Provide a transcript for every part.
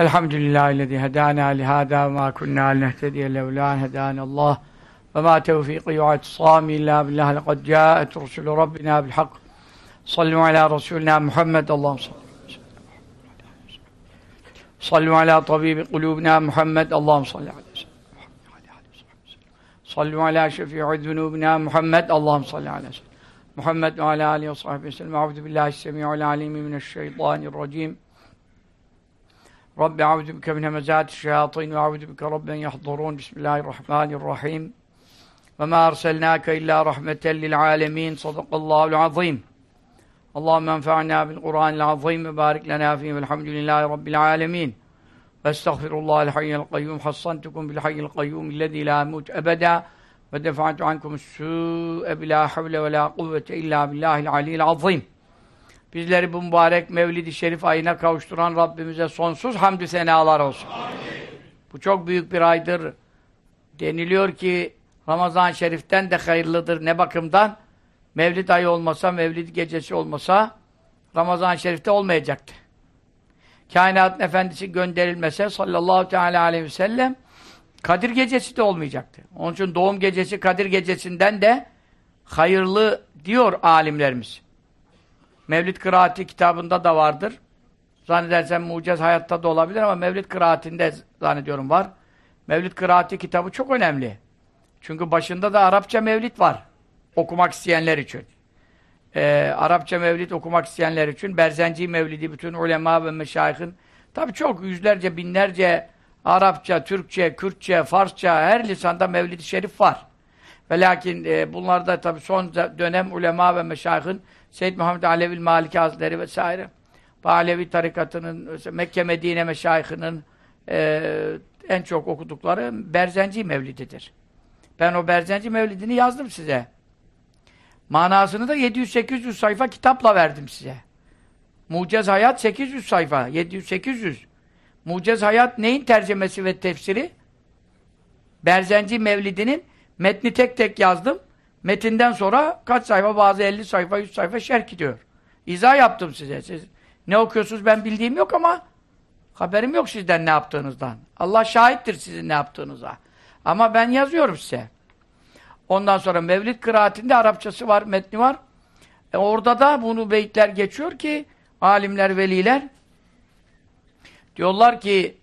الحمد لله الذي هدانا لهذا وما كنا لنهتدي لولا أن هدانا الله. وما توفيقي واعتصامي إلا بالله. لقد جاءت رسل ربنا بالحق. صلوا على رسولنا محمد. اللهم صل صلوا على طبيب قلوبنا محمد. اللهم صل على صلوا على شفيع ذنوبنا محمد. اللهم صل على محمد وعلى آله وصحبه وسلم. أعوذ بالله السميع العليم من الشيطان الرجيم. رب أعوذ بك من همزات الشياطين وأعوذ بك رب أن يحضرون. بسم الله الرحمن الرحيم. وما أرسلناك إلا رحمة للعالمين. صدق الله العظيم. اللهم انفعنا بالقرآن العظيم وبارك لنا فيه والحمد لله رب العالمين. واستغفر الله الحي القيوم. حصنتكم بالحي القيوم الذي لا يموت أبدا. ودفعت عنكم السوء بلا حول ولا قوة إلا بالله العلي العظيم. Bizleri bu mübarek Mevlid-i Şerif ayına kavuşturan Rabbimize sonsuz hamdü senalar olsun. Amin. Bu çok büyük bir aydır. Deniliyor ki Ramazan-ı Şerif'ten de hayırlıdır. Ne bakımdan? Mevlid ayı olmasa, Mevlid gecesi olmasa Ramazan-ı Şerif'te olmayacaktı. Kainatın Efendisi gönderilmese sallallahu teala aleyhi ve sellem Kadir gecesi de olmayacaktı. Onun için doğum gecesi Kadir gecesinden de hayırlı diyor alimlerimiz. Mevlid kıraati kitabında da vardır. Zannedersem mucez hayatta da olabilir ama Mevlid kıraatinde zannediyorum var. Mevlid kıraati kitabı çok önemli. Çünkü başında da Arapça Mevlid var. Okumak isteyenler için. Ee, Arapça Mevlid okumak isteyenler için Berzenci Mevlidi bütün ulema ve meşayihin tabi çok yüzlerce binlerce Arapça, Türkçe, Kürtçe, Farsça her lisanda Mevlid-i Şerif var. Ve lakin e, bunlarda tabi son dönem ulema ve meşayihin Seyyid Muhammed Alevi Maliki Hazretleri vesaire Alevi tarikatının Mekke Medine meşayihinin e, en çok okudukları Berzenci Mevlididir. Ben o Berzenci Mevlidini yazdım size. Manasını da 700-800 sayfa kitapla verdim size. Mucez Hayat 800 sayfa. 700-800. Mucez Hayat neyin tercemesi ve tefsiri? Berzenci Mevlidi'nin metni tek tek yazdım. Metinden sonra kaç sayfa, bazı 50 sayfa, 100 sayfa şerh gidiyor. İzah yaptım size. Siz ne okuyorsunuz ben bildiğim yok ama haberim yok sizden ne yaptığınızdan. Allah şahittir sizin ne yaptığınıza. Ama ben yazıyorum size. Ondan sonra Mevlid kıraatinde Arapçası var, metni var. E orada da bunu beyitler geçiyor ki alimler, veliler diyorlar ki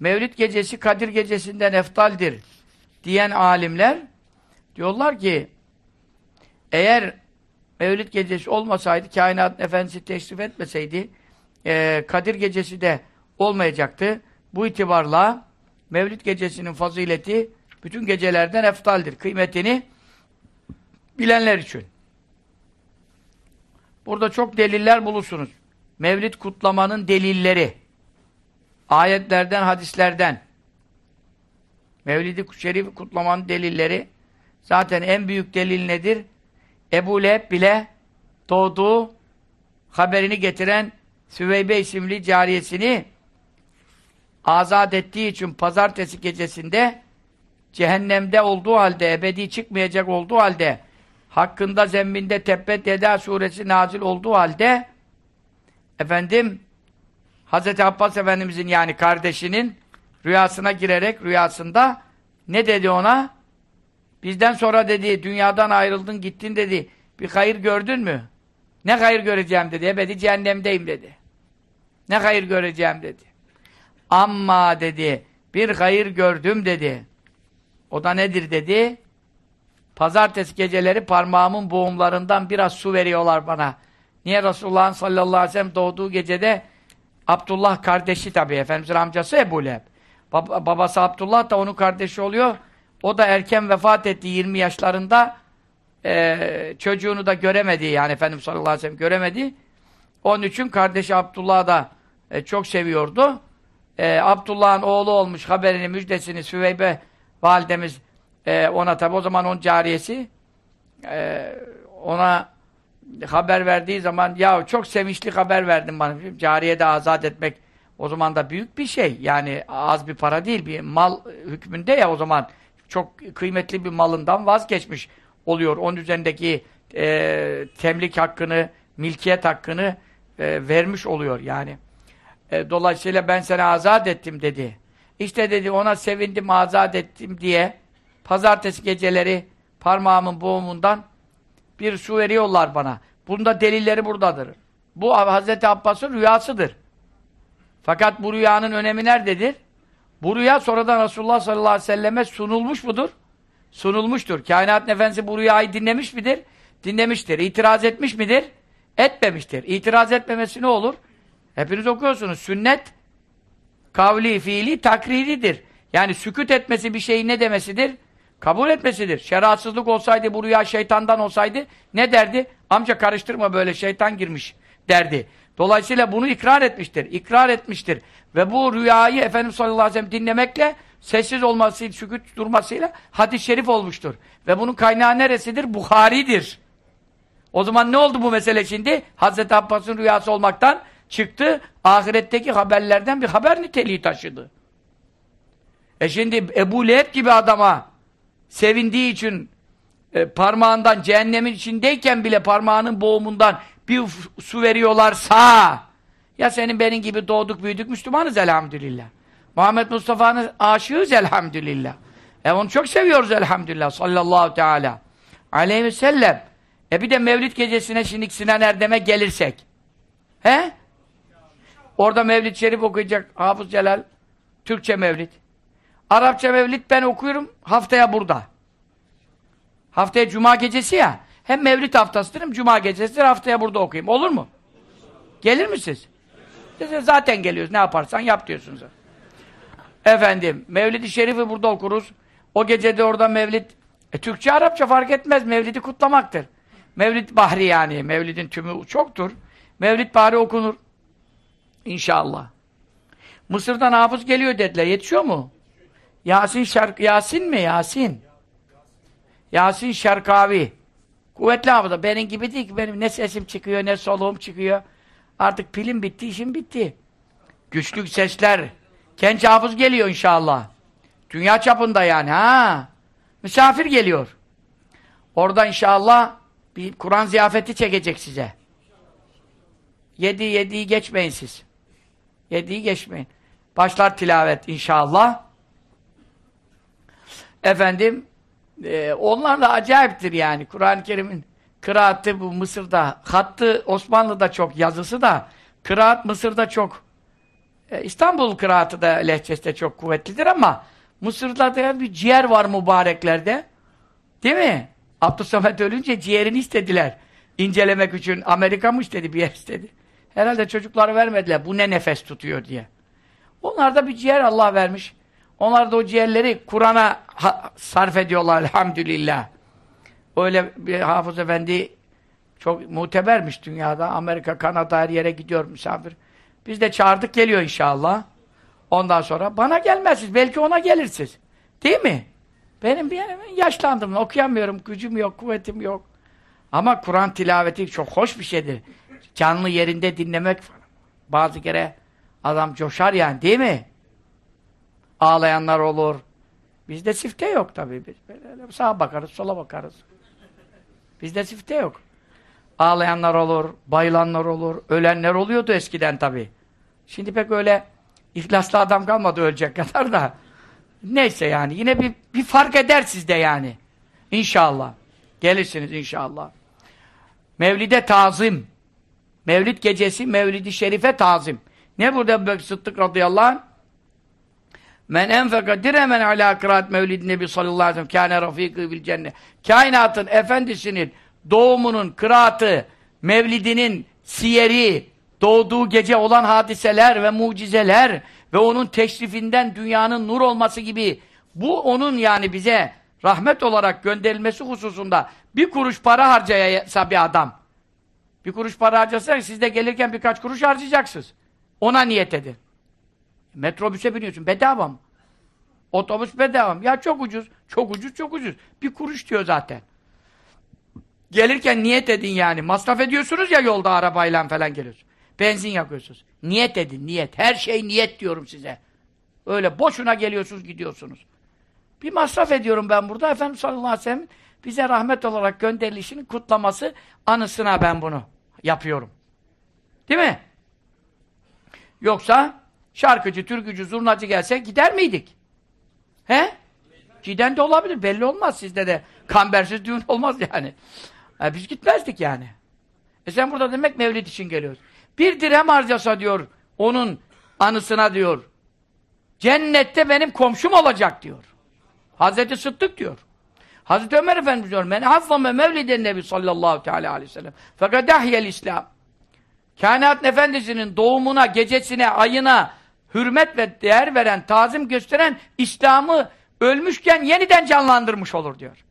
Mevlid gecesi Kadir gecesinden eftaldir diyen alimler Diyorlar ki eğer Mevlid gecesi olmasaydı, kainatın efendisi teşrif etmeseydi e, Kadir gecesi de olmayacaktı. Bu itibarla Mevlid gecesinin fazileti bütün gecelerden eftaldir. Kıymetini bilenler için. Burada çok deliller bulursunuz. Mevlid kutlamanın delilleri. Ayetlerden, hadislerden. Mevlid-i Şerif kutlamanın delilleri Zaten en büyük delil nedir? Ebu Leheb bile doğduğu haberini getiren Süveybe isimli cariyesini azat ettiği için pazartesi gecesinde cehennemde olduğu halde, ebedi çıkmayacak olduğu halde hakkında zemminde Tebbet Yeda suresi nazil olduğu halde efendim Hz. Abbas Efendimizin yani kardeşinin rüyasına girerek rüyasında ne dedi ona? Bizden sonra dedi, dünyadan ayrıldın, gittin dedi. Bir hayır gördün mü? Ne hayır göreceğim dedi. Ebedi cehennemdeyim dedi. Ne hayır göreceğim dedi. Amma dedi, bir hayır gördüm dedi. O da nedir dedi? Pazartesi geceleri parmağımın boğumlarından biraz su veriyorlar bana. Niye Resulullah sallallahu aleyhi ve sellem doğduğu gecede Abdullah kardeşi tabii Efendimizin amcası Ebu Leheb. Bab babası Abdullah da onun kardeşi oluyor. O da erken vefat etti 20 yaşlarında. Ee, çocuğunu da göremedi yani Efendimiz sallallahu aleyhi ve sellem göremedi. Onun için kardeşi Abdullah da e, çok seviyordu. E, Abdullah'ın oğlu olmuş haberini, müjdesini Süveybe validemiz e, ona tabi o zaman onun cariyesi e, ona haber verdiği zaman ya çok sevinçli haber verdin bana. Cariye de azat etmek o zaman da büyük bir şey. Yani az bir para değil. Bir mal hükmünde ya o zaman çok kıymetli bir malından vazgeçmiş oluyor. Onun üzerindeki e, temlik hakkını, milkiyet hakkını e, vermiş oluyor yani. E, dolayısıyla ben seni azat ettim dedi. İşte dedi ona sevindim azat ettim diye pazartesi geceleri parmağımın boğumundan bir su veriyorlar bana. Bunda delilleri buradadır. Bu Hazreti Abbas'ın rüyasıdır. Fakat bu rüyanın önemi nerededir? Bu rüya sonradan Resulullah sallallahu aleyhi ve selleme sunulmuş mudur? Sunulmuştur. Kainat Efendisi bu rüyayı dinlemiş midir? Dinlemiştir. İtiraz etmiş midir? Etmemiştir. İtiraz etmemesi ne olur? Hepiniz okuyorsunuz. Sünnet kavli, fiili, takriridir. Yani sükut etmesi bir şeyin ne demesidir? Kabul etmesidir. Şeriatsızlık olsaydı, bu rüya şeytandan olsaydı ne derdi? Amca karıştırma böyle şeytan girmiş derdi. Dolayısıyla bunu ikrar etmiştir. İkrar etmiştir. Ve bu rüyayı Efendimiz sallallahu aleyhi ve sellem dinlemekle sessiz olması, sükut durmasıyla hadis-i şerif olmuştur. Ve bunun kaynağı neresidir? Bukhari'dir. O zaman ne oldu bu mesele şimdi? Hazreti Abbas'ın rüyası olmaktan çıktı. Ahiretteki haberlerden bir haber niteliği taşıdı. E şimdi Ebu Leheb gibi adama sevindiği için e, parmağından cehennemin içindeyken bile parmağının boğumundan bir su veriyorlarsa ya senin benim gibi doğduk büyüdük Müslümanız elhamdülillah. Muhammed Mustafa'nın aşığız elhamdülillah. E onu çok seviyoruz elhamdülillah sallallahu teala aleyhi ve sellem. E bir de Mevlid gecesine şimdi Sinan Erdem'e gelirsek. He? Orada Mevlid Şerif okuyacak Hafız Celal. Türkçe Mevlid. Arapça Mevlid ben okuyorum haftaya burada. Haftaya Cuma gecesi ya. Hem Mevlid haftasıdır hem Cuma gecesidir haftaya burada okuyayım. Olur mu? Gelir misiniz? Zaten geliyoruz. Ne yaparsan yap diyorsunuz. Efendim, Mevlid-i Şerif'i burada okuruz. O gece de orada Mevlid, e, Türkçe, Arapça fark etmez. Mevlid'i kutlamaktır. Mevlid Bahri yani. Mevlid'in tümü çoktur. Mevlid Bahri okunur. İnşallah. Mısır'dan hafız geliyor dediler. Yetişiyor mu? Yasin Şark Yasin mi? Yasin. Yasin Şarkavi. Kuvvetli hafıza. Benim gibi değil ki. Benim ne sesim çıkıyor, ne soluğum çıkıyor. Artık pilim bitti, işim bitti. Güçlü sesler. Genç hafız geliyor inşallah. Dünya çapında yani. ha. Misafir geliyor. Orada inşallah bir Kur'an ziyafeti çekecek size. Yedi, yediği geçmeyin siz. Yediği geçmeyin. Başlar tilavet inşallah. Efendim, e, onlar da acayiptir yani. Kur'an-ı Kerim'in kıraatı bu Mısır'da, hattı Osmanlı'da çok, yazısı da, kıraat Mısır'da çok. E, İstanbul kıraatı da lehçesi de çok kuvvetlidir ama Mısır'da da bir ciğer var mübareklerde. Değil mi? Abdüsamet ölünce ciğerini istediler. İncelemek için Amerika mı istedi, bir yer istedi. Herhalde çocukları vermediler. Bu ne nefes tutuyor diye. Onlar da bir ciğer Allah vermiş. Onlar da o ciğerleri Kur'an'a sarf ediyorlar elhamdülillah. Öyle bir hafız efendi çok mutebermiş dünyada. Amerika, Kanada her yere gidiyor misafir. Biz de çağırdık geliyor inşallah. Ondan sonra bana gelmezsiniz. Belki ona gelirsiniz. Değil mi? Benim bir yaşlandım. Okuyamıyorum. Gücüm yok, kuvvetim yok. Ama Kur'an tilaveti çok hoş bir şeydir. Canlı yerinde dinlemek bazı kere adam coşar yani değil mi? Ağlayanlar olur. Bizde sifte yok tabii. Biz sağa bakarız, sola bakarız. Bizde sifte yok. Ağlayanlar olur, bayılanlar olur, ölenler oluyordu eskiden tabii. Şimdi pek öyle ihlaslı adam kalmadı ölecek kadar da. Neyse yani yine bir, bir fark eder sizde yani. İnşallah. Gelirsiniz inşallah. Mevlide tazim. Mevlid gecesi Mevlid-i Şerife tazim. Ne burada Ebu Sıddık radıyallahu anh? Men enfeka diremen ala kıraat mevlid nebi sallallahu aleyhi ve sellem kâne rafîkı bil cennet. Kainatın efendisinin doğumunun, kıraatı, mevlidinin siyeri, doğduğu gece olan hadiseler ve mucizeler ve onun teşrifinden dünyanın nur olması gibi bu onun yani bize rahmet olarak gönderilmesi hususunda bir kuruş para harcayasa bir adam. Bir kuruş para harcasak siz de gelirken birkaç kuruş harcayacaksınız. Ona niyet edin. Metrobüse biniyorsun. Bedava mı? Otobüs bedava mı? Ya çok ucuz. Çok ucuz, çok ucuz. Bir kuruş diyor zaten. Gelirken niyet edin yani. Masraf ediyorsunuz ya yolda arabayla falan geliyorsun. Benzin yakıyorsunuz. Niyet edin, niyet. Her şey niyet diyorum size. Öyle boşuna geliyorsunuz, gidiyorsunuz. Bir masraf ediyorum ben burada. Efendimiz sallallahu aleyhi ve sellem bize rahmet olarak gönderilişinin kutlaması anısına ben bunu yapıyorum. Değil mi? Yoksa şarkıcı, türkücü, zurnacı gelse gider miydik? He? Giden de olabilir. Belli olmaz sizde de. Kambersiz düğün olmaz yani. E biz gitmezdik yani. E sen burada demek mevlid için geliyoruz. Bir dirhem harcasa diyor, onun anısına diyor. Cennette benim komşum olacak diyor. Hazreti Sıddık diyor. Hazreti Ömer Efendimiz diyor. Men hazzame mevliden nebi sallallahu teala aleyhi ve sellem. Fakat dahyel İslam. Kainat Efendisi'nin doğumuna, gecesine, ayına hürmet ve değer veren, tazim gösteren İslam'ı ölmüşken yeniden canlandırmış olur diyor.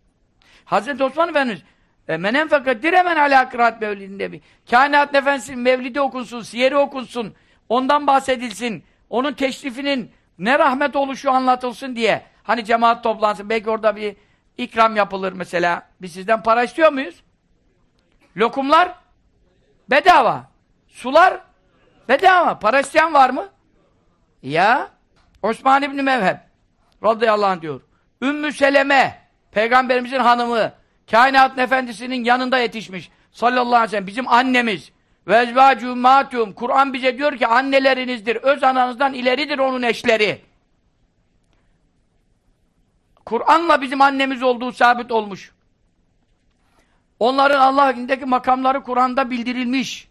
Hazreti Osman Efendimiz e, menen fakat diremen ala kıraat mevlidinde bir. Kainat Efendisi'nin mevlidi okunsun, siyeri okunsun, ondan bahsedilsin, onun teşrifinin ne rahmet oluşu anlatılsın diye. Hani cemaat toplansın, belki orada bir ikram yapılır mesela. Biz sizden para istiyor muyuz? Lokumlar bedava. Sular bedava. Para isteyen var mı? Ya Osman İbni Mevheb radıyallahu anh diyor. Ümmü Seleme peygamberimizin hanımı kainatın efendisinin yanında yetişmiş. Sallallahu aleyhi ve sellem bizim annemiz. Ve ezvâcû mâtûm Kur'an bize diyor ki annelerinizdir öz ananızdan ileridir onun eşleri. Kur'an'la bizim annemiz olduğu sabit olmuş. Onların Allah indeki makamları Kur'an'da bildirilmiş.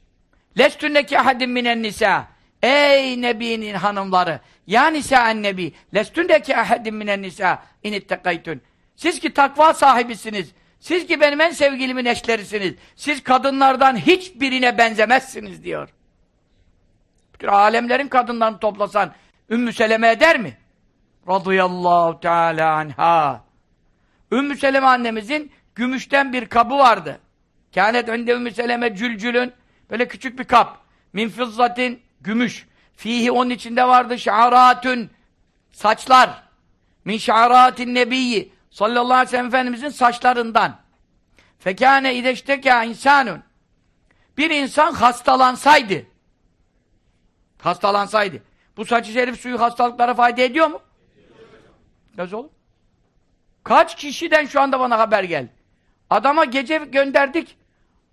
Lestünneki ahadim minen nisa ey nebinin hanımları ya nisa nebi lestünneki ahadim minen nisa inittekaytun siz ki takva sahibisiniz siz ki benim en sevgilimin eşlerisiniz. Siz kadınlardan hiçbirine benzemezsiniz diyor. Bütün alemlerin kadınlarını toplasan Ümmü Seleme eder mi? Radıyallahu teala anha. Ümmü Seleme annemizin gümüşten bir kabı vardı. Kânet önde Ümmü Seleme cülcülün böyle küçük bir kap. Min fızzatin gümüş. Fihi onun içinde vardı şa'aratün saçlar. Min şa'aratin nebiyyi sallallahu aleyhi ve sellem Efendimizin saçlarından. Fekâne ideştekâ insanun. Bir insan hastalansaydı. Hastalansaydı. Bu saçı şerif suyu hastalıklara fayda ediyor mu? Göz oğlum. Kaç kişiden şu anda bana haber geldi. Adama gece gönderdik.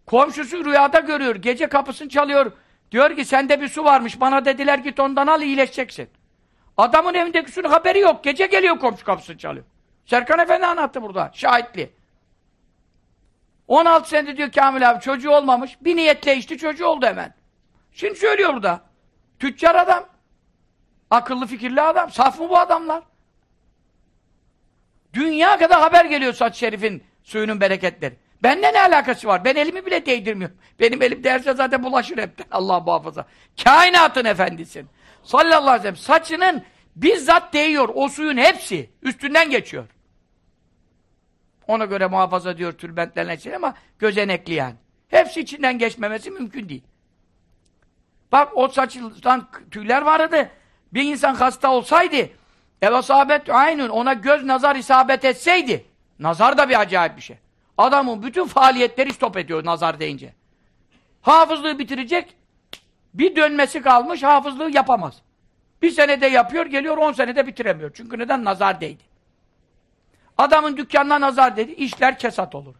Komşusu rüyada görüyor. Gece kapısını çalıyor. Diyor ki sende bir su varmış. Bana dediler git ondan al iyileşeceksin. Adamın evindeki suyun haberi yok. Gece geliyor komşu kapısını çalıyor. Serkan Efendi anlattı burada. Şahitli. 16 senede diyor Kamil abi çocuğu olmamış. Bir niyetle içti çocuğu oldu hemen. Şimdi söylüyor burada. Tüccar adam. Akıllı fikirli adam. Saf mı bu adamlar? Dünya kadar haber geliyor saç şerifin suyunun bereketleri. Bende ne alakası var? Ben elimi bile değdirmiyorum. Benim elim değerse zaten bulaşır hepten. Allah muhafaza. Kainatın efendisin. Sallallahu aleyhi ve sellem. Saçının bizzat değiyor. O suyun hepsi. Üstünden geçiyor. Ona göre muhafaza diyor tülbentlerine için ama gözenekli yani. Hepsi içinden geçmemesi mümkün değil. Bak o saçtan tüyler vardı. Bir insan hasta olsaydı ev asabet aynın ona göz nazar isabet etseydi nazar da bir acayip bir şey. Adamın bütün faaliyetleri stop ediyor nazar deyince. Hafızlığı bitirecek bir dönmesi kalmış hafızlığı yapamaz. Bir senede yapıyor geliyor on senede bitiremiyor. Çünkü neden? Nazar değdi. Adamın dükkanına nazar dedi, işler kesat olur.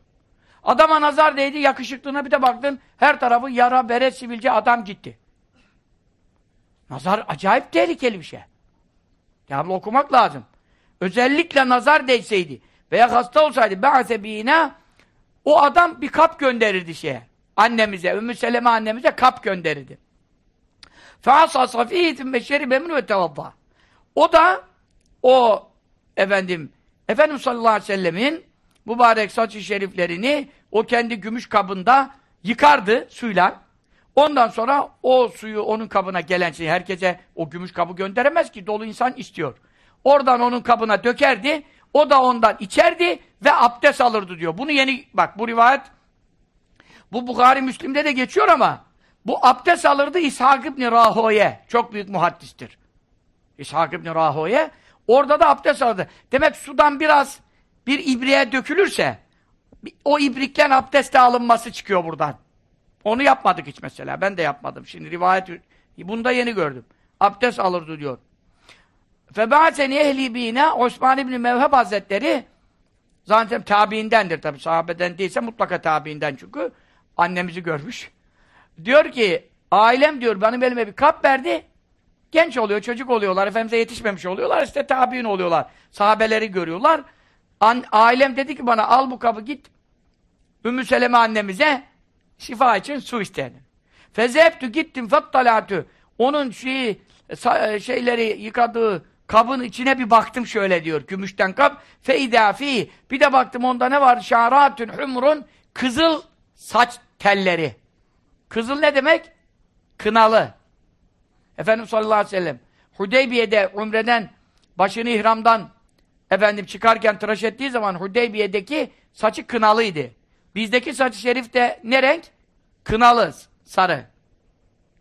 Adama nazar değdi, yakışıklığına bir de baktın, her tarafı yara, bere, sivilce adam gitti. Nazar acayip tehlikeli bir şey. Devamlı okumak lazım. Özellikle nazar değseydi veya hasta olsaydı be'ase o adam bir kap gönderirdi şeye. Annemize, Ümmü Seleme annemize kap gönderirdi. Ve şeribe min ve tevadda. O da o efendim Efendimiz sallallahu aleyhi ve sellemin mübarek saçı şeriflerini o kendi gümüş kabında yıkardı suyla. Ondan sonra o suyu onun kabına gelen şey herkese o gümüş kabı gönderemez ki dolu insan istiyor. Oradan onun kabına dökerdi. O da ondan içerdi ve abdest alırdı diyor. Bunu yeni bak bu rivayet bu Bukhari Müslim'de de geçiyor ama bu abdest alırdı İshak İbni Rahoye. Çok büyük muhaddistir. İshak İbni Rahoye Orada da abdest aldı. Demek sudan biraz bir ibriğe dökülürse o ibrikten abdeste alınması çıkıyor buradan. Onu yapmadık hiç mesela. Ben de yapmadım. Şimdi rivayet bunu da yeni gördüm. Abdest alırdı diyor. Febâseni ehli bîne Osman İbni Mevheb Hazretleri zaten tabiindendir tabi. Sahabeden değilse mutlaka tabiinden çünkü. Annemizi görmüş. Diyor ki ailem diyor benim elime bir kap verdi. genç oluyor, çocuk oluyorlar, Efendimiz'e yetişmemiş oluyorlar, işte tabi'in oluyorlar. Sahabeleri görüyorlar. An, ailem dedi ki bana al bu kabı git. Ümmü Seleme annemize şifa için su istedim. Fezebtü gittim fettalatu. Onun şeyi, şeyleri yıkadığı kabın içine bir baktım şöyle diyor. Gümüşten kap. Fe fi. Bir de baktım onda ne var? Şaratun humrun kızıl saç telleri. Kızıl ne demek? Kınalı. Efendim sallallahu aleyhi ve sellem Hudeybiye'de umreden başını ihramdan efendim çıkarken tıraş ettiği zaman Hudeybiye'deki saçı kınalıydı. Bizdeki saçı şerif de ne renk? Kınalı, sarı.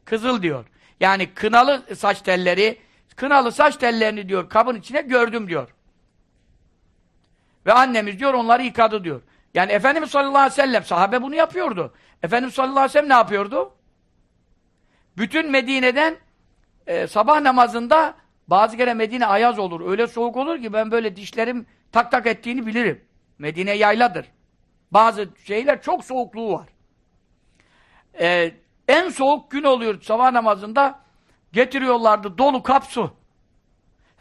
Kızıl diyor. Yani kınalı saç telleri, kınalı saç tellerini diyor kabın içine gördüm diyor. Ve annemiz diyor onları yıkadı diyor. Yani Efendimiz sallallahu aleyhi ve sellem sahabe bunu yapıyordu. Efendimiz sallallahu aleyhi ve sellem ne yapıyordu? Bütün Medine'den e, sabah namazında bazı kere Medine ayaz olur. Öyle soğuk olur ki ben böyle dişlerim tak tak ettiğini bilirim. Medine yayladır. Bazı şeyler çok soğukluğu var. E, en soğuk gün oluyor sabah namazında getiriyorlardı dolu kap su.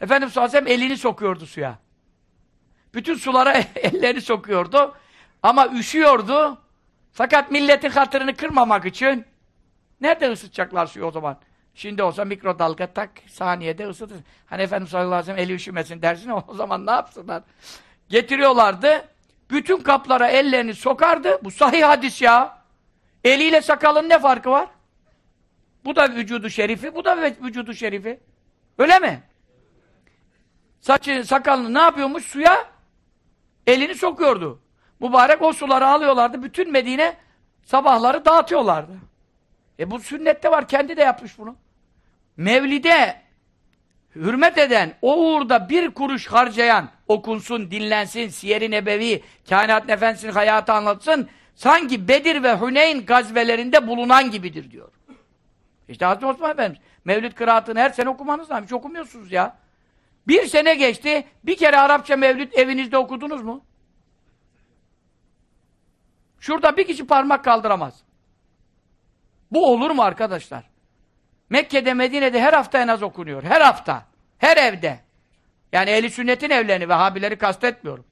Efendimiz sallallahu elini sokuyordu suya. Bütün sulara ellerini sokuyordu. Ama üşüyordu. Fakat milletin hatırını kırmamak için nerede ısıtacaklar suyu o zaman? Şimdi olsa mikrodalga tak, saniyede ısıtır. Hani Efendimiz sallallahu aleyhi ve sellem eli üşümesin dersin o zaman ne yapsınlar? Getiriyorlardı. Bütün kaplara ellerini sokardı. Bu sahih hadis ya. Eliyle sakalın ne farkı var? Bu da vücudu şerifi, bu da vücudu şerifi. Öyle mi? Saçı, sakalını ne yapıyormuş? Suya elini sokuyordu. Mübarek o suları alıyorlardı. Bütün Medine sabahları dağıtıyorlardı. E bu sünnette var. Kendi de yapmış bunu. Mevlide hürmet eden, o uğurda bir kuruş harcayan, okunsun, dinlensin, siyer-i nebevi, kainat efendisinin hayatı anlatsın, sanki Bedir ve Hüneyn gazvelerinde bulunan gibidir diyor. İşte Hazreti Osman Efendimiz, Mevlid kıraatını her sene okumanız lazım. Hiç okumuyorsunuz ya. Bir sene geçti, bir kere Arapça Mevlid evinizde okudunuz mu? Şurada bir kişi parmak kaldıramaz. Bu olur mu arkadaşlar? Mekke'de, Medine'de her hafta en az okunuyor. Her hafta. Her evde. Yani ehli sünnetin evlerini, Vehhabileri kastetmiyorum.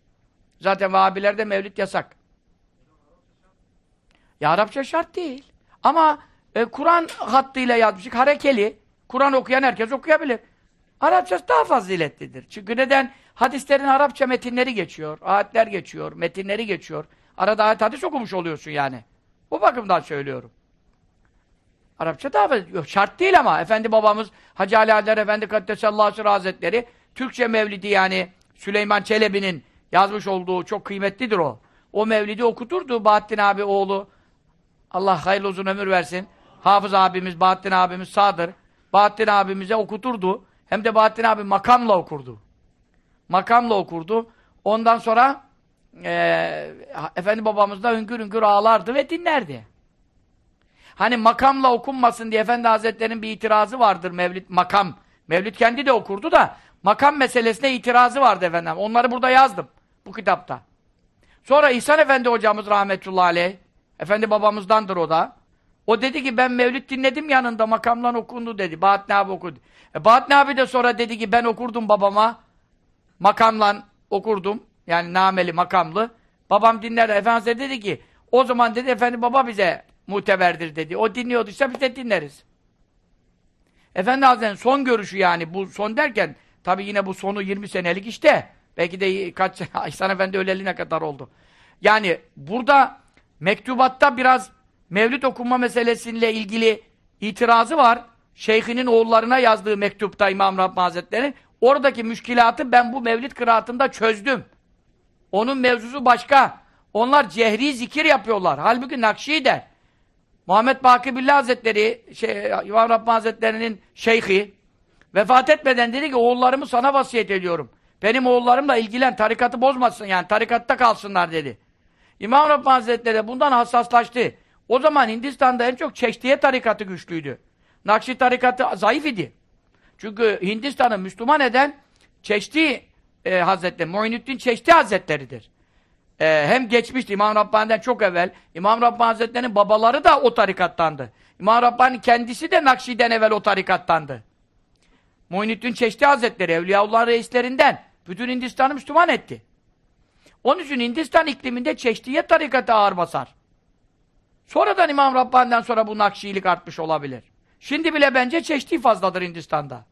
Zaten Vehhabilerde mevlid yasak. Ya Arapça şart değil. Ama e, Kur'an hattıyla yazmışık, harekeli. Kur'an okuyan herkes okuyabilir. Arapçası daha faziletlidir. Çünkü neden? Hadislerin Arapça metinleri geçiyor, ayetler geçiyor, metinleri geçiyor. Arada ayet hadis okumuş oluyorsun yani. Bu bakımdan söylüyorum. Arapça daha yok, şart değil ama Efendi babamız Hacı Ali Adler Efendi Kaddesallahu Sırrı Hazretleri Türkçe Mevlidi yani Süleyman Çelebi'nin yazmış olduğu çok kıymetlidir o. O Mevlidi okuturdu Bahattin abi oğlu. Allah hayırlı uzun ömür versin. Hafız abimiz, Bahattin abimiz sağdır. Bahattin abimize okuturdu. Hem de Bahattin abi makamla okurdu. Makamla okurdu. Ondan sonra e, Efendi babamız da hüngür hüngür ağlardı ve dinlerdi. Hani makamla okunmasın diye Efendi Hazretleri'nin bir itirazı vardır Mevlid makam. Mevlid kendi de okurdu da makam meselesine itirazı vardı efendim. Onları burada yazdım bu kitapta. Sonra İhsan Efendi hocamız rahmetullahi aleyh Efendi babamızdandır o da. O dedi ki ben Mevlid dinledim yanında makamlan okundu dedi. Bahattin abi okudu. E, Bahattin abi de sonra dedi ki ben okurdum babama. Makamlan okurdum. Yani nameli makamlı. Babam dinlerdi. Efendimiz dedi ki o zaman dedi efendi baba bize muteberdir dedi. O dinliyorduysa biz de dinleriz. Efendi Hazretleri'nin son görüşü yani bu son derken tabi yine bu sonu 20 senelik işte. Belki de kaç İhsan Efendi öleliğine kadar oldu. Yani burada mektubatta biraz mevlüt okunma meselesiyle ilgili itirazı var. Şeyhinin oğullarına yazdığı mektupta İmam Rabbim Hazretleri oradaki müşkilatı ben bu mevlid kıraatında çözdüm. Onun mevzusu başka. Onlar cehri zikir yapıyorlar. Halbuki Nakşi'de Muhammed Baki Billah Hazretleri şey, İmam Rabbim Hazretleri'nin şeyhi vefat etmeden dedi ki oğullarımı sana vasiyet ediyorum. Benim oğullarımla ilgilen, tarikatı bozmasın yani tarikatta kalsınlar dedi. İmam Rabbim Hazretleri bundan hassaslaştı. O zaman Hindistan'da en çok Çeşdiye tarikatı güçlüydü. Nakşi tarikatı zayıf idi. Çünkü Hindistan'ı Müslüman eden Çeşdi e, Hazretleri, Muinüddin Çeşdi Hazretleridir. E, hem geçmişti İmam Rabbani'den çok evvel. İmam Rabbani Hazretleri'nin babaları da o tarikattandı. İmam Rabbani kendisi de Nakşi'den evvel o tarikattandı. Muhyiddin Çeşdi Hazretleri, Evliyaullah reislerinden bütün Hindistan'ı Müslüman etti. Onun için Hindistan ikliminde Çeşdiye tarikatı ağır basar. Sonradan İmam Rabbani'den sonra bu Nakşilik artmış olabilir. Şimdi bile bence Çeşdi fazladır Hindistan'da.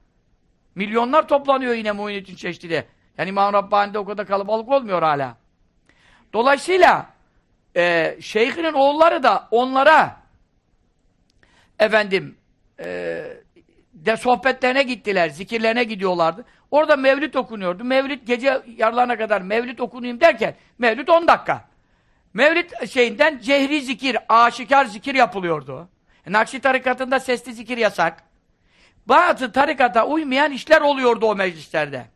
Milyonlar toplanıyor yine Muhyiddin Çeşdi'de. Yani İmam Rabbani'de o kadar kalabalık olmuyor hala. Dolayısıyla e, şeyhinin oğulları da onlara efendim e, de sohbetlerine gittiler, zikirlerine gidiyorlardı. Orada mevlid okunuyordu. Mevlid gece yarlarına kadar mevlid okunayım derken mevlid 10 dakika. Mevlid şeyinden cehri zikir, aşikar zikir yapılıyordu. E, Nakşi tarikatında sesli zikir yasak. Bazı tarikata uymayan işler oluyordu o meclislerde.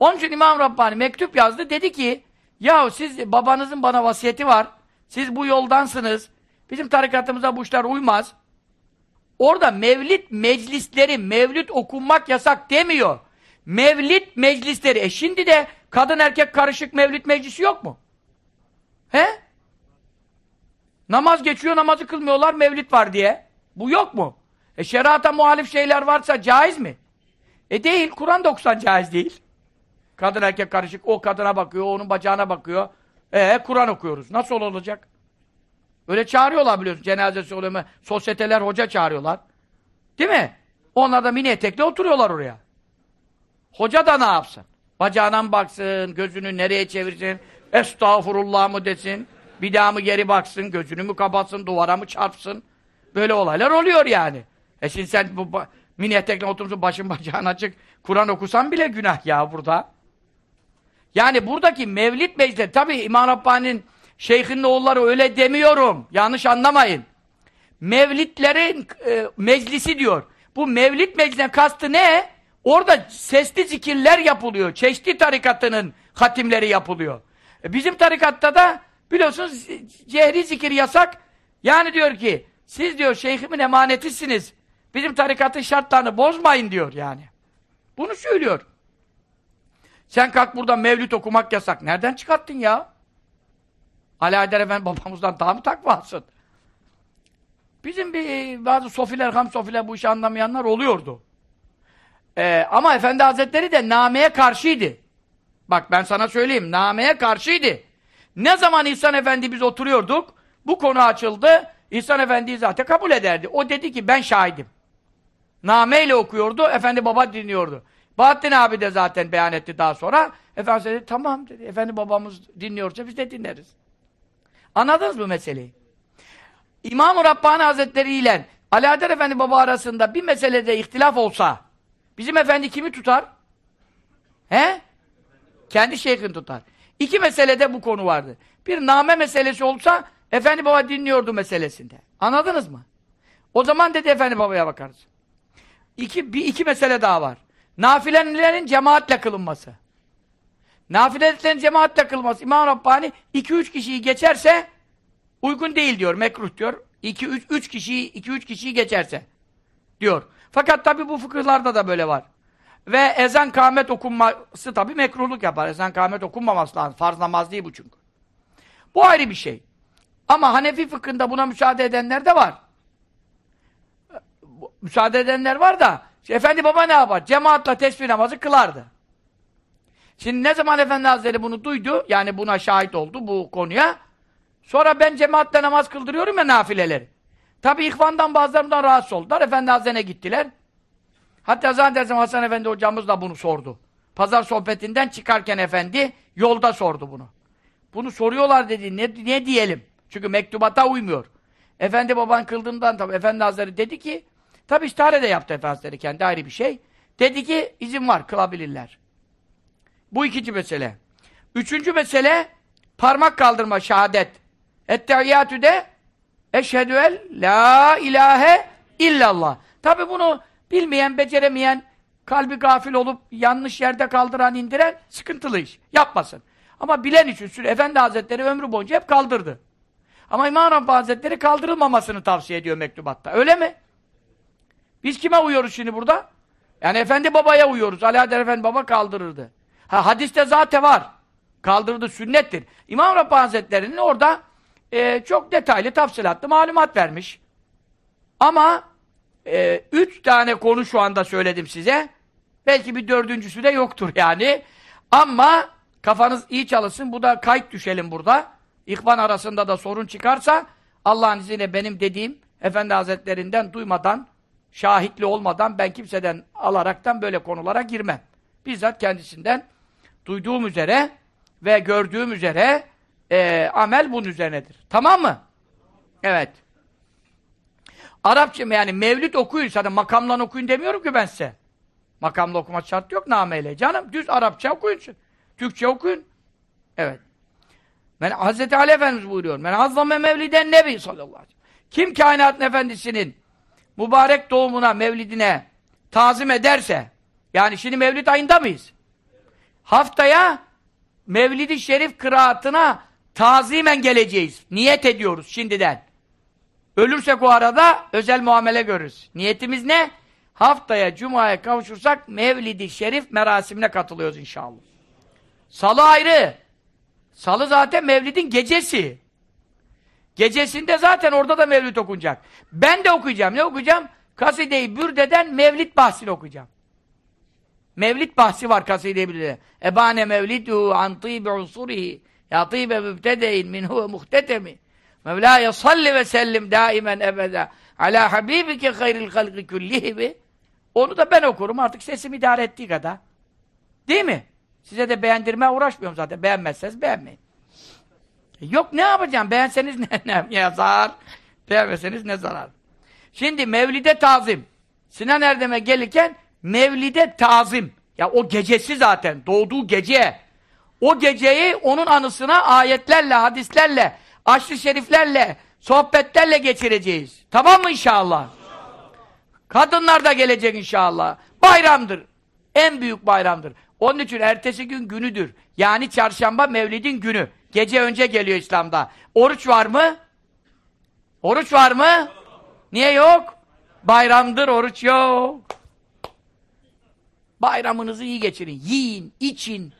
Onun için İmam Rabbani mektup yazdı. Dedi ki, yahu siz babanızın bana vasiyeti var. Siz bu yoldansınız. Bizim tarikatımıza bu işler uymaz. Orada mevlid meclisleri, mevlid okunmak yasak demiyor. Mevlid meclisleri. E şimdi de kadın erkek karışık mevlid meclisi yok mu? He? Namaz geçiyor, namazı kılmıyorlar, mevlid var diye. Bu yok mu? E şerata muhalif şeyler varsa caiz mi? E değil, Kur'an 90 caiz değil. Kadın erkek karışık, o kadına bakıyor, onun bacağına bakıyor. E Kur'an okuyoruz. Nasıl olacak? Öyle çağırıyorlar biliyorsun. Cenazesi oluyor? Sosyeteler hoca çağırıyorlar. Değil mi? Onlar da mini etekle oturuyorlar oraya. Hoca da ne yapsın? Bacağına baksın? Gözünü nereye çevirsin? Estağfurullah mı desin? Bir daha mı geri baksın? Gözünü mü kapatsın? Duvara mı çarpsın? Böyle olaylar oluyor yani. E şimdi sen bu mini etekle oturmuşsun başın bacağın açık. Kur'an okusan bile günah ya burada. Yani buradaki mevlid meclisleri, tabi İmam Rabbani'nin şeyhinin oğulları öyle demiyorum. Yanlış anlamayın. Mevlidlerin e, meclisi diyor. Bu mevlid meclisine kastı ne? Orada sesli zikirler yapılıyor. Çeşitli tarikatının hatimleri yapılıyor. E, bizim tarikatta da biliyorsunuz cehri zikir yasak. Yani diyor ki siz diyor şeyhimin emanetisiniz. Bizim tarikatın şartlarını bozmayın diyor yani. Bunu söylüyor. Sen kalk burada mevlüt okumak yasak. Nereden çıkarttın ya? Haydar Efendi babamızdan daha mı takvasın? Bizim bir bazı sofiler, ham sofiler bu işi anlamayanlar oluyordu. Ee, ama Efendi Hazretleri de nameye karşıydı. Bak ben sana söyleyeyim, nameye karşıydı. Ne zaman İhsan Efendi biz oturuyorduk, bu konu açıldı, İhsan Efendi'yi zaten kabul ederdi. O dedi ki ben şahidim. Nameyle okuyordu, Efendi Baba dinliyordu. Bahattin abi de zaten beyan etti daha sonra. Efendimiz dedi, tamam dedi, Efendi babamız dinliyorsa biz de dinleriz. Anladınız mı meseleyi? İmam-ı Rabbani Hazretleri ile Alaeddin Efendi baba arasında bir meselede ihtilaf olsa bizim efendi kimi tutar? He? Kendi şeyhini tutar. İki meselede bu konu vardı. Bir name meselesi olsa efendi baba dinliyordu meselesinde. Anladınız mı? O zaman dedi efendi babaya bakarız. İki, bir iki mesele daha var. Nafilelerin cemaatle kılınması. Nafilelerin cemaatle kılınması. İmam Rabbani iki üç kişiyi geçerse uygun değil diyor, mekruh diyor. İki üç, üç kişiyi, iki üç kişiyi geçerse diyor. Fakat tabi bu fıkıhlarda da böyle var. Ve ezan kâmet okunması tabi mekruhluk yapar. Ezan kâmet okunmaması lazım. Farz namaz değil bu çünkü. Bu ayrı bir şey. Ama Hanefi fıkhında buna müsaade edenler de var. Müsaade edenler var da işte Efendi baba ne yapar? Cemaatla tesbih namazı kılardı. Şimdi ne zaman Efendi Hazretleri bunu duydu, yani buna şahit oldu bu konuya, sonra ben cemaatle namaz kıldırıyorum ya nafileleri. Tabi ihvandan bazılarından rahatsız oldular, Efendi Hazretleri'ne gittiler. Hatta zannedersem Hasan Efendi hocamız da bunu sordu. Pazar sohbetinden çıkarken Efendi yolda sordu bunu. Bunu soruyorlar dedi, ne, ne diyelim? Çünkü mektubata uymuyor. Efendi baban kıldığından tabi Efendi Hazretleri dedi ki, tabi istihare de yaptı Efendi Hazretleri kendi ayrı bir şey. Dedi ki izin var, kılabilirler. Bu ikinci mesele. Üçüncü mesele parmak kaldırma şehadet. Ettehiyyatü de eşhedü el la ilahe illallah. Tabi bunu bilmeyen, beceremeyen, kalbi gafil olup yanlış yerde kaldıran, indiren sıkıntılı iş. Yapmasın. Ama bilen için Efendi Hazretleri ömrü boyunca hep kaldırdı. Ama İmam Rabbani Hazretleri kaldırılmamasını tavsiye ediyor mektubatta. Öyle mi? Biz kime uyuyoruz şimdi burada? Yani Efendi Baba'ya uyuyoruz. Ali Adel Efendi Baba kaldırırdı. Ha, hadiste zaten var. Kaldırdı sünnettir. İmam Rabbani Hazretleri'nin orada e, çok detaylı, tafsilatlı malumat vermiş. Ama e, üç tane konu şu anda söyledim size. Belki bir dördüncüsü de yoktur yani. Ama kafanız iyi çalışsın. Bu da kayıt düşelim burada. İhvan arasında da sorun çıkarsa Allah'ın izniyle benim dediğim Efendi Hazretlerinden duymadan, şahitli olmadan ben kimseden alaraktan böyle konulara girmem. Bizzat kendisinden duyduğum üzere ve gördüğüm üzere e, amel bunun üzerinedir. Tamam mı? Evet. Arapça yani mevlid okuyun zaten makamla okuyun demiyorum ki ben size. Makamla okuma şart yok nameyle. Canım düz Arapça okuyun. Türkçe okuyun. Evet. Ben Hazreti Ali Efendimiz buyuruyor. Men azzame mevliden nebi sallallahu aleyhi ve sellem. Kim kainatın efendisinin mübarek doğumuna, mevlidine tazim ederse, yani şimdi mevlid ayında mıyız? Haftaya Mevlid-i Şerif kıraatına tazimen geleceğiz. Niyet ediyoruz şimdiden. Ölürsek o arada özel muamele görürüz. Niyetimiz ne? Haftaya Cuma'ya kavuşursak Mevlid-i Şerif merasimine katılıyoruz inşallah. Salı ayrı. Salı zaten Mevlid'in gecesi. Gecesinde zaten orada da Mevlid okunacak. Ben de okuyacağım. Ne okuyacağım? Kaside-i Bürde'den Mevlid bahsini okuyacağım. Mevlid bahsi var kaside-i Bürde'de. Ebane mevlidu an tîbe usurihi ya tîbe mübtedeyin min huve muhtetemi Mevlâye salli ve sellim daimen ebede ala habibike hayril halki küllihibi Onu da ben okurum artık sesim idare ettiği kadar. Değil mi? Size de beğendirmeye uğraşmıyorum zaten. Beğenmezseniz beğenmeyin. E yok ne yapacağım? Beğenseniz ne, ne yazar? Beğenmeseniz ne zarar? Şimdi Mevlid'e tazim. Sinan Erdem'e gelirken Mevlid'e tazim. Ya o gecesi zaten. Doğduğu gece. O geceyi onun anısına ayetlerle, hadislerle, aşrı şeriflerle, sohbetlerle geçireceğiz. Tamam mı inşallah? Kadınlar da gelecek inşallah. Bayramdır. En büyük bayramdır. Onun için ertesi gün günüdür. Yani çarşamba Mevlid'in günü. Gece önce geliyor İslam'da. Oruç var mı? Oruç var mı? Niye yok? Bayramdır, oruç yok. Bayramınızı iyi geçirin. Yiyin, için.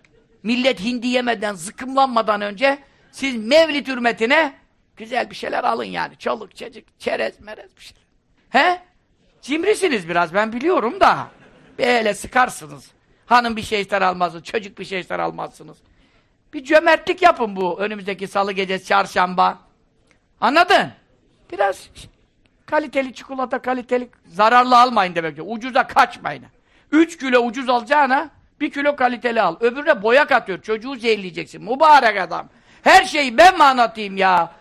Millet hindi yemeden, zıkkımlanmadan önce siz Mevlid hürmetine güzel bir şeyler alın yani. Çoluk, çocuk, çerez, merez bir şeyler. He? Cimrisiniz biraz ben biliyorum da. Böyle sıkarsınız. Hanım bir şey ister almazsınız, çocuk bir şey ister almazsınız. Bir cömertlik yapın bu önümüzdeki salı gecesi, çarşamba. Anladın? Biraz kaliteli çikolata, kaliteli zararlı almayın demek ki. Ucuza kaçmayın. Üç kilo ucuz alacağına bir kilo kaliteli al. Öbürüne boya katıyor. Çocuğu zehirleyeceksin. Mübarek adam. Her şeyi ben mi anlatayım ya?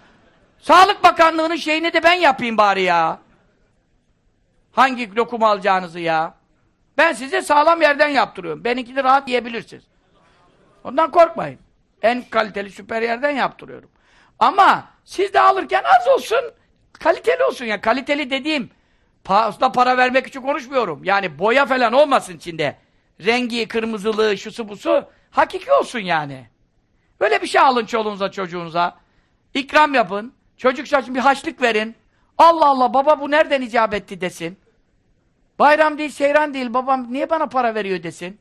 Sağlık Bakanlığı'nın şeyini de ben yapayım bari ya. Hangi lokumu alacağınızı ya? Ben size sağlam yerden yaptırıyorum. Benimkini rahat yiyebilirsiniz. Ondan korkmayın. En kaliteli süper yerden yaptırıyorum. Ama siz de alırken az olsun, kaliteli olsun. Yani kaliteli dediğim, fazla para vermek için konuşmuyorum. Yani boya falan olmasın içinde. Rengi, kırmızılığı, şusu busu, hakiki olsun yani. Böyle bir şey alın çoluğunuza, çocuğunuza. İkram yapın. Çocuk için bir haçlık verin. Allah Allah baba bu nereden icap etti desin. Bayram değil, seyran değil, babam niye bana para veriyor desin.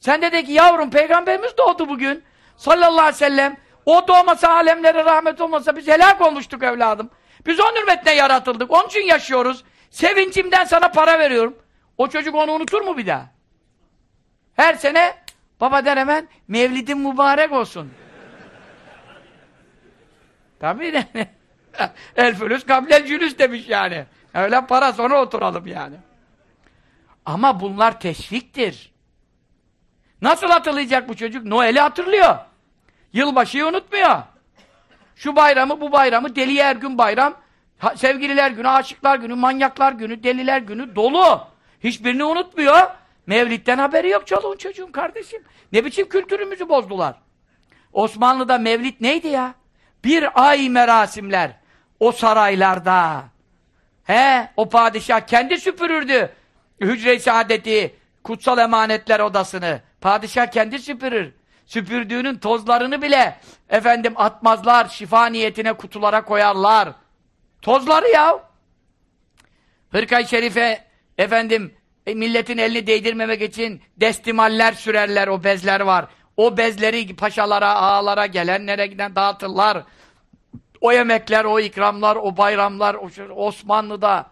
Sen de de ki yavrum peygamberimiz doğdu bugün. Sallallahu aleyhi ve sellem. O doğmasa alemlere rahmet olmasa biz helak olmuştuk evladım. Biz onun hürmetine yaratıldık. Onun için yaşıyoruz. Sevincimden sana para veriyorum. O çocuk onu unutur mu bir daha? Her sene baba der hemen mevlidin mübarek olsun. Tabii de el fülüs kablel cülüs demiş yani. Öyle para sonra oturalım yani. Ama bunlar teşviktir. Nasıl hatırlayacak bu çocuk? Noel'i hatırlıyor. Yılbaşıyı unutmuyor. Şu bayramı, bu bayramı, deli her gün bayram, sevgililer günü, aşıklar günü, manyaklar günü, deliler günü dolu. Hiçbirini unutmuyor. Mevlid'den haberi yok çoluğun çocuğun kardeşim. Ne biçim kültürümüzü bozdular. Osmanlı'da Mevlid neydi ya? Bir ay merasimler. O saraylarda. He, o padişah kendi süpürürdü. Hücre-i saadeti, kutsal emanetler odasını. Padişah kendi süpürür. Süpürdüğünün tozlarını bile efendim atmazlar, şifa niyetine kutulara koyarlar. Tozları ya. Hırkay Şerife efendim e, milletin elini değdirmemek için destimaller sürerler, o bezler var. O bezleri paşalara, ağalara, gelenlere giden dağıtırlar. O yemekler, o ikramlar, o bayramlar, o Osmanlı'da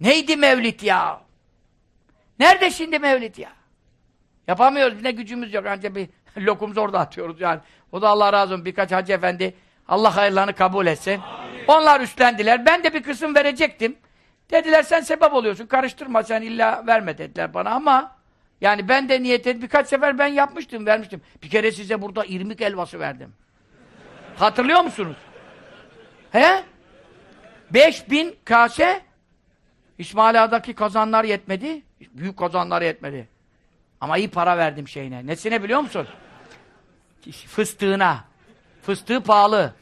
neydi Mevlid ya? Nerede şimdi Mevlid ya? Yapamıyoruz. Ne gücümüz yok. Ancak bir lokum zor da atıyoruz yani. O da Allah razı olsun. Birkaç hacı efendi Allah hayırlarını kabul etsin. Amin. Onlar üstlendiler. Ben de bir kısım verecektim. Dediler sen sebep oluyorsun. Karıştırma sen illa verme dediler bana ama yani ben de niyet ettim. Birkaç sefer ben yapmıştım, vermiştim. Bir kere size burada irmik elvası verdim. Hatırlıyor musunuz? He? 5000 kase İsmail Ağa'daki kazanlar yetmedi. Büyük kazanlar yetmedi. Ama iyi para verdim şeyine. Nesine biliyor musun? Fıstığına. Fıstığı pahalı.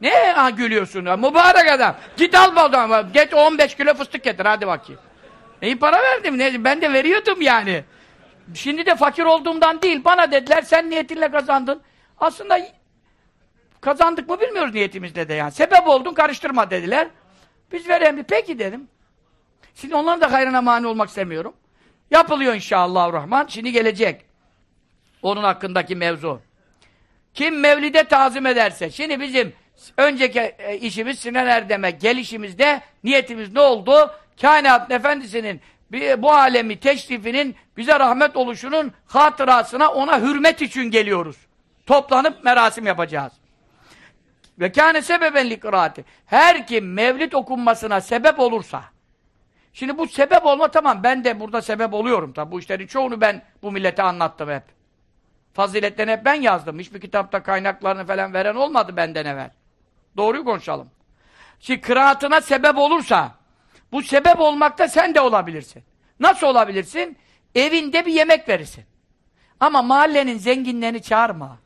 Ne ha, gülüyorsun ya? Mübarek adam. Git al bu adam. Get 15 kilo fıstık getir hadi bakayım. İyi para verdim. Ne? Ben de veriyordum yani. Şimdi de fakir olduğumdan değil. Bana dediler sen niyetinle kazandın. Aslında kazandık mı bilmiyoruz niyetimizde de yani. Sebep oldun karıştırma dediler. Biz verelim. Peki dedim. Şimdi onların da hayrına mani olmak istemiyorum. Yapılıyor inşallah rahman. Şimdi gelecek. Onun hakkındaki mevzu. Kim mevlide tazim ederse. Şimdi bizim önceki e, işimiz Sinan Erdem'e gelişimizde niyetimiz ne oldu? Kainat efendisinin bu alemi teşrifinin bize rahmet oluşunun hatırasına ona hürmet için geliyoruz. Toplanıp merasim yapacağız. Ve kâne sebeben likırâti. Her kim mevlid okunmasına sebep olursa. Şimdi bu sebep olma tamam ben de burada sebep oluyorum tabi. Bu işlerin çoğunu ben bu millete anlattım hep. Faziletlerini hep ben yazdım. Hiçbir kitapta kaynaklarını falan veren olmadı benden evvel. Doğruyu konuşalım. Şimdi kıraatına sebep olursa bu sebep olmakta sen de olabilirsin. Nasıl olabilirsin? Evinde bir yemek verirsin. Ama mahallenin zenginlerini çağırma.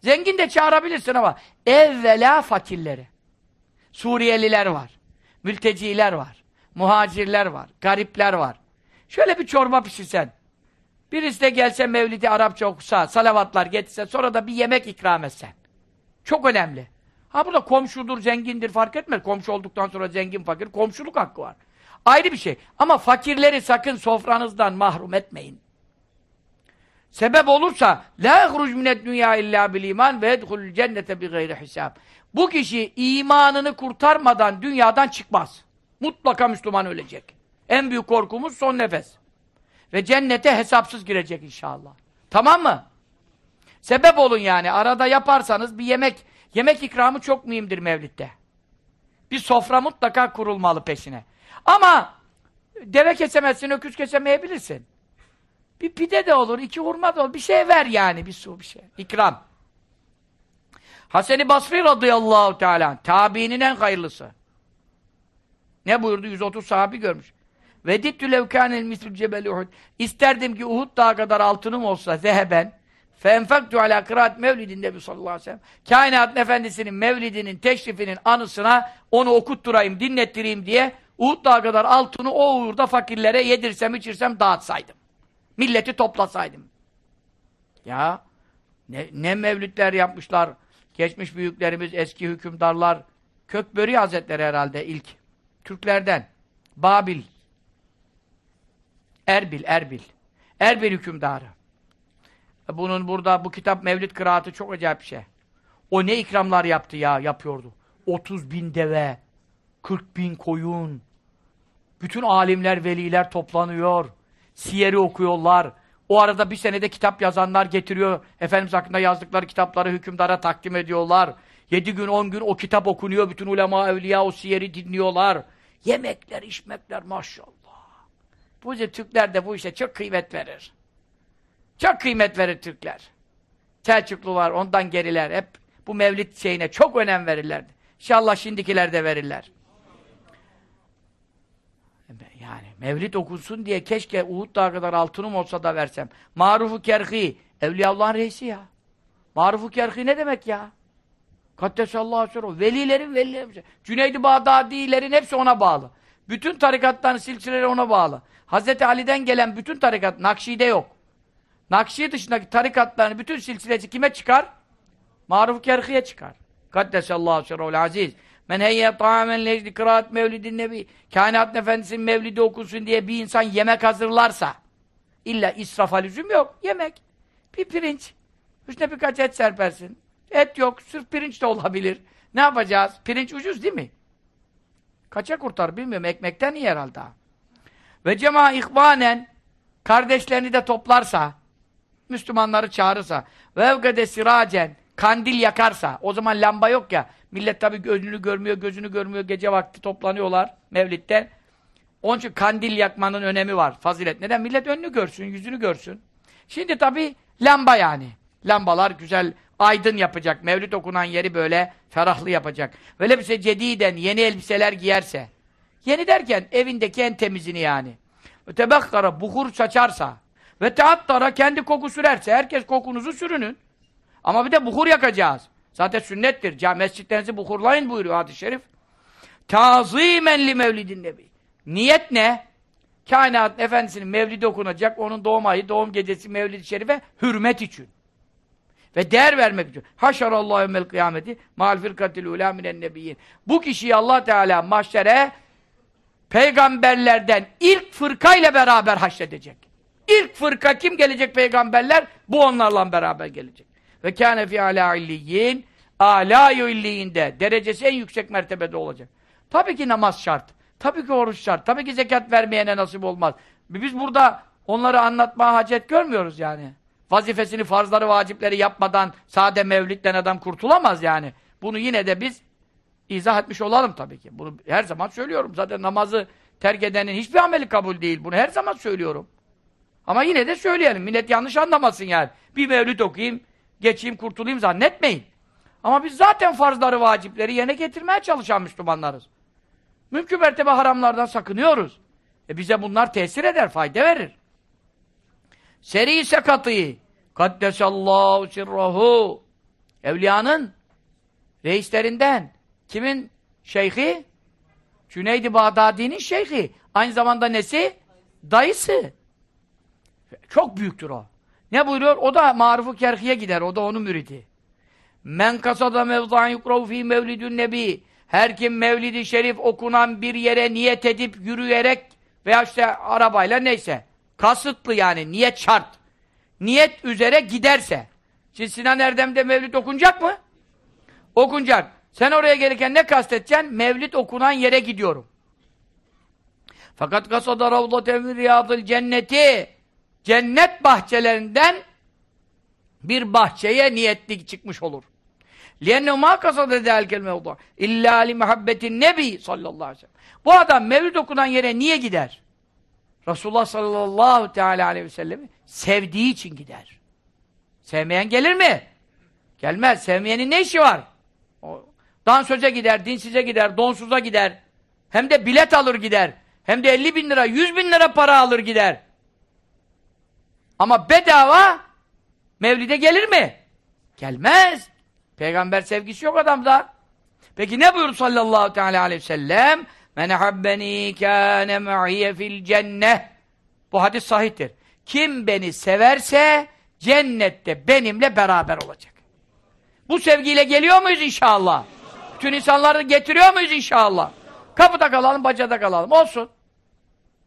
Zengin de çağırabilirsin ama evvela fakirleri. Suriyeliler var. Mülteciler var. Muhacirler var. Garipler var. Şöyle bir çorba pişirsen. Birisi de gelse Mevlidi Arapça okusa, salavatlar getirse, sonra da bir yemek ikram etsen. Çok önemli. Ha burada komşudur, zengindir fark etmez. Komşu olduktan sonra zengin fakir, komşuluk hakkı var. Ayrı bir şey. Ama fakirleri sakın sofranızdan mahrum etmeyin. Sebep olursa la yahruc minet dünya illa bil iman ve yedhulul cennete bi gayri hisab. Bu kişi imanını kurtarmadan dünyadan çıkmaz. Mutlaka Müslüman ölecek. En büyük korkumuz son nefes. Ve cennete hesapsız girecek inşallah. Tamam mı? Sebep olun yani. Arada yaparsanız bir yemek yemek ikramı çok mühimdir Mevlid'de. Bir sofra mutlaka kurulmalı peşine. Ama deve kesemezsin, öküz kesemeyebilirsin. Bir pide de olur, iki hurma da olur. Bir şey ver yani, bir su, bir şey. İkram. Hasan-ı Basri radıyallahu teala tabiinin en hayırlısı. Ne buyurdu? 130 sahabi görmüş. Vedittü levkânel mislü cebel Uhud. İsterdim ki Uhud dağı kadar altınım olsa zeheben. Fenfektu ala kıraat mevlidin Nebi sallallahu aleyhi ve sellem. Kainatın efendisinin mevlidinin, teşrifinin anısına onu okutturayım, dinlettireyim diye Uhud dağı kadar altını o uğurda fakirlere yedirsem, içirsem, dağıtsaydım. Milleti toplasaydım. Ya ne, ne mevlütler yapmışlar. Geçmiş büyüklerimiz, eski hükümdarlar. Kökböri Hazretleri herhalde ilk. Türklerden. Babil. Erbil, Erbil. Erbil hükümdarı. Bunun burada, bu kitap Mevlid kıraatı çok acayip bir şey. O ne ikramlar yaptı ya, yapıyordu. 30 bin deve, 40 bin koyun. Bütün alimler, veliler toplanıyor. Siyeri okuyorlar. O arada bir senede kitap yazanlar getiriyor. Efendimiz hakkında yazdıkları kitapları hükümdara takdim ediyorlar. Yedi gün, on gün o kitap okunuyor. Bütün ulema, evliya o siyeri dinliyorlar. Yemekler, içmekler maşallah. Bu Türkler de bu işe çok kıymet verir. Çok kıymet verir Türkler. Selçuklu var, ondan geriler. Hep bu mevlid şeyine çok önem verirlerdi. İnşallah şimdikiler de verirler. Yani mevlid okunsun diye keşke Uhud Dağı kadar altınım olsa da versem. Marufu Kerhi, Evliyaullah'ın reisi ya. Marufu Kerhi ne demek ya? Kaddesallahu aleyhi Velilerin velileri. Cüneyd-i Bağdadilerin hepsi ona bağlı. Bütün tarikatların silsileleri ona bağlı. Hazreti Ali'den gelen bütün tarikat, Nakşi'de yok. Nakşi dışındaki tarikatların bütün silsilesi kime çıkar? Maruf Kerhi'ye çıkar. Kaddesallahu sirrul aziz. Men heyye ta'amen lejdi kıraat mevlidin nebi. Kainat efendisinin mevlidi okusun diye bir insan yemek hazırlarsa illa israf lüzum yok. Yemek. Bir pirinç. Üstüne birkaç et serpersin. Et yok. Sırf pirinç de olabilir. Ne yapacağız? Pirinç ucuz değil mi? Kaça kurtar bilmiyorum. Ekmekten iyi herhalde. Ve cema ihvanen kardeşlerini de toplarsa, Müslümanları çağırırsa, ve evgede siracen, kandil yakarsa, o zaman lamba yok ya, millet tabi gözünü görmüyor, gözünü görmüyor, gece vakti toplanıyorlar Mevlid'de. Onun için kandil yakmanın önemi var, fazilet. Neden? Millet önünü görsün, yüzünü görsün. Şimdi tabi lamba yani. Lambalar güzel, aydın yapacak. Mevlid okunan yeri böyle ferahlı yapacak. Böyle bir şey cediden yeni elbiseler giyerse. Yeni derken evindeki en temizini yani. Tebekkara buhur saçarsa ve teattara kendi koku sürerse herkes kokunuzu sürünün. Ama bir de buhur yakacağız. Zaten sünnettir. Cami mescitlerinizi buhurlayın buyuruyor hadis-i şerif. Tazimen li mevlidin nebi. Niyet ne? Kainat efendisinin mevlidi okunacak. Onun doğum ayı, doğum gecesi mevlid-i şerife hürmet için. Ve değer vermek için. Haşarallahu emmel kıyameti mal firkatil ula minen nebiyyin. Bu kişiyi Allah Teala mahşere peygamberlerden ilk fırkayla beraber haşredecek. İlk fırka kim gelecek peygamberler? Bu onlarla beraber gelecek. Ve kâne fî alâ illiyyin alâ illiyinde derecesi en yüksek mertebede olacak. Tabii ki namaz şart. Tabii ki oruç şart. Tabii ki zekat vermeyene nasip olmaz. Biz burada onları anlatmaya hacet görmüyoruz yani. Vazifesini, farzları, vacipleri yapmadan sade mevlitten adam kurtulamaz yani. Bunu yine de biz izah etmiş olalım tabii ki. Bunu her zaman söylüyorum. Zaten namazı terk edenin hiçbir ameli kabul değil. Bunu her zaman söylüyorum. Ama yine de söyleyelim. Millet yanlış anlamasın yani. Bir mevlüt okuyayım, geçeyim, kurtulayım zannetmeyin. Ama biz zaten farzları, vacipleri yerine getirmeye çalışan Müslümanlarız. Mümkün mertebe haramlardan sakınıyoruz. E bize bunlar tesir eder, fayda verir. Seri sekatı kaddesallahu sirrahu evliyanın reislerinden kimin şeyhi? Cüneydi Bağdadi'nin şeyhi. Aynı zamanda nesi? Dayısı. Çok büyüktür o. Ne buyuruyor? O da marufu kerhiye gider. O da onun müridi. Men kasada mevza'an yukravu fi mevlidün nebi. Her kim mevlidi şerif okunan bir yere niyet edip yürüyerek veya işte arabayla neyse. Kasıtlı yani. Niyet şart. Niyet üzere giderse. Şimdi Sinan Erdem'de mevlid okunacak mı? Okunacak. Sen oraya gelirken ne kasteteceksin? Mevlid okunan yere gidiyorum. Fakat kasada ravdaten min riyadıl cenneti cennet bahçelerinden bir bahçeye niyetli çıkmış olur. لِيَنَّهُ مَا قَصَدَ ذَلْكَ الْمَوْضَعِ اِلَّا لِمَحَبَّةِ nebi sallallahu aleyhi ve sellem. Bu adam mevlid okunan yere niye gider? Resulullah sallallahu teala aleyhi ve sellemi sevdiği için gider. Sevmeyen gelir mi? Gelmez. Sevmeyenin ne işi var? O, dansöze gider, dinsize gider, donsuza gider. Hem de bilet alır gider. Hem de 50 bin lira, 100 bin lira para alır gider. Ama bedava mevlide gelir mi? Gelmez. Peygamber sevgisi yok adamda. Peki ne buyurdu sallallahu teala aleyhi ve sellem? Men habbeni kâne me'iyye fil cenneh. Bu hadis sahihtir. Kim beni severse cennette benimle beraber olacak. Bu sevgiyle geliyor muyuz inşallah? Bütün insanları getiriyor muyuz inşallah? Kapıda kalalım, bacada kalalım. Olsun.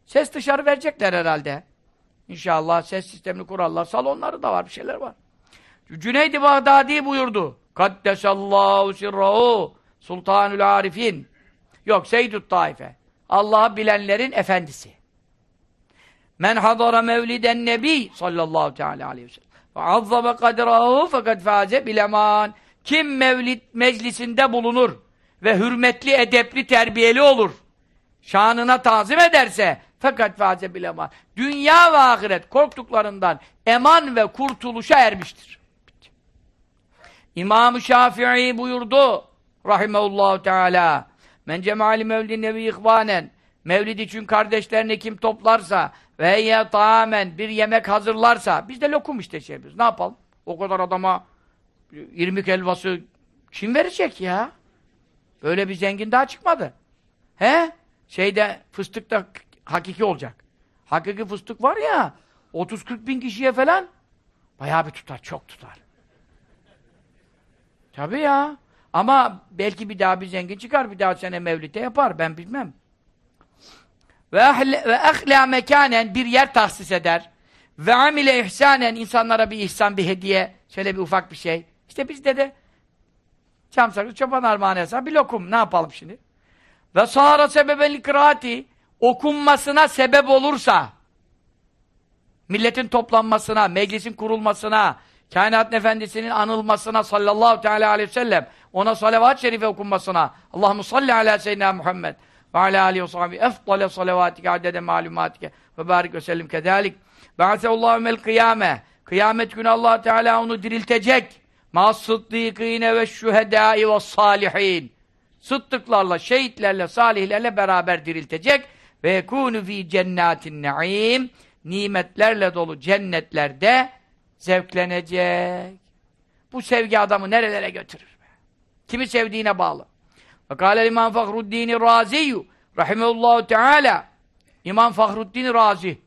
Ses dışarı verecekler herhalde. İnşallah ses sistemini kurarlar. Salonları da var, bir şeyler var. Cüneydi Bağdadi buyurdu. Kaddesallahu sirrahu Sultanül Arifin. Yok Seyyidut Taife. Allah'ı bilenlerin efendisi. Men hadara mevliden nebi sallallahu teala aleyhi ve sellem. Ve azzame kadrahu fakat faze bileman. Kim mevlid meclisinde bulunur ve hürmetli, edepli, terbiyeli olur. Şanına tazim ederse fakat faze bileman. Dünya ve ahiret korktuklarından eman ve kurtuluşa ermiştir. İmam-ı Şafii buyurdu rahimehullahu teala men cemali mevlid nebi ihvanen mevlid için kardeşlerini kim toplarsa ve ye taamen bir yemek hazırlarsa biz de lokum işte şey yapıyoruz. Ne yapalım? O kadar adama irmik helvası kim verecek ya? Böyle bir zengin daha çıkmadı. He? Şeyde fıstık da hakiki olacak. Hakiki fıstık var ya 30-40 bin kişiye falan bayağı bir tutar, çok tutar. Tabii ya. Ama belki bir daha bir zengin çıkar, bir daha sene mevlite yapar, ben bilmem. Ve ehla mekanen bir yer tahsis eder. Ve amile ihsanen insanlara bir ihsan, bir hediye, şöyle bir ufak bir şey. İşte bizde de çam sakız, çoban armağanı bir lokum. Ne yapalım şimdi? Ve sahara sebeben kıraati okunmasına sebep olursa milletin toplanmasına, meclisin kurulmasına, kainat efendisinin anılmasına sallallahu teala aleyhi ve sellem, ona salavat-ı şerife okunmasına, Allahumme salli ala seyyidina Muhammed ve ala alihi ve sahbihi efdale salavatike adede malumatike ve barik ve sellim kedalik. Ba'aseullahu mel kıyame. Kıyamet günü Allah Teala onu diriltecek. Ma sıddîkîne ve şühedâi ve salihin. Sıddıklarla, şehitlerle, salihlerle beraber diriltecek. Ve yekûnü fî cennetin naîm. Nimetlerle dolu cennetlerde zevklenecek. Bu sevgi adamı nerelere götürür? Be? Kimi sevdiğine bağlı. Ve kâle İmam Fahruddin Raziyyü rahimehullahu teâlâ İmam Fahruddin Razi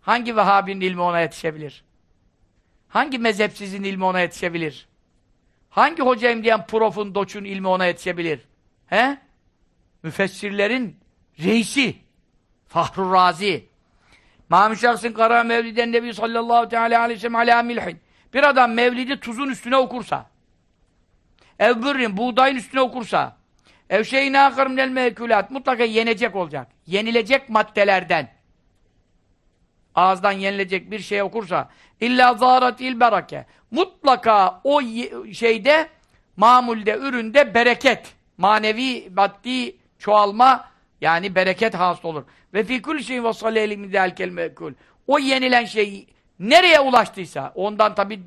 Hangi Vehhabinin ilmi ona yetişebilir? Hangi mezhepsizin ilmi ona yetişebilir? Hangi hocayım diyen profun, doçun ilmi ona yetişebilir? He? Müfessirlerin reisi. Fahrur Razi. Mahmud Şahsın Kara Mevliden Nebi sallallahu teala aleyhi ve sellem ala milhin. Bir adam mevlidi tuzun üstüne okursa, ev bürrin, buğdayın üstüne okursa, ev şeyin akır minel mekülat, mutlaka yenecek olacak. Yenilecek maddelerden ağızdan yenilecek bir şey okursa illa zâratil bereke mutlaka o şeyde mamulde, üründe bereket manevi, maddi çoğalma yani bereket hasıl olur. Ve fi kulli şeyin vasale min zelkel mekul. O yenilen şey nereye ulaştıysa ondan tabi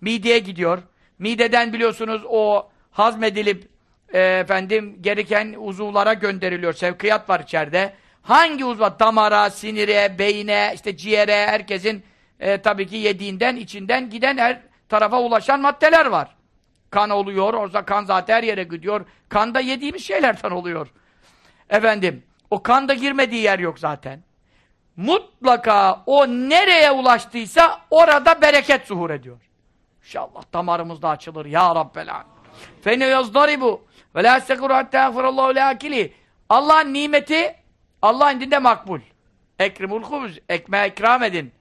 mideye gidiyor. Mideden biliyorsunuz o hazmedilip e, efendim gereken uzuvlara gönderiliyor. Sevkiyat var içeride. Hangi uzva? Damara, sinire, beyne, işte ciğere, herkesin e, tabii ki yediğinden, içinden giden her tarafa ulaşan maddeler var. Kan oluyor, orada kan zaten her yere gidiyor. Kanda yediğimiz şeylerden oluyor. Efendim, o kanda girmediği yer yok zaten. Mutlaka o nereye ulaştıysa orada bereket zuhur ediyor. İnşallah damarımız da açılır ya Rabbel. Fene yazdaribu ve la estekuru hatta yagfirallahu leakili. Allah'ın nimeti Allah indinde makbul. Ekrimul hubuz. Ekmeğe ikram edin.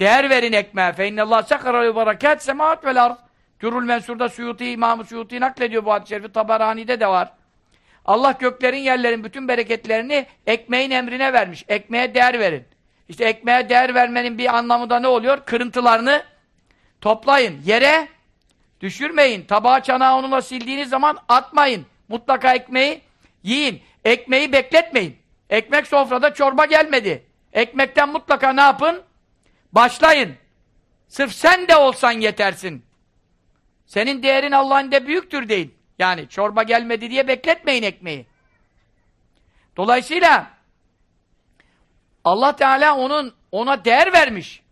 Değer verin ekmeğe. Fe innallâh sekara barakat semaat vel ard. Dürül Mensur'da Suyuti, İmam-ı Suyuti naklediyor bu hadis-i şerifi. Tabarani'de de var. Allah göklerin yerlerin bütün bereketlerini ekmeğin emrine vermiş. Ekmeğe değer verin. İşte ekmeğe değer vermenin bir anlamı da ne oluyor? Kırıntılarını toplayın. Yere düşürmeyin. Tabağı çanağı onunla sildiğiniz zaman atmayın. Mutlaka ekmeği yiyin. Ekmeği bekletmeyin. Ekmek sofrada çorba gelmedi. Ekmekten mutlaka ne yapın? Başlayın. Sırf sen de olsan yetersin. Senin değerin Allah'ın de büyüktür deyin. Yani çorba gelmedi diye bekletmeyin ekmeği. Dolayısıyla Allah Teala onun ona değer vermiş.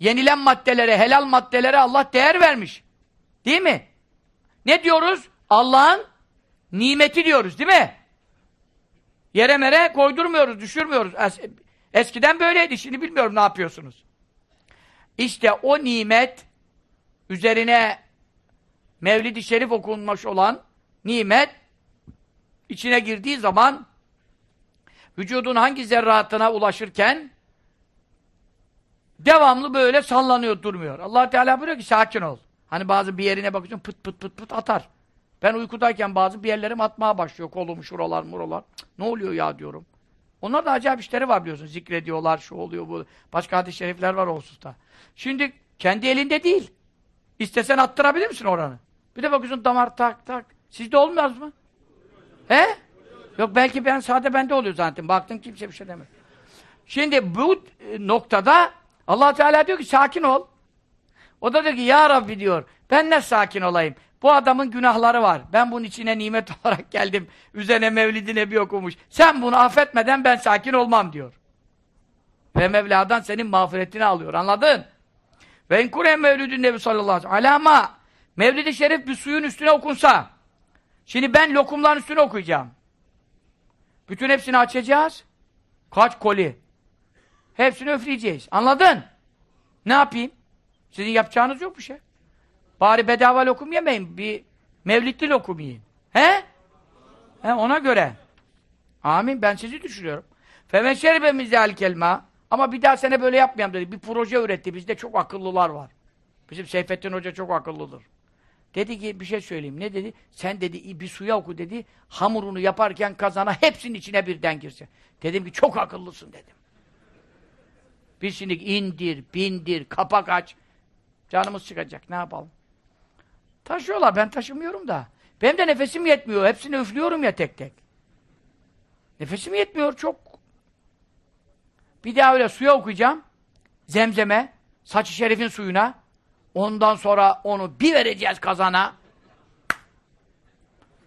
Yenilen maddelere, helal maddelere Allah değer vermiş. Değil mi? Ne diyoruz? Allah'ın nimeti diyoruz, değil mi? Yere mere koydurmuyoruz, düşürmüyoruz. Es eskiden böyleydi, şimdi bilmiyorum ne yapıyorsunuz. İşte o nimet üzerine Mevlid-i Şerif okunmuş olan nimet içine girdiği zaman vücudun hangi zerratına ulaşırken devamlı böyle sallanıyor, durmuyor. allah Teala buyuruyor ki sakin ol. Hani bazı bir yerine bakıyorsun pıt pıt pıt pıt atar. Ben uykudayken bazı bir yerlerim atmaya başlıyor. Kolum, şuralar, muralar. Ne oluyor ya diyorum. Onlar da acayip işleri var biliyorsun. Zikrediyorlar, şu oluyor, bu. Başka hadis-i şerifler var o hususta. Şimdi kendi elinde değil. İstesen attırabilir misin oranı? Bir de bakıyorsun damar tak tak. Sizde olmuyor mu? He? Yok belki ben sade bende oluyor zaten. Baktım kimse bir şey demedi. Şimdi bu noktada allah Teala diyor ki sakin ol. O da diyor ki ya Rabbi diyor ben ne sakin olayım? Bu adamın günahları var. Ben bunun içine nimet olarak geldim. Üzerine Mevlid-i Nebi okumuş. Sen bunu affetmeden ben sakin olmam diyor. Ve Mevla'dan senin mağfiretini alıyor. Anladın? Ve enkure mevlidün nebi sallallahu aleyhi ve sellem. Alama Mevlid-i Şerif bir suyun üstüne okunsa. Şimdi ben lokumların üstüne okuyacağım. Bütün hepsini açacağız. Kaç koli? Hepsini öfleyeceğiz. Anladın? Ne yapayım? Sizin yapacağınız yok bir şey. Bari bedava lokum yemeyin. Bir mevlitli lokum yiyin. He? He ona göre. Amin. Ben sizi düşünüyorum. Femen şeribe mizal kelma. Ama bir daha sene böyle yapmayalım dedi. Bir proje üretti. Bizde çok akıllılar var. Bizim Seyfettin Hoca çok akıllıdır. Dedi ki bir şey söyleyeyim. Ne dedi? Sen dedi bir suya oku dedi. Hamurunu yaparken kazana hepsinin içine birden girsin. Dedim ki çok akıllısın dedim. Biz şimdi indir, bindir, kapak aç. Canımız çıkacak. Ne yapalım? Taşıyorlar. Ben taşımıyorum da. Benim de nefesim yetmiyor. Hepsini üflüyorum ya tek tek. Nefesim yetmiyor çok. Bir daha öyle suya okuyacağım. Zemzeme, saç şerifin suyuna. Ondan sonra onu bir vereceğiz kazana.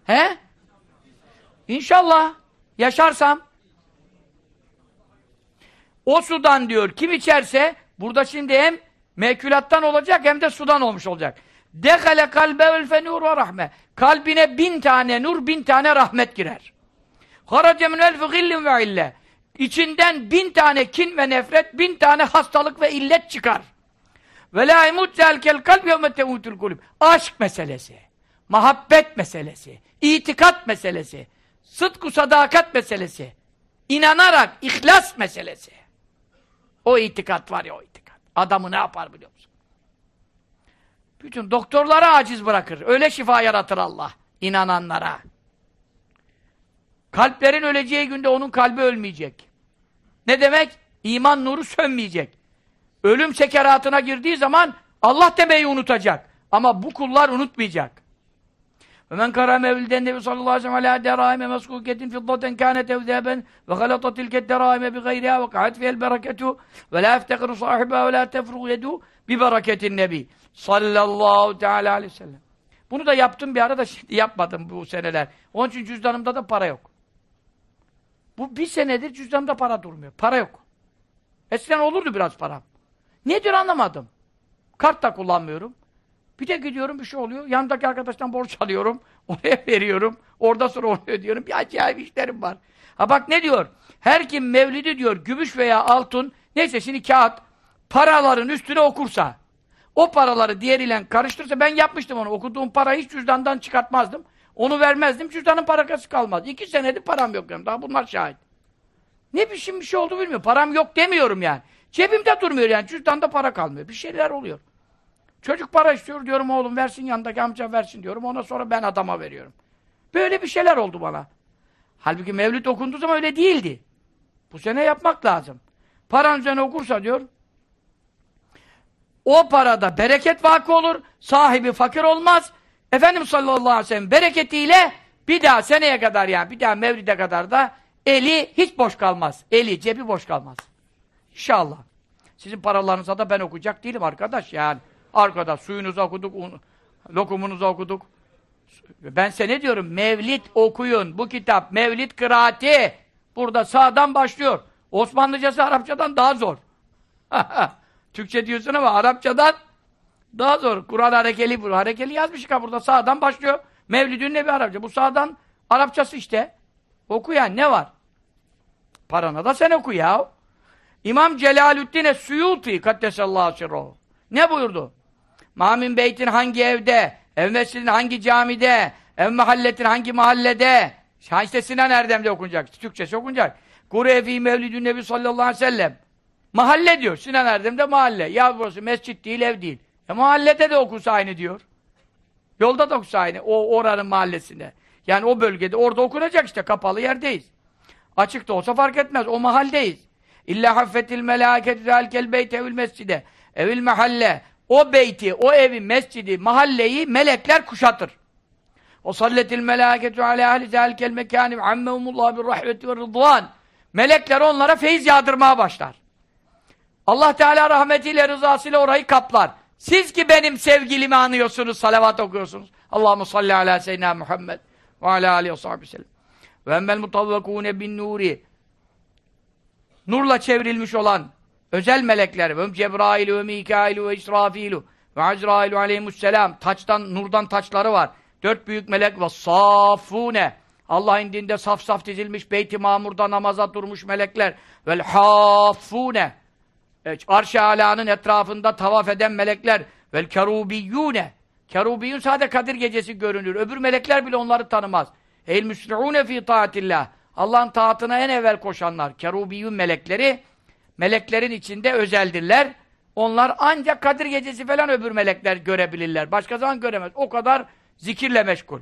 He? İnşallah yaşarsam o sudan diyor kim içerse burada şimdi hem mekülattan olacak hem de sudan olmuş olacak. Dekale kalbevel fenur ve rahme. Kalbine bin tane nur, bin tane rahmet girer. Harace min elfi gillin ve ille. İçinden bin tane kin ve nefret, bin tane hastalık ve illet çıkar. Ve la imut zelkel kalb yevme temutul kulüp. Aşk meselesi, muhabbet meselesi, itikat meselesi, sıdku sadakat meselesi, inanarak ihlas meselesi. O itikat var ya o itikat. Adamı ne yapar biliyor musun? Bütün doktorlara aciz bırakır. Öyle şifa yaratır Allah. inananlara. Kalplerin öleceği günde onun kalbi ölmeyecek. Ne demek? İman nuru sönmeyecek. Ölüm sekeratına girdiği zaman Allah demeyi unutacak. Ama bu kullar unutmayacak. وَمَنْ كَرَى مَوْلِدَ النَّبِ sallallahu aleyhi ve sellem عَلَى دَرَائِمَ مَسْكُوكَةٍ فِضَّةً كَانَتْ اَوْذَابًا وَغَلَطَ تِلْكَ الدَّرَائِمَ بِغَيْرِهَا وَقَعَتْ فِيهَا الْبَرَكَةُ وَلَا يَفْتَقِرُ صَاحِبَهَا وَلَا تَفْرُغْ يَدُهُ بِبَرَكَةِ النَّبِي sallallahu teala aleyhi ve sellem. Bunu da yaptım bir ara da şimdi yapmadım bu seneler. Onun için cüzdanımda da para yok. Bu bir senedir cüzdanımda para durmuyor. Para yok. Eskiden olurdu biraz param. Nedir anlamadım. Kart da kullanmıyorum. Bir de gidiyorum bir şey oluyor. Yanındaki arkadaştan borç alıyorum. Oraya veriyorum. Orada sonra onu ödüyorum. Bir acayip işlerim var. Ha bak ne diyor? Her kim mevlidi diyor gümüş veya altın neyse şimdi kağıt paraların üstüne okursa o paraları diğeriyle karıştırsa ben yapmıştım onu. Okuduğum parayı hiç cüzdandan çıkartmazdım. Onu vermezdim. Cüzdanın parakası kalmaz. İki senedir param yok. Yani. Daha bunlar şahit. Ne biçim bir şey oldu bilmiyorum. Param yok demiyorum yani. Cebimde durmuyor yani. Cüzdanda para kalmıyor. Bir şeyler oluyor. Çocuk para istiyor diyorum oğlum versin yanındaki amca versin diyorum. Ona sonra ben adama veriyorum. Böyle bir şeyler oldu bana. Halbuki mevlüt okunduğu zaman öyle değildi. Bu sene yapmak lazım. Paran üzerine okursa diyor o parada bereket vakı olur, sahibi fakir olmaz. Efendimiz sallallahu aleyhi ve sellem bereketiyle bir daha seneye kadar yani bir daha mevlide kadar da eli hiç boş kalmaz. Eli, cebi boş kalmaz. İnşallah. Sizin paralarınıza da ben okuyacak değilim arkadaş yani. Arkada suyunuzu okuduk, un, lokumunuzu okuduk. Ben size diyorum? Mevlid okuyun. Bu kitap Mevlid kıraati. Burada sağdan başlıyor. Osmanlıcası Arapçadan daha zor. Türkçe diyorsun ama Arapçadan daha zor. Kur'an harekeli bu. Harekeli yazmış ya burada sağdan başlıyor. Mevlidün Nebi Arapça. Bu sağdan Arapçası işte. Oku yani ne var? Parana da sen oku ya. İmam Celalüddin Suyuti Kaddesallahu sirruhu. Ne buyurdu? Mamin beytin hangi evde, ev mescidin hangi camide, ev mahalletin hangi mahallede, işte Sinan Erdem'de okunacak, Türkçesi okunacak. Kure fi mevlidün nebi sallallahu aleyhi ve sellem. Mahalle diyor. Sinan Erdem'de mahalle. Ya burası mescit değil, ev değil. E mahallede de okusa aynı diyor. Yolda da okusa aynı. O oranın mahallesinde. Yani o bölgede. Orada okunacak işte. Kapalı yerdeyiz. Açık da olsa fark etmez. O mahalleyiz. İlla haffetil melâketü zâlikel beyte evil mescide. Evil mahalle. O beyti, o evi, mescidi, mahalleyi melekler kuşatır. O salletil melâketü alâ ahli zâlikel mekâni ammehumullah bir rahmeti ve rıdvan. Melekler onlara feyiz yağdırmaya başlar. Allah Teala rahmetiyle, rızasıyla orayı kaplar. Siz ki benim sevgilimi anıyorsunuz, salavat okuyorsunuz. Allahu salli ala seyyidina Muhammed ve ala aleyhi ve sahibi sellem. Ve emmel mutavvekûne bin nuri. Nurla çevrilmiş olan özel melekler ve Cebrail ve Mikail ve İsrafil ve Azrail aleyhisselam taçtan nurdan taçları var. Dört büyük melek ve safune. Allah indinde saf saf dizilmiş Beyt-i Mamur'da namaza durmuş melekler. Vel hafune. Arş-ı Ala'nın etrafında tavaf eden melekler vel kerubiyyûne kerubiyyûn sadece Kadir gecesi görünür. Öbür melekler bile onları tanımaz. El müsri'ûne fî taatillah Allah'ın taatına en evvel koşanlar. Kerubiyyûn melekleri meleklerin içinde özeldirler. Onlar ancak Kadir gecesi falan öbür melekler görebilirler. Başka zaman göremez. O kadar zikirle meşgul.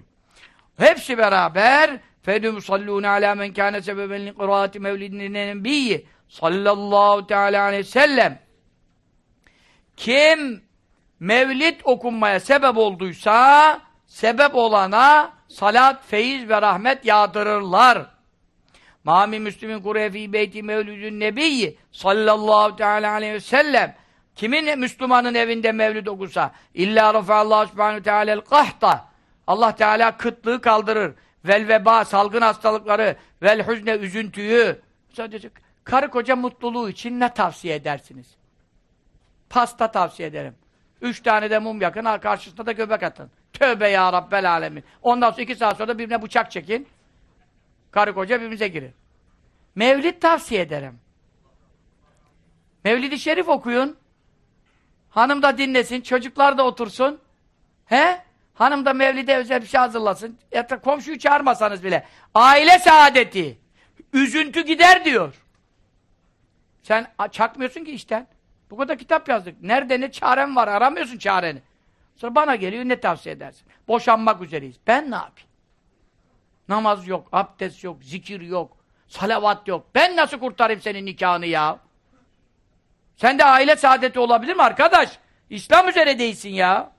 Hepsi beraber fedüm sallûne alâ men kâne sebeben li kıraati mevlidinin nebiyyi sallallahu teala aleyhi ve sellem kim mevlid okunmaya sebep olduysa sebep olana salat, feyiz ve rahmet yağdırırlar. Mami Müslümin kureye fî beyti mevlüdün nebiyyi sallallahu teala aleyhi ve sellem kimin Müslümanın evinde mevlid okusa illa rafa'allahu subhanahu teala'l kahta Allah Teala kıtlığı kaldırır. Vel veba, salgın hastalıkları, vel hüzne, üzüntüyü. Karı koca mutluluğu için ne tavsiye edersiniz? Pasta tavsiye ederim. Üç tane de mum yakın, karşısında da göbek atın. Tövbe ya Rabbel alemin. Ondan sonra iki saat sonra da birbirine bıçak çekin. Karı koca birbirimize girin. Mevlid tavsiye ederim. Mevlid-i Şerif okuyun. Hanım da dinlesin, çocuklar da otursun. He? Hanım da mevlide özel bir şey hazırlasın. Ya komşuyu çağırmasanız bile. Aile saadeti. Üzüntü gider diyor. Sen çakmıyorsun ki işten. Bu kadar kitap yazdık. Nerede ne çarem var aramıyorsun çareni. Sonra bana geliyor ne tavsiye edersin? Boşanmak üzereyiz. Ben ne yapayım? Namaz yok, abdest yok, zikir yok, salavat yok. Ben nasıl kurtarayım senin nikahını ya? Sen de aile saadeti olabilir mi arkadaş? İslam üzere değilsin ya.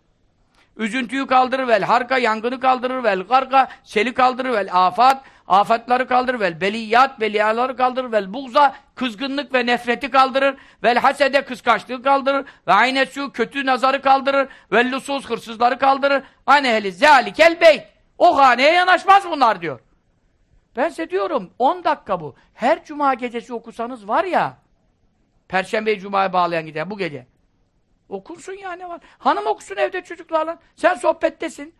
Üzüntüyü kaldırır vel, harka yangını kaldırır vel, garga seli kaldırır vel, afat, afatları kaldırır vel, beliyat, beliyaları kaldırır vel, buğza, kızgınlık ve nefreti kaldırır, vel hasede, kıskançlığı kaldırır, ve aynesu, kötü nazarı kaldırır, vel lusuz, hırsızları kaldırır, ane ehli zâlikel beyt. O haneye yanaşmaz bunlar diyor. Ben size diyorum, 10 dakika bu. Her cuma gecesi okusanız var ya, Perşembeyi Cuma'ya bağlayan gider bu gece. Okunsun ya ne var. Hanım okusun evde çocuklarla. Sen sohbettesin.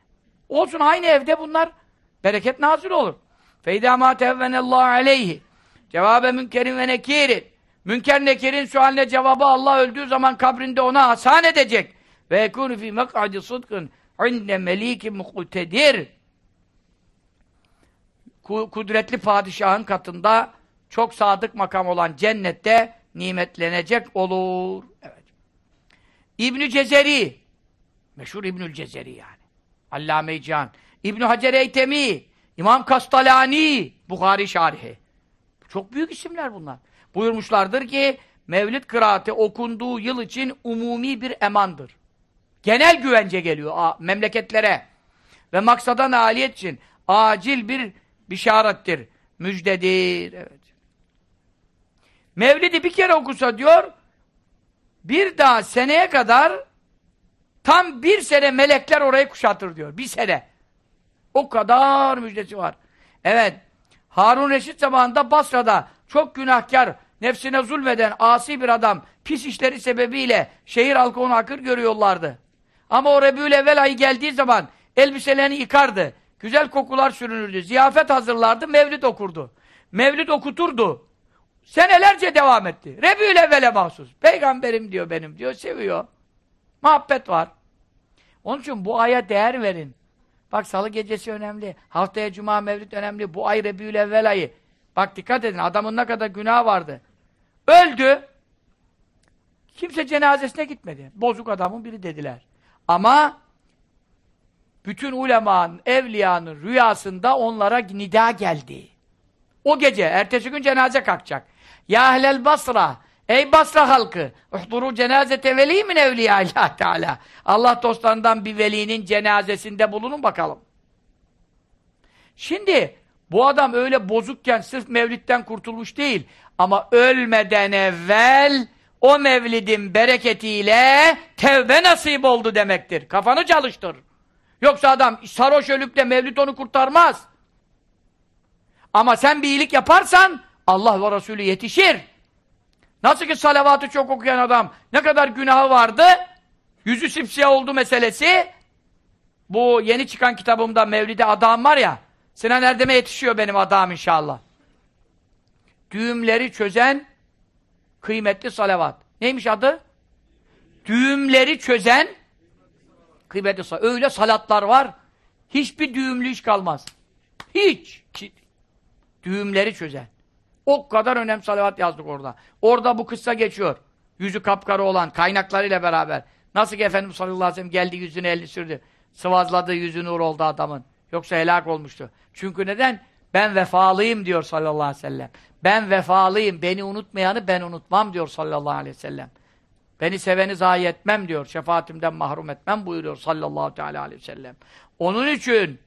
Olsun aynı evde bunlar. Bereket nazil olur. Feyda ma tevvenallahu aleyhi. Cevabe münkerin ve nekirin. Münker nekirin sualine cevabı Allah öldüğü zaman kabrinde ona hasan edecek. Ve yekûnü fî mek'adi sıdkın inde melîki muktedir. Kudretli padişahın katında çok sadık makam olan cennette nimetlenecek olur. Evet. İbn Cezeri meşhur İbnül Cezeri yani. Allame-i Can. İbn Hacer Eytemi, İmam Kastalani, Bukhari şarihi. Çok büyük isimler bunlar. Buyurmuşlardır ki Mevlid kıraati okunduğu yıl için umumi bir emandır. Genel güvence geliyor memleketlere. Ve maksadan aliyet için acil bir bişarettir, müjdedir. Evet. Mevlid'i bir kere okusa diyor, bir daha seneye kadar tam bir sene melekler orayı kuşatır diyor. Bir sene. O kadar müjdesi var. Evet. Harun Reşit zamanında Basra'da çok günahkar, nefsine zulmeden asi bir adam pis işleri sebebiyle şehir halkı onu akır görüyorlardı. Ama o Rebül Evvel ayı geldiği zaman elbiselerini yıkardı. Güzel kokular sürünürdü. Ziyafet hazırlardı. Mevlid okurdu. Mevlid okuturdu. Senelerce devam etti. Rebül evvele mahsus. Peygamberim diyor benim diyor. Seviyor. Muhabbet var. Onun için bu aya değer verin. Bak salı gecesi önemli. Haftaya cuma mevlid önemli. Bu ay evvel ayı. Bak dikkat edin. Adamın ne kadar günah vardı. Öldü. Kimse cenazesine gitmedi. Bozuk adamın biri dediler. Ama bütün ulemanın, evliyanın rüyasında onlara nida geldi. O gece, ertesi gün cenaze kalkacak. Ya ehlel Basra, ey Basra halkı, uhduru cenazete veli min evliya Allah Teala. Allah dostlarından bir velinin cenazesinde bulunun bakalım. Şimdi bu adam öyle bozukken sırf mevlitten kurtulmuş değil. Ama ölmeden evvel o mevlidin bereketiyle tevbe nasip oldu demektir. Kafanı çalıştır. Yoksa adam sarhoş ölüp de mevlid onu kurtarmaz. Ama sen bir iyilik yaparsan Allah ve Resulü yetişir. Nasıl ki salavatı çok okuyan adam ne kadar günahı vardı yüzü simsiyah oldu meselesi bu yeni çıkan kitabımda Mevlid'e adam var ya Sinan Erdem'e yetişiyor benim adam inşallah. Düğümleri çözen kıymetli salavat. Neymiş adı? Düğümleri çözen kıymetli salavat. Öyle salatlar var. Hiçbir düğümlü iş kalmaz. Hiç. Düğümleri çözen. O kadar önemli salavat yazdık orada. Orada bu kıssa geçiyor. Yüzü kapkarı olan kaynaklarıyla beraber. Nasıl ki Efendimiz sallallahu aleyhi ve sellem geldi yüzünü elli sürdü. Sıvazladı yüzü nur oldu adamın. Yoksa helak olmuştu. Çünkü neden? Ben vefalıyım diyor sallallahu aleyhi ve sellem. Ben vefalıyım. Beni unutmayanı ben unutmam diyor sallallahu aleyhi ve sellem. Beni seveni zayi etmem diyor. Şefaatimden mahrum etmem buyuruyor sallallahu teala aleyhi ve sellem. Onun için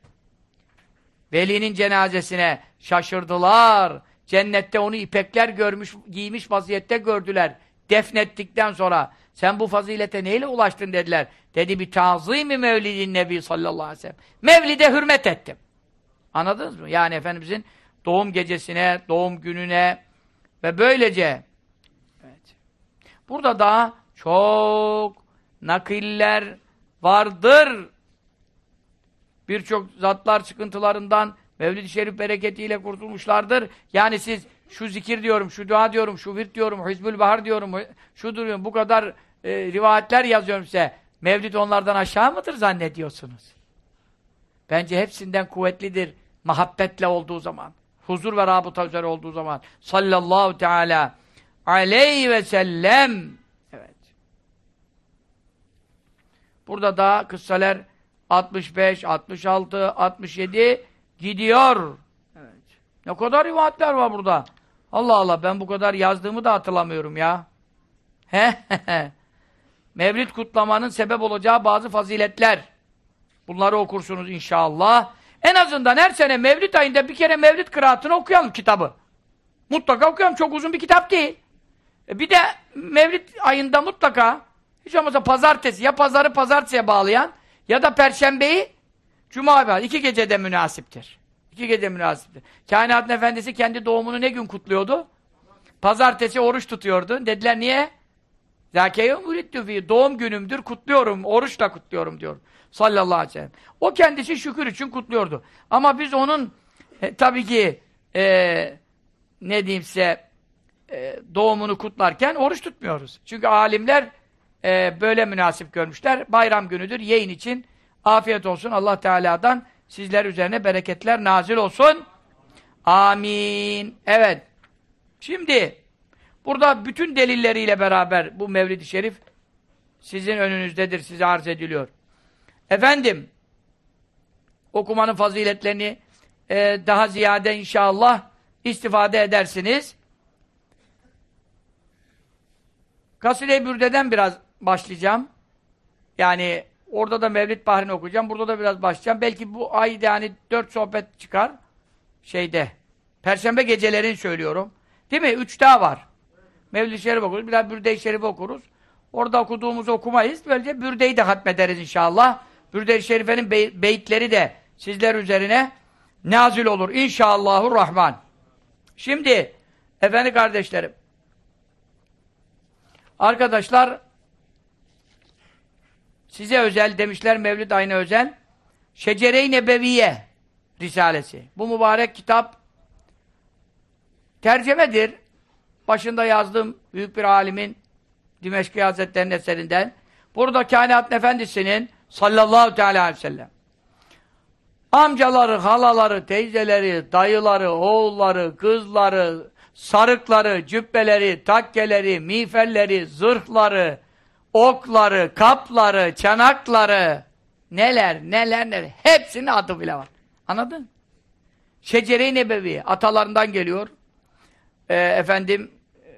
velinin cenazesine şaşırdılar. Cennette onu ipekler görmüş, giymiş vaziyette gördüler. Defnettikten sonra sen bu fazilete neyle ulaştın dediler. Dedi bir tazimi mevlidin nebi sallallahu aleyhi ve sellem. Mevlide hürmet ettim. Anladınız mı? Yani Efendimizin doğum gecesine, doğum gününe ve böylece evet. Burada daha çok nakiller vardır. Birçok zatlar sıkıntılarından Mevlid-i Şerif bereketiyle kurtulmuşlardır. Yani siz şu zikir diyorum, şu dua diyorum, şu virt diyorum, Hizbül Bahar diyorum, şu duruyorum, bu kadar e, rivayetler yazıyorum size. Mevlid onlardan aşağı mıdır zannediyorsunuz? Bence hepsinden kuvvetlidir. Muhabbetle olduğu zaman. Huzur ve rabıta üzere olduğu zaman. Sallallahu teala aleyhi ve sellem. Evet. Burada da kıssalar 65, 66, 67 gidiyor. Evet. Ne kadar rivayetler var burada. Allah Allah ben bu kadar yazdığımı da hatırlamıyorum ya. Mevlid kutlamanın sebep olacağı bazı faziletler. Bunları okursunuz inşallah. En azından her sene Mevlid ayında bir kere Mevlid kıraatını okuyalım kitabı. Mutlaka okuyalım. Çok uzun bir kitap değil. E bir de Mevlid ayında mutlaka hiç olmazsa pazartesi ya pazarı pazartesiye bağlayan ya da perşembeyi cuma bağlayan. iki gecede münasiptir. İki gece münasiptir. Kainatın efendisi kendi doğumunu ne gün kutluyordu? Pazartesi oruç tutuyordu. Dediler niye? Doğum günümdür, kutluyorum, oruçla kutluyorum diyor. Sallallahu aleyhi ve sellem. O kendisi şükür için kutluyordu. Ama biz onun e, tabii ki e, ne diyeyim size e, doğumunu kutlarken oruç tutmuyoruz. Çünkü alimler e, böyle münasip görmüşler. Bayram günüdür. Yiyin için afiyet olsun. Allah Teala'dan sizler üzerine bereketler nazil olsun. Amin. Evet. Şimdi burada bütün delilleriyle beraber bu Mevlid-i Şerif sizin önünüzdedir. Size arz ediliyor. Efendim okumanın faziletlerini e, daha ziyade inşallah istifade edersiniz. Kaside-i Bürde'den biraz başlayacağım. Yani orada da Mevlid Bahri'ni okuyacağım. Burada da biraz başlayacağım. Belki bu ay yani dört sohbet çıkar. Şeyde. Perşembe gecelerini söylüyorum. Değil mi? Üç daha var. Mevlid-i Şerif okuruz. Bir daha Bürde-i Şerif okuruz. Orada okuduğumuzu okumayız. Böylece Bürde'yi de hatmederiz inşallah. Bürde-i Şerife'nin bey beyitleri de sizler üzerine nazil olur. İnşallahurrahman. Şimdi, efendi kardeşlerim, arkadaşlar, size özel demişler Mevlid ayına özel, Şecere-i Nebeviye Risalesi. Bu mübarek kitap tercemedir. Başında yazdığım büyük bir alimin Dimeşki Hazretleri'nin eserinden. Burada Kainatın Efendisi'nin sallallahu teala aleyhi ve sellem amcaları, halaları, teyzeleri, dayıları, oğulları, kızları, sarıkları, cübbeleri, takkeleri, miğferleri, zırhları, okları, kapları, çanakları, neler, neler, neler. Hepsinin adı bile var. Anladın? Şecere-i Nebevi atalarından geliyor. Ee, efendim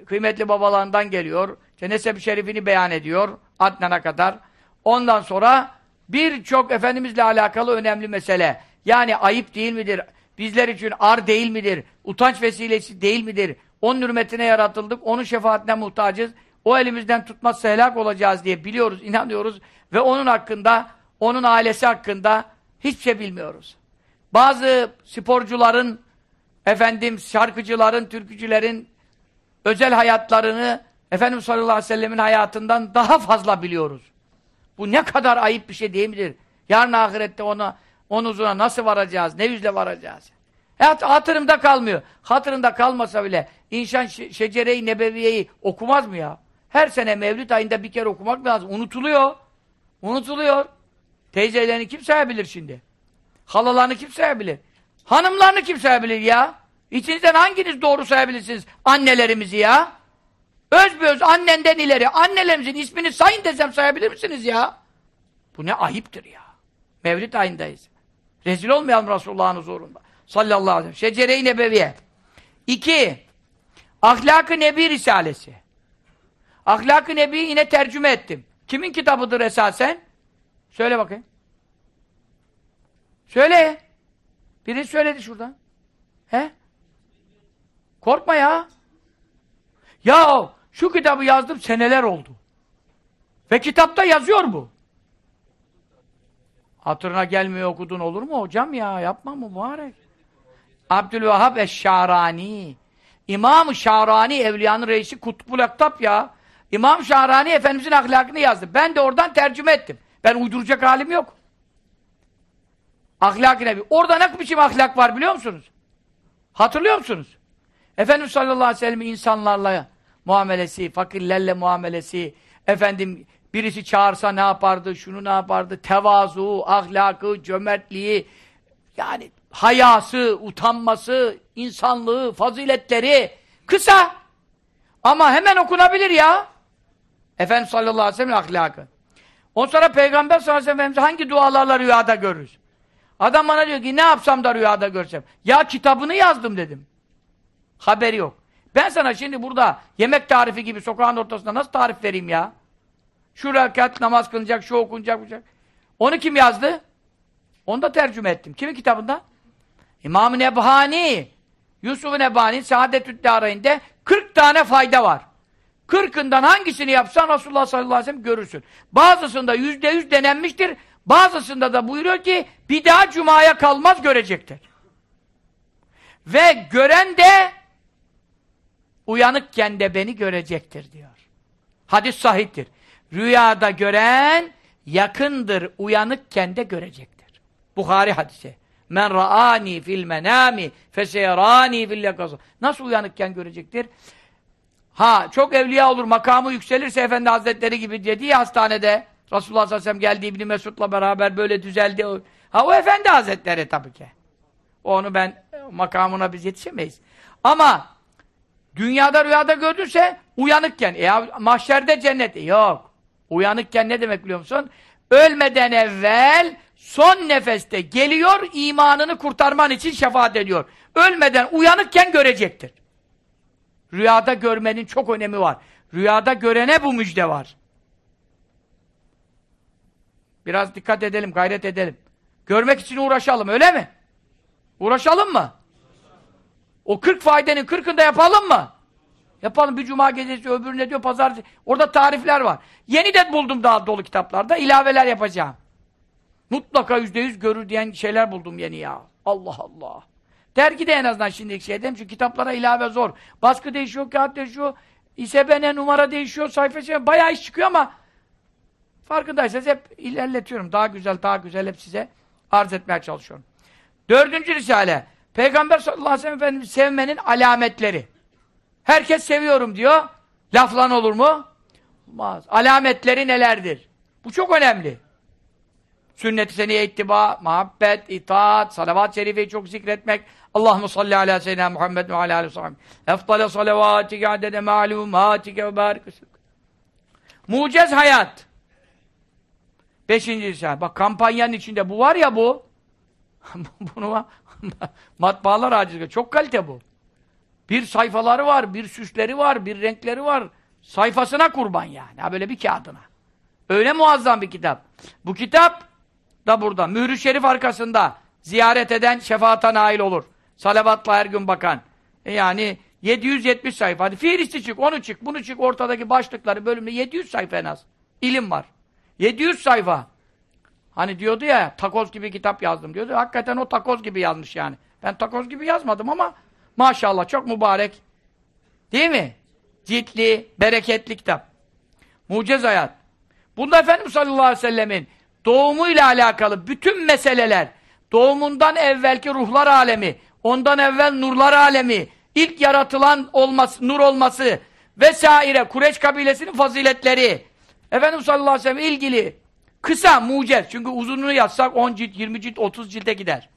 kıymetli babalarından geliyor. İşte nesep şerifini beyan ediyor Adnan'a kadar. Ondan sonra birçok Efendimizle alakalı önemli mesele. Yani ayıp değil midir? Bizler için ar değil midir? Utanç vesilesi değil midir? Onun hürmetine yaratıldık, onun şefaatine muhtacız. O elimizden tutmazsa helak olacağız diye biliyoruz, inanıyoruz. Ve onun hakkında, onun ailesi hakkında hiçbir şey bilmiyoruz. Bazı sporcuların, efendim şarkıcıların, türkücülerin özel hayatlarını Efendimiz sallallahu aleyhi ve sellemin hayatından daha fazla biliyoruz. Bu ne kadar ayıp bir şey değil midir? Yarın ahirette ona, onun huzuruna nasıl varacağız? Ne yüzle varacağız? E hatırımda kalmıyor. Hatırında kalmasa bile insan Şecere-i Nebeviye'yi okumaz mı ya? Her sene Mevlid ayında bir kere okumak lazım. Unutuluyor. Unutuluyor. Teyzelerini kim sayabilir şimdi? Halalarını kim sayabilir? Hanımlarını kim sayabilir ya? İçinizden hanginiz doğru sayabilirsiniz annelerimizi ya? Özböz annenden ileri annelerimizin ismini sayın desem sayabilir misiniz ya? Bu ne ayıptır ya. Mevlid ayındayız. Rezil olmayalım Resulullah'ın huzurunda. sallallahu aleyhi ve sellem. Şecere-i Nebeviye. İki, Ahlak-ı Nebi Risalesi. Ahlak-ı Nebi yine tercüme ettim. Kimin kitabıdır esasen? Söyle bakayım. Söyle. Biri söyledi şurada. He? Korkma ya. Ya şu kitabı yazdım seneler oldu. Ve kitapta yazıyor bu. Hatırına gelmiyor okudun olur mu hocam ya? Yapma mübarek. Abdülvehhab Eşşarani. İmam-ı Şarani Evliyanın reisi Kutbul Aktap ya. İmam Şarani Efendimizin ahlakını yazdı. Ben de oradan tercüme ettim. Ben uyduracak halim yok. Ahlak-ı Nebi. Orada ne biçim ahlak var biliyor musunuz? Hatırlıyor musunuz? Efendimiz sallallahu aleyhi ve sellem insanlarla muamelesi, fakirlerle muamelesi, efendim birisi çağırsa ne yapardı, şunu ne yapardı, tevazu, ahlakı, cömertliği, yani hayası, utanması, insanlığı, faziletleri kısa. Ama hemen okunabilir ya. Efendimiz sallallahu aleyhi ve sellem ahlakı. Ondan sonra Peygamber sallallahu aleyhi ve sellem hangi dualarla rüyada görürüz? Adam bana diyor ki ne yapsam da rüyada görsem. Ya kitabını yazdım dedim. Haberi yok. Ben sana şimdi burada yemek tarifi gibi sokağın ortasında nasıl tarif vereyim ya? Şu rekat namaz kılınacak, şu okunacak, bu Onu kim yazdı? Onu da tercüme ettim. Kimin kitabında? İmam-ı Nebhani. Yusuf-u Nebhani Saadetü Dâreyn'de 40 tane fayda var. Kırkından hangisini yapsan Resulullah sallallahu aleyhi ve sellem görürsün. Bazısında yüzde yüz denenmiştir. Bazısında da buyuruyor ki bir daha cumaya kalmaz görecektir. Ve gören de uyanıkken de beni görecektir diyor. Hadis sahiptir. Rüyada gören yakındır, uyanıkken de görecektir. Buhari hadisi. Men ra'ani fil menami feseyerani fil yakası. Nasıl uyanıkken görecektir? Ha çok evliya olur, makamı yükselirse Efendi Hazretleri gibi dediği hastanede Resulullah sallallahu aleyhi ve sellem geldi İbni Mesud'la beraber böyle düzeldi. Ha o Efendi Hazretleri tabii ki. Onu ben makamına biz yetişemeyiz. Ama dünyada rüyada gördünse uyanıkken. E mahşerde cennet. E, yok. Uyanıkken ne demek biliyor musun? Ölmeden evvel son nefeste geliyor imanını kurtarman için şefaat ediyor. Ölmeden uyanıkken görecektir. Rüyada görmenin çok önemi var. Rüyada görene bu müjde var. Biraz dikkat edelim, gayret edelim. Görmek için uğraşalım, öyle mi? Uğraşalım mı? O 40 faydenin 40'ını da yapalım mı? Yapalım bir cuma gecesi, öbürüne diyor pazartesi. Orada tarifler var. Yeni de buldum daha dolu kitaplarda. ilaveler yapacağım. Mutlaka yüzde yüz görür diyen şeyler buldum yeni ya. Allah Allah. Dergide en azından şimdiki şey dedim. Çünkü kitaplara ilave zor. Baskı değişiyor, kağıt değişiyor. İSBN numara değişiyor, sayfa şey. Bayağı iş çıkıyor ama farkındaysanız hep ilerletiyorum. Daha güzel, daha güzel hep size arz etmeye çalışıyorum. Dördüncü Risale. Peygamber sallallahu aleyhi ve sellem sevmenin alametleri. Herkes seviyorum diyor. Laflan olur mu? Olmaz. Alametleri nelerdir? Bu çok önemli. Sünnet-i seniye ittiba, muhabbet, itaat, salavat-ı şerifeyi çok zikretmek. Allahumme salli ala seyyidina Muhammed ve ala aleyhi sellem. Efdale salavatike adede ma'lumatike ve barik Mucez hayat. Beşinci şey. Bak kampanyanın içinde bu var ya bu. Bunu matbaalar aciz. Çok kalite bu. Bir sayfaları var, bir süsleri var, bir renkleri var. Sayfasına kurban yani. Ha böyle bir kağıdına. Öyle muazzam bir kitap. Bu kitap da burada. Mührü şerif arkasında ziyaret eden şefaata nail olur. Salavatla her gün bakan. E yani 770 sayfa. Hadi Fihristi çık, onu çık, bunu çık. Ortadaki başlıkları bölümde 700 sayfa en az. İlim var. 700 sayfa. Hani diyordu ya takoz gibi kitap yazdım diyordu. Hakikaten o takoz gibi yazmış yani. Ben takoz gibi yazmadım ama maşallah çok mübarek. Değil mi? Ciltli, bereketli kitap. Muciz hayat. Bunda Efendimiz sallallahu aleyhi ve sellemin doğumuyla alakalı bütün meseleler, doğumundan evvelki ruhlar alemi, ondan evvel nurlar alemi, ilk yaratılan olması, nur olması vesaire, Kureş kabilesinin faziletleri, Efendimiz sallallahu aleyhi ve sellem ilgili kısa, mucez. Çünkü uzununu yazsak 10 cilt, 20 cilt, 30 cilde gider.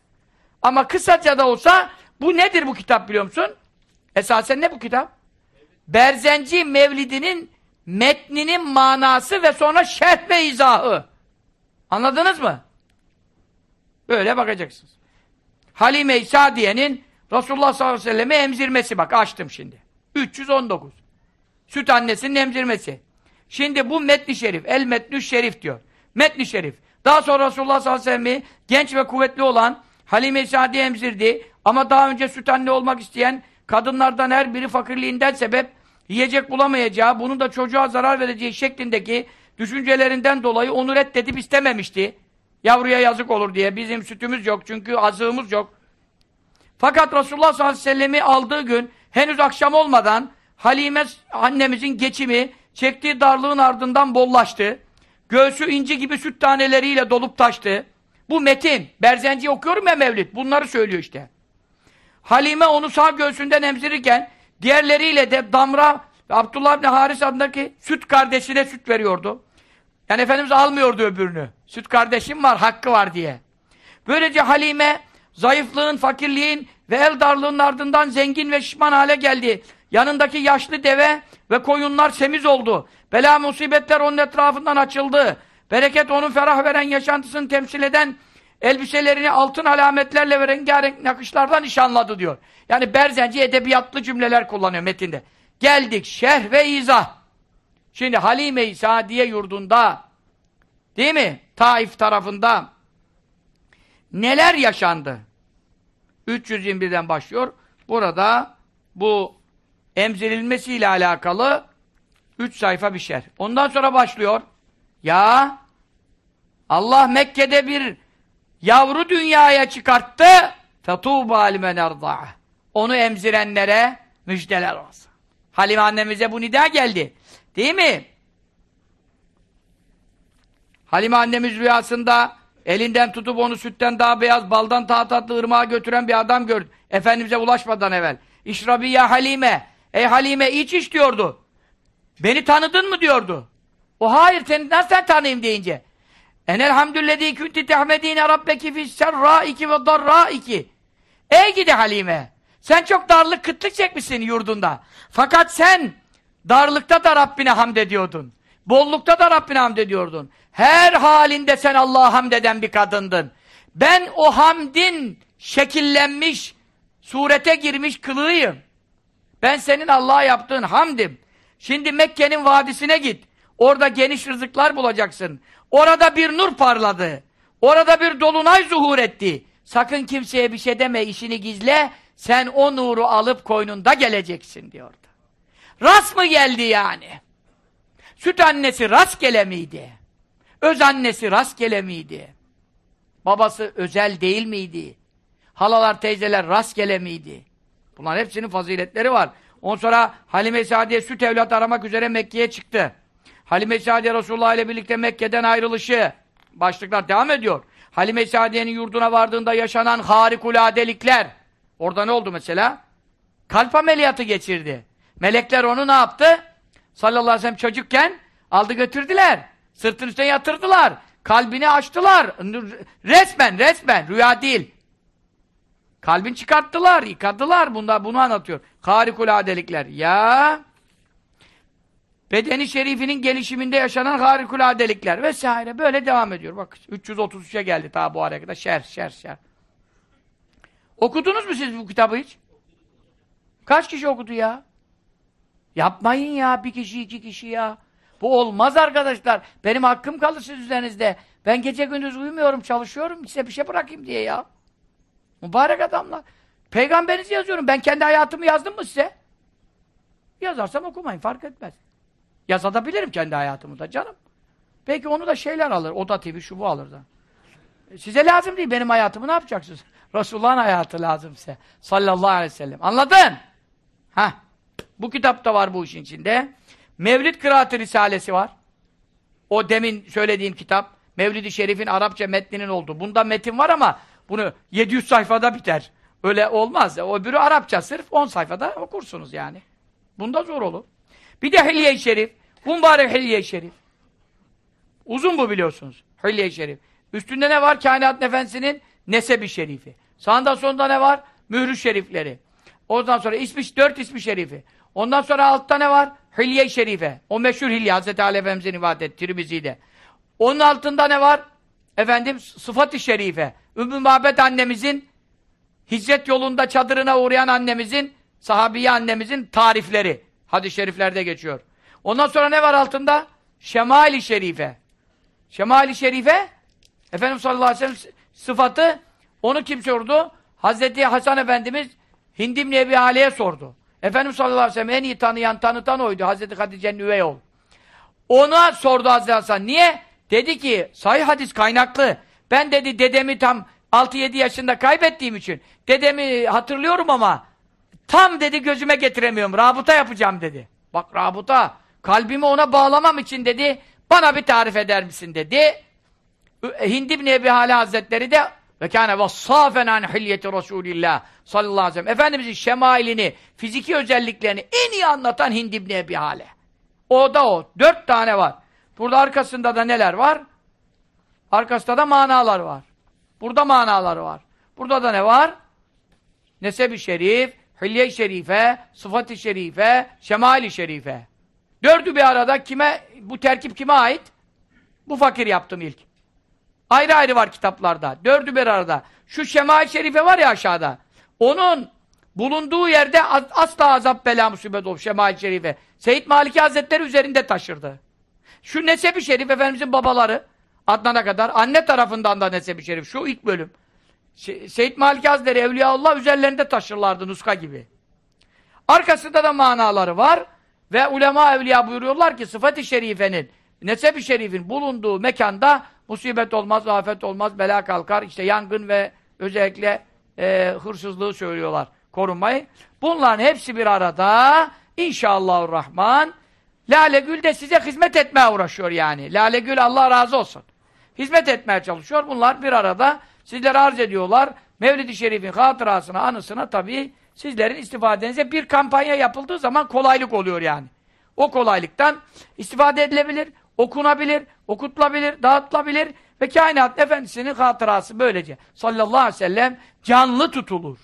Ama kısaca da olsa bu nedir bu kitap biliyor musun? Esasen ne bu kitap? Berzenci Mevlidi'nin metninin manası ve sonra şerh ve izahı. Anladınız mı? Böyle bakacaksınız. Halime-i Sadiye'nin Resulullah sallallahu aleyhi ve sellem'i emzirmesi bak açtım şimdi. 319. Süt annesinin emzirmesi. Şimdi bu metni şerif, el metnü şerif diyor. Metni şerif. Daha sonra Resulullah sallallahu aleyhi ve sellem'i genç ve kuvvetli olan Halime-i Sadiye emzirdi. Ama daha önce süt anne olmak isteyen kadınlardan her biri fakirliğinden sebep yiyecek bulamayacağı, bunun da çocuğa zarar vereceği şeklindeki düşüncelerinden dolayı onu reddedip istememişti. Yavruya yazık olur diye. Bizim sütümüz yok çünkü azığımız yok. Fakat Resulullah sallallahu aleyhi ve sellem'i aldığı gün henüz akşam olmadan Halime annemizin geçimi çektiği darlığın ardından bollaştı. Göğsü inci gibi süt taneleriyle dolup taştı. Bu metin. Berzenci okuyorum ya Mevlid. Bunları söylüyor işte. Halime onu sağ göğsünden emzirirken diğerleriyle de Damra Abdullah bin Haris adındaki süt kardeşine süt veriyordu. Yani Efendimiz almıyordu öbürünü. Süt kardeşim var, hakkı var diye. Böylece Halime zayıflığın, fakirliğin ve el darlığının ardından zengin ve şişman hale geldi. Yanındaki yaşlı deve ve koyunlar semiz oldu. Bela musibetler onun etrafından açıldı. Bereket onun ferah veren yaşantısını temsil eden elbiselerini altın alametlerle ve rengarenk nakışlardan nişanladı diyor. Yani Berzenci edebiyatlı cümleler kullanıyor metinde. Geldik şerh ve izah. Şimdi Halime-i Sadiye yurdunda değil mi? Taif tarafında neler yaşandı? 321'den başlıyor. Burada bu emzirilmesiyle alakalı 3 sayfa bir şer. Ondan sonra başlıyor. Ya Allah Mekke'de bir yavru dünyaya çıkarttı. فَتُوبَ لِمَنْ اَرْضَعَ Onu emzirenlere müjdeler olsun. Halime annemize bu nida geldi. Değil mi? Halime annemiz rüyasında elinden tutup onu sütten daha beyaz, baldan daha tatlı ırmağa götüren bir adam gördü. Efendimiz'e ulaşmadan evvel. İşrabi ya Halime. Ey Halime iç iç diyordu. Beni tanıdın mı diyordu. O hayır seni nasıl tanıyayım deyince. Enelhamdüllezî kunti tehmedîne rabbeki fisserrâiki ve darrâiki. Ey gidi Halime! Sen çok darlık, kıtlık çekmişsin yurdunda. Fakat sen darlıkta da Rabbine hamd ediyordun. Bollukta da Rabbine hamd ediyordun. Her halinde sen Allah'a hamd eden bir kadındın. Ben o hamdin şekillenmiş, surete girmiş kılığıyım. Ben senin Allah'a yaptığın hamdim. Şimdi Mekke'nin vadisine git. Orada geniş rızıklar bulacaksın. Orada bir nur parladı. Orada bir dolunay zuhur etti. Sakın kimseye bir şey deme, işini gizle. Sen o nuru alıp koynunda geleceksin diyordu. Rast mı geldi yani? Süt annesi rastgele miydi? Öz annesi rastgele miydi? Babası özel değil miydi? Halalar, teyzeler rastgele miydi? Bunların hepsinin faziletleri var. Ondan sonra Halime-i Sadiye süt evlat aramak üzere Mekke'ye çıktı. Halime-i Sadiye Resulullah ile birlikte Mekke'den ayrılışı. Başlıklar devam ediyor. Halime-i Sadiye'nin yurduna vardığında yaşanan harikuladelikler. Orada ne oldu mesela? Kalp ameliyatı geçirdi. Melekler onu ne yaptı? Sallallahu aleyhi ve sellem çocukken aldı götürdüler. Sırtın üstüne yatırdılar. Kalbini açtılar. Resmen, resmen. Rüya değil. Kalbin çıkarttılar, yıkadılar. Bunda bunu anlatıyor. Harikuladelikler. Ya bedeni şerifinin gelişiminde yaşanan harikuladelikler vesaire. Böyle devam ediyor. Bak 333'e geldi ta bu araya kadar. Şer, şer, şer. Okudunuz mu siz bu kitabı hiç? Kaç kişi okudu ya? Yapmayın ya bir kişi iki kişi ya. Bu olmaz arkadaşlar. Benim hakkım kalır siz üzerinizde. Ben gece gündüz uyumuyorum, çalışıyorum. Size bir şey bırakayım diye ya. Mübarek adamlar. Peygamberinizi yazıyorum. Ben kendi hayatımı yazdım mı size? Yazarsam okumayın. Fark etmez. Yazabilirim kendi hayatımı da canım. Belki onu da şeyler alır. Oda TV şu bu alır da. Size lazım değil. Benim hayatımı ne yapacaksınız? Resulullah'ın hayatı lazım size. Sallallahu aleyhi ve sellem. Anladın? Hah. Bu kitapta var bu işin içinde. Mevlid Kıraatı Risalesi var. O demin söylediğim kitap. Mevlid-i Şerif'in Arapça metninin olduğu. Bunda metin var ama bunu 700 sayfada biter. Öyle olmaz. O öbürü Arapça sırf 10 sayfada okursunuz yani. Bunda zor olur. Bir de Hilye-i Şerif. Mübarek Hilye-i Şerif. Uzun bu biliyorsunuz. Hilye-i Şerif. Üstünde ne var? Kainat Efendisi'nin Nesebi Şerifi. Sağında sonunda ne var? Mührü Şerifleri. Ondan sonra ismi, dört ismi şerifi. Ondan sonra altta ne var? Hilye-i Şerife. O meşhur Hilye. Hazreti Ali Efendimiz'in ibadet. Tirmizi'de. Onun altında ne var? Efendim sıfat-ı şerife. Ümmü Mabet annemizin hicret yolunda çadırına uğrayan annemizin, sahabiye annemizin tarifleri. Hadis-i şeriflerde geçiyor. Ondan sonra ne var altında? Şemali Şerife. Şemali Şerife, Efendimiz sallallahu aleyhi ve sellem sıfatı, onu kim sordu? Hazreti Hasan Efendimiz Hindi İbni Ebi Hale'ye sordu. Efendimiz sallallahu aleyhi ve sellem en iyi tanıyan, tanıtan oydu. Hazreti Hatice'nin üvey oğlu. Ona sordu Hazreti Hasan. Niye? Dedi ki, sahih hadis kaynaklı. Ben dedi dedemi tam 6-7 yaşında kaybettiğim için dedemi hatırlıyorum ama tam dedi gözüme getiremiyorum. Rabuta yapacağım dedi. Bak rabuta. Kalbimi ona bağlamam için dedi. Bana bir tarif eder misin dedi. Hindi İbni Ebi Hale Hazretleri de ve kâne vassâfen an hilyeti Resulillah sallallahu aleyhi ve sellem. Efendimizin şemailini, fiziki özelliklerini en iyi anlatan Hindi İbni Ebi Hale. O da o. Dört tane var. Burada arkasında da neler var? Arkasında da manalar var. Burada manalar var. Burada da ne var? Nesebi şerif, hilye-i şerife, sıfat-ı şerife, şemali şerife. Dördü bir arada kime, bu terkip kime ait? Bu fakir yaptım ilk. Ayrı ayrı var kitaplarda. Dördü bir arada. Şu şemali şerife var ya aşağıda. Onun bulunduğu yerde asla azap bela musibet olur şemali şerife. Seyyid Maliki Hazretleri üzerinde taşırdı. Şu Nesebi Şerif Efendimizin babaları Adnan'a kadar anne tarafından da Nesebi Şerif. Şu ilk bölüm. Seyyid Maliki Hazretleri Evliyaullah üzerlerinde taşırlardı nuska gibi. Arkasında da manaları var. Ve ulema evliya buyuruyorlar ki sıfat-ı şerifenin Nesebi Şerif'in bulunduğu mekanda musibet olmaz, afet olmaz, bela kalkar. İşte yangın ve özellikle e, hırsızlığı söylüyorlar korunmayı. Bunların hepsi bir arada İnşallahurrahman Lale Gül de size hizmet etmeye uğraşıyor yani. Lale Gül Allah razı olsun. Hizmet etmeye çalışıyor. Bunlar bir arada sizlere arz ediyorlar. Mevlid-i Şerif'in hatırasına, anısına tabii sizlerin istifadenize bir kampanya yapıldığı zaman kolaylık oluyor yani. O kolaylıktan istifade edilebilir, okunabilir, okutulabilir, dağıtılabilir ve kainat efendisinin hatırası böylece sallallahu aleyhi ve sellem canlı tutulur.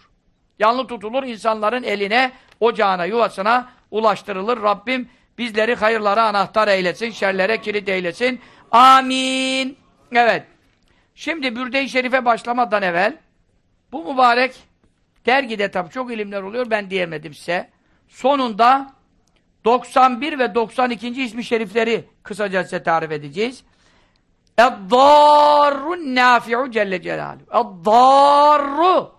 Canlı tutulur insanların eline, ocağına, yuvasına ulaştırılır. Rabbim bizleri hayırlara anahtar eylesin, şerlere kilit eylesin. Amin. Evet. Şimdi Bürde-i Şerif'e başlamadan evvel bu mübarek dergide tabi çok ilimler oluyor ben diyemedim size. Sonunda 91 ve 92. ismi şerifleri kısaca size tarif edeceğiz. Eddârrun nâfi'u celle celaluhu. Eddârru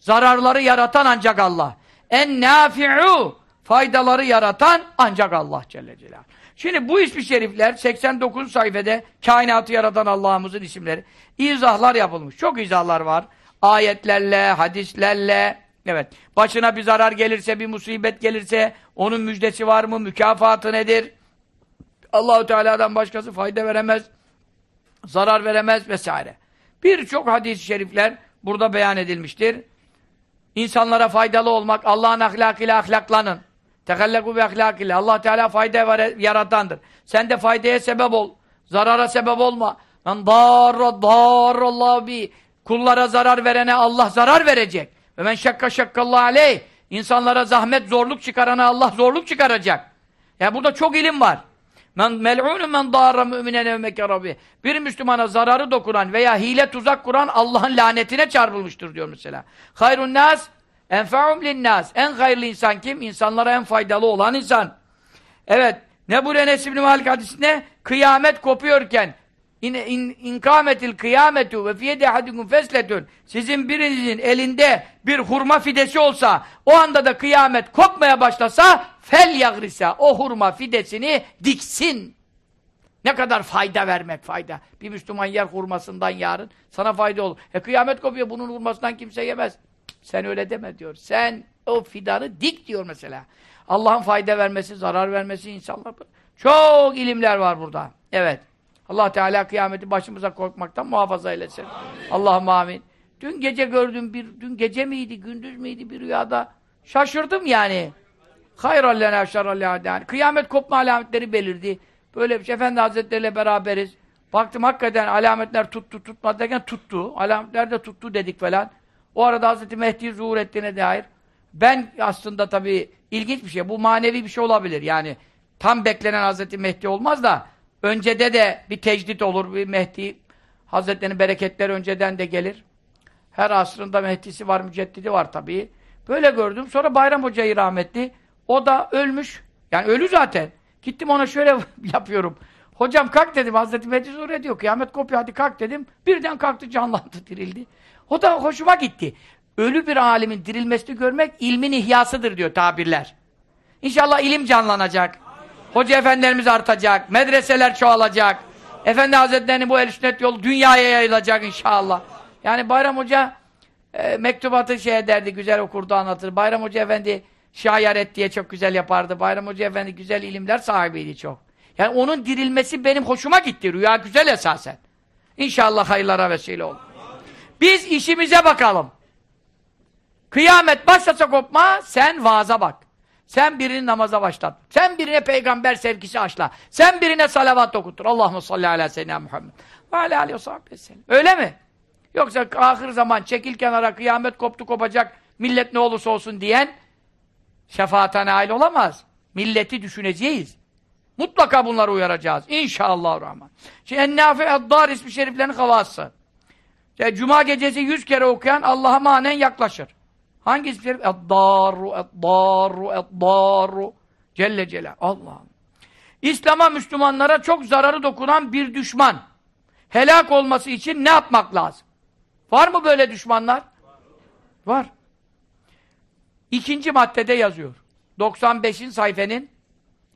zararları yaratan ancak Allah. En nâfi'u faydaları yaratan ancak Allah Celle Celaluhu. Şimdi bu ismi şerifler 89 sayfada kainatı yaratan Allah'ımızın isimleri. izahlar yapılmış. Çok izahlar var. Ayetlerle, hadislerle. Evet. Başına bir zarar gelirse, bir musibet gelirse onun müjdesi var mı? Mükafatı nedir? Allahu Teala'dan başkası fayda veremez. Zarar veremez vesaire. Birçok hadis-i şerifler burada beyan edilmiştir. İnsanlara faydalı olmak, Allah'ın ahlakıyla ahlaklanın. Tekellegu ve ahlakıyla. Allah Teala fayda yaratandır. Sen de faydaya sebep ol. Zarara sebep olma. Men darra darrallahu bi. Kullara zarar verene Allah zarar verecek. Ve men şakka şakkallahu aleyh. İnsanlara zahmet, zorluk çıkarana Allah zorluk çıkaracak. Yani burada çok ilim var. Men mel'unun men darra müminen evmeke. Bir Müslümana zararı dokunan veya hile tuzak kuran Allah'ın lanetine çarpılmıştır diyor mesela. Hayrun nas Enfa'um linnas. En hayırlı insan kim? İnsanlara en faydalı olan insan. Evet. Ne bu Enes İbni Malik hadisinde? Kıyamet kopuyorken in, in, inkametil kıyametu ve fiyede hadikum fesletun sizin birinizin elinde bir hurma fidesi olsa o anda da kıyamet kopmaya başlasa fel yagrisa o hurma fidesini diksin. Ne kadar fayda vermek fayda. Bir Müslüman yer hurmasından yarın sana fayda olur. E kıyamet kopuyor bunun hurmasından kimse yemez. Sen öyle deme diyor. Sen o fidanı dik diyor mesela. Allah'ın fayda vermesi, zarar vermesi insanlar. Çok ilimler var burada. Evet. Allah Teala kıyameti başımıza korkmaktan muhafaza eylesin. Allah'ım amin. Dün gece gördüm bir, dün gece miydi, gündüz müydü bir rüyada? Şaşırdım yani. Hayrallena şerrallâdâni. Kıyamet kopma alametleri belirdi. Böyle bir şey. Efendi Hazretleriyle beraberiz. Baktım hakikaten alametler tuttu tutmadı derken tuttu. Alametler de tuttu dedik falan. O arada Hazreti Mehdi zuhur ettiğine dair ben aslında tabii ilginç bir şey. Bu manevi bir şey olabilir. Yani tam beklenen Hazreti Mehdi olmaz da öncede de bir tecdit olur. Bir Mehdi Hazretlerinin bereketleri önceden de gelir. Her asrında Mehdi'si var, müceddidi var tabii. Böyle gördüm. Sonra Bayram Hoca'yı rahmetli. O da ölmüş. Yani ölü zaten. Gittim ona şöyle yapıyorum. Hocam kalk dedim. Hazreti Mehdi Zure diyor. Kıyamet kopuyor hadi kalk dedim. Birden kalktı canlandı dirildi. O da hoşuma gitti. Ölü bir alimin dirilmesini görmek ilmin ihyasıdır diyor tabirler. İnşallah ilim canlanacak. Hoca efendilerimiz artacak. Medreseler çoğalacak. Efendi Hazretleri'nin bu el sünnet yolu dünyaya yayılacak inşallah. Yani Bayram Hoca e, mektubatı şey ederdi, güzel okurdu, anlatır. Bayram Hoca Efendi şayaret diye çok güzel yapardı. Bayram Hoca Efendi güzel ilimler sahibiydi çok. Yani onun dirilmesi benim hoşuma gitti. Rüya güzel esasen. İnşallah hayırlara vesile olur. Biz işimize bakalım. Kıyamet başlasa kopma, sen vaaza bak. Sen birini namaza başlat. Sen birine peygamber sevgisi aşla. Sen birine salavat okutur. Allahümme salli ala seyyidina Muhammed. Ve ala aleyhi ve. Öyle mi? Yoksa ahir zaman çekil kenara kıyamet koptu kopacak millet ne olursa olsun diyen şefaata nail olamaz. Milleti düşüneceğiz. Mutlaka bunları uyaracağız. İnşallah rahman. Şimdi Ennâfe Eddâr ismi şeriflerin havası. Cuma gecesi yüz kere okuyan Allah'a manen yaklaşır. Hangi ismi şerif? Eddâru, Eddâru, Eddâru. Celle Celal. Allah. İslam'a, Müslümanlara çok zararı dokunan bir düşman. Helak olması için ne yapmak lazım? Var mı böyle düşmanlar? Var. İkinci maddede yazıyor. 95. sayfenin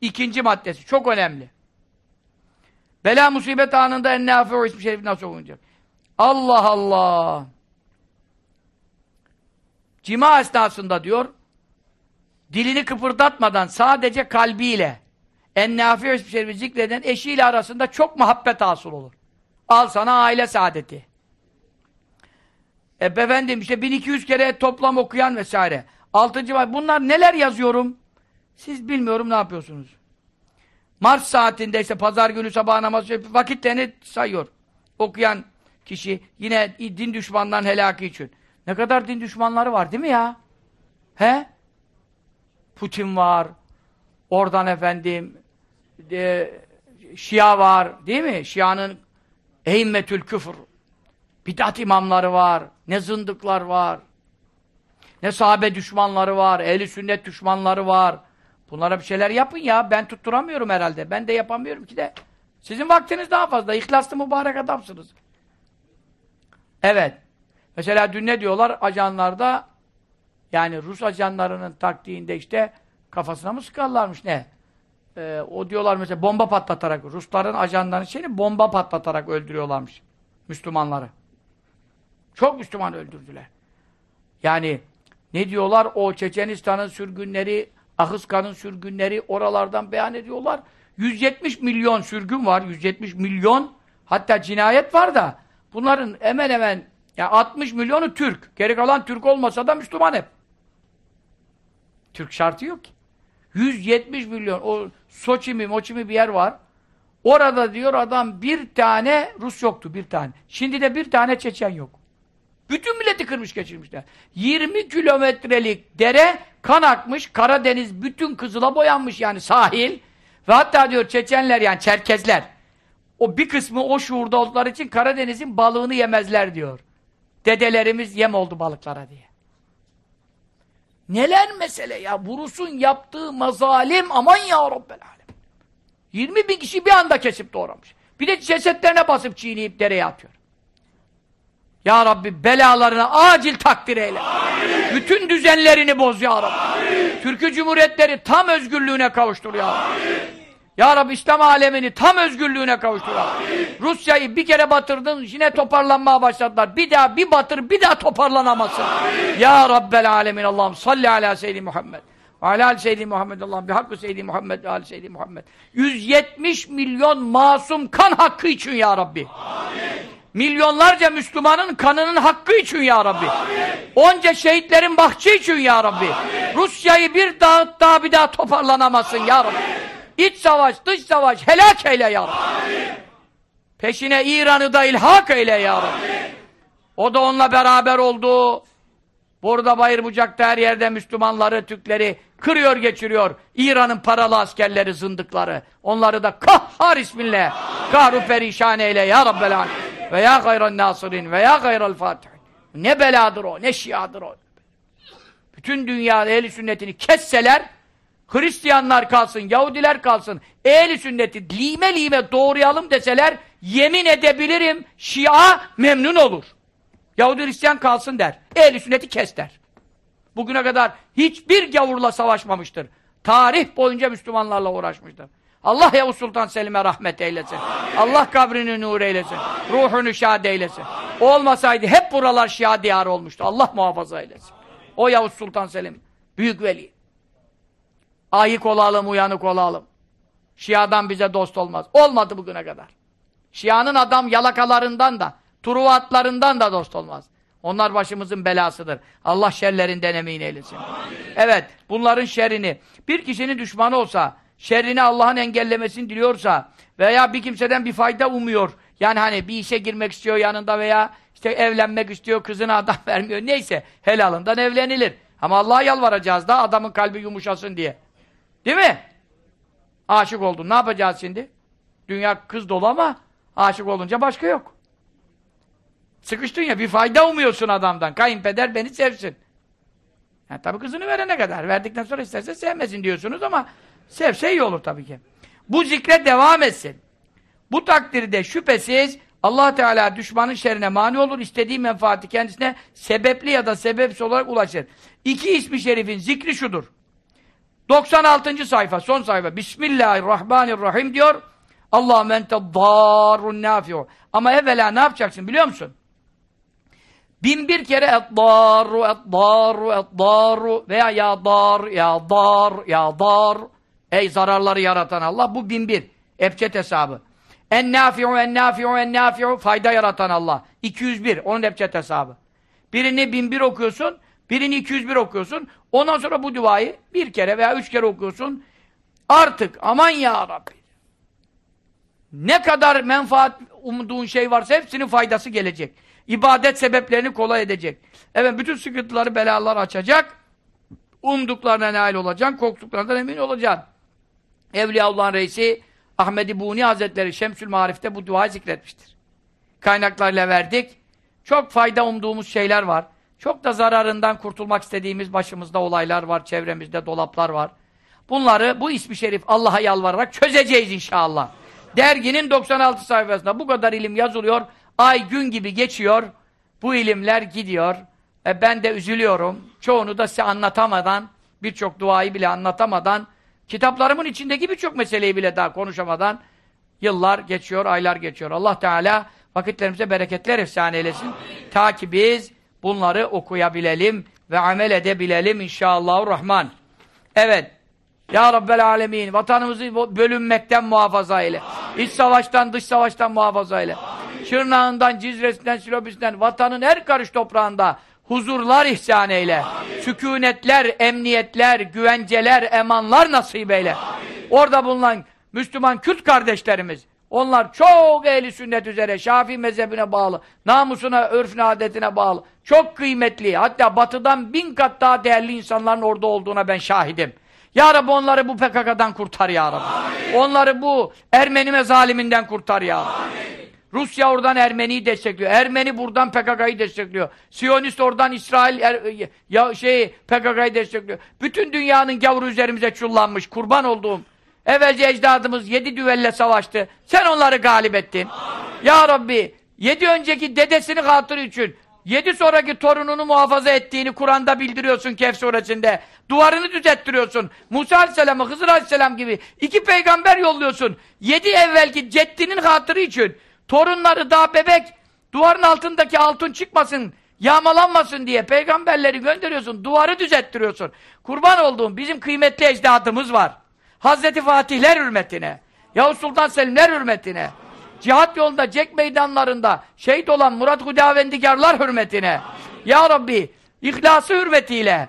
ikinci maddesi. Çok önemli. Bela musibet anında en nafi'u ismi şerif nasıl okunacak? Allah Allah! Cima esnasında diyor, dilini kıpırdatmadan sadece kalbiyle en nafi'u ismi şerifi zikreden eşiyle arasında çok muhabbet hasıl olur. Al sana aile saadeti. E efendim işte 1200 kere toplam okuyan vesaire. Altıncı var. Bunlar neler yazıyorum? Siz bilmiyorum ne yapıyorsunuz. Mars saatinde işte pazar günü sabah namazı vakitlerini sayıyor. Okuyan kişi yine din düşmanlarının helaki için. Ne kadar din düşmanları var değil mi ya? He? Putin var. Oradan efendim e, Şia var. Değil mi? Şia'nın eymmetül küfür. Bidat imamları var. Ne zındıklar var. Ne sahabe düşmanları var. Ehli sünnet düşmanları var. Bunlara bir şeyler yapın ya. Ben tutturamıyorum herhalde. Ben de yapamıyorum ki de. Sizin vaktiniz daha fazla. İhlaslı mübarek adamsınız. Evet. Mesela dün ne diyorlar ajanlarda yani Rus ajanlarının taktiğinde işte kafasına mı sıkarlarmış ne? Ee, o diyorlar mesela bomba patlatarak Rusların ajanlarının şeyini bomba patlatarak öldürüyorlarmış Müslümanları. Çok Müslüman öldürdüler. Yani ne diyorlar? O Çeçenistan'ın sürgünleri, Ahıskan'ın sürgünleri oralardan beyan ediyorlar. 170 milyon sürgün var. 170 milyon hatta cinayet var da bunların hemen hemen ya 60 milyonu Türk. Geri kalan Türk olmasa da Müslüman hep. Türk şartı yok ki. 170 milyon o Soçi mi, Moçi mi bir yer var. Orada diyor adam bir tane Rus yoktu bir tane. Şimdi de bir tane Çeçen yok. Bütün milleti kırmış geçirmişler. 20 kilometrelik dere kan akmış, Karadeniz bütün kızıla boyanmış yani sahil. Ve hatta diyor Çeçenler yani Çerkezler. O bir kısmı o şuurda oldukları için Karadeniz'in balığını yemezler diyor. Dedelerimiz yem oldu balıklara diye. Neler mesele ya? Burus'un yaptığı mazalim aman ya Rabbel alem. 20 bin kişi bir anda kesip doğramış. Bir de cesetlerine basıp çiğneyip dereye atıyor. Ya Rabbi belalarını acil takdir eyle. Amin. Bütün düzenlerini boz ya Rabbi. Amin. Türkiye Cumhuriyetleri tam özgürlüğüne kavuştur ya Rabbi. Amin. Ya Rabbi İslam alemini tam özgürlüğüne kavuştur. Rusya'yı bir kere batırdın yine toparlanmaya başladılar. Bir daha bir batır bir daha toparlanamazsın. Amin. Ya Rabbel alemin Allah'ım salli ala seyyidi Muhammed. Ala seyyidi Muhammed Allah'ım bir hakkı seyyidi Muhammed ve ala seyyidi Muhammed. 170 milyon masum kan hakkı için ya Rabbi. Amin. Milyonlarca Müslümanın kanının hakkı için ya Rabbi. Amin. Onca şehitlerin bahçe için ya Rabbi. Rusya'yı bir daha daha bir daha toparlanamasın ya Rabbi. İç savaş, dış savaş helak eyle ya Rabbi. Amin. Peşine İran'ı da ilhak eyle ya Rabbi. Amin. O da onunla beraber oldu. Burada bayır bucakta her yerde Müslümanları, Türkleri kırıyor geçiriyor. İran'ın paralı askerleri, zındıkları. Onları da kahhar isminle kahru perişan eyle ya Rabbel Alem. Ve ya gayran nasirin ve ya gayral fatihin. Ne beladır o, ne şiadır o. Bütün dünyada ehli sünnetini kesseler, Hristiyanlar kalsın, Yahudiler kalsın, ehli sünneti lime lime doğrayalım deseler, yemin edebilirim, Şia memnun olur. Yahudi Hristiyan kalsın der. Ehli sünneti kes der. Bugüne kadar hiçbir gavurla savaşmamıştır. Tarih boyunca Müslümanlarla uğraşmıştır. Allah Yavuz Sultan Selim'e rahmet eylesin. Amin. Allah kabrini nur eylesin. Amin. Ruhunu şad eylesin. O olmasaydı hep buralar Şia diyarı olmuştu. Allah muhafaza eylesin. O Yavuz Sultan Selim. Büyük veli. Ayık olalım, uyanık olalım. Şia'dan bize dost olmaz. Olmadı bugüne kadar. Şia'nın adam yalakalarından da, turuvatlarından da dost olmaz. Onlar başımızın belasıdır. Allah şerlerinden emin eylesin. Amin. Evet, bunların şerrini, bir kişinin düşmanı olsa, şerrini Allah'ın engellemesini diliyorsa veya bir kimseden bir fayda umuyor, yani hani bir işe girmek istiyor yanında veya işte evlenmek istiyor, kızına adam vermiyor, neyse helalından evlenilir. Ama Allah'a yalvaracağız da adamın kalbi yumuşasın diye. Değil mi? Aşık oldun. Ne yapacağız şimdi? Dünya kız dolu ama aşık olunca başka yok. Sıkıştın ya bir fayda umuyorsun adamdan. Kayınpeder beni sevsin. Yani tabii kızını verene kadar. Verdikten sonra isterse sevmesin diyorsunuz ama sevse iyi olur tabii ki. Bu zikre devam etsin. Bu takdirde şüphesiz allah Teala düşmanın şerine mani olur, istediği menfaati kendisine sebepli ya da sebepsiz olarak ulaşır. İki ismi şerifin zikri şudur. 96. sayfa, son sayfa. Bismillahirrahmanirrahim diyor. Allahümme ente dârun nafi'u. Ama evvela ne yapacaksın biliyor musun? Bin bir kere et-dâru, et-dâru, et-dâru veya ya dar, ya dar, ya dar. Ey zararları yaratan Allah. Bu bin bir. Ebced hesabı. En-nafi'u, en-nafi'u, en-nafi'u. Fayda yaratan Allah. 201. Onun ebced hesabı. Birini bin bir okuyorsun. Birini 201 okuyorsun. Ondan sonra bu duayı bir kere veya üç kere okuyorsun. Artık aman ya Rabbi. Ne kadar menfaat umduğun şey varsa hepsinin faydası gelecek. İbadet sebeplerini kolay edecek. Evet bütün sıkıntıları, belalar açacak. Umduklarına nail olacaksın, korktuklarından emin olacaksın. Evliyaullah'ın reisi Ahmed-i Buni Hazretleri Şemsül Marif'te bu duayı zikretmiştir. Kaynaklarla verdik. Çok fayda umduğumuz şeyler var. Çok da zararından kurtulmak istediğimiz başımızda olaylar var, çevremizde dolaplar var. Bunları bu ismi şerif Allah'a yalvararak çözeceğiz inşallah. Derginin 96 sayfasında bu kadar ilim yazılıyor. Ay gün gibi geçiyor. Bu ilimler gidiyor. E ben de üzülüyorum. Çoğunu da size anlatamadan, birçok duayı bile anlatamadan, kitaplarımın içindeki birçok meseleyi bile daha konuşamadan yıllar geçiyor, aylar geçiyor. Allah Teala vakitlerimize bereketler efsane eylesin. Ta ki biz bunları okuyabilelim ve amel edebilelim inşallahurrahman. Evet. Ya Rabbel Alemin, vatanımızı bölünmekten muhafaza eyle. İç savaştan, dış savaştan muhafaza eyle. Çırnağından, Cizre'sinden, Silobisinden, vatanın her karış toprağında huzurlar ihsan eyle. Amin. Sükunetler, emniyetler, güvenceler, emanlar nasip eyle. Amin. Orada bulunan Müslüman Kürt kardeşlerimiz, onlar çok ehli sünnet üzere, Şafii mezhebine bağlı, namusuna, örfüne, adetine bağlı, çok kıymetli, hatta batıdan bin kat daha değerli insanların orada olduğuna ben şahidim. Ya Rabbi onları bu PKK'dan kurtar ya Rabbi. Amin. Onları bu Ermeni mezaliminden kurtar ya Rabbi. Amin. Rusya oradan Ermeni'yi destekliyor. Ermeni buradan PKK'yı destekliyor. Siyonist oradan İsrail er, ya şey PKK'yı destekliyor. Bütün dünyanın gavuru üzerimize çullanmış. Kurban olduğum. Evvelce ecdadımız yedi düvelle savaştı. Sen onları galip ettin. Amin. Ya Rabbi yedi önceki dedesini hatırı için Yedi sonraki torununu muhafaza ettiğini Kur'an'da bildiriyorsun Kehf suresinde. Duvarını düzelttiriyorsun. Musa aleyhisselamı, Hızır aleyhisselam gibi iki peygamber yolluyorsun. Yedi evvelki ceddinin hatırı için torunları daha bebek duvarın altındaki altın çıkmasın, yağmalanmasın diye peygamberleri gönderiyorsun. Duvarı düzelttiriyorsun. Kurban olduğum bizim kıymetli ecdadımız var. Hazreti Fatihler hürmetine, Yavuz Sultan Selimler hürmetine, cihat yolunda, cek meydanlarında şehit olan Murat Hudavendigarlar hürmetine, Ya Rabbi, ihlası hürmetiyle,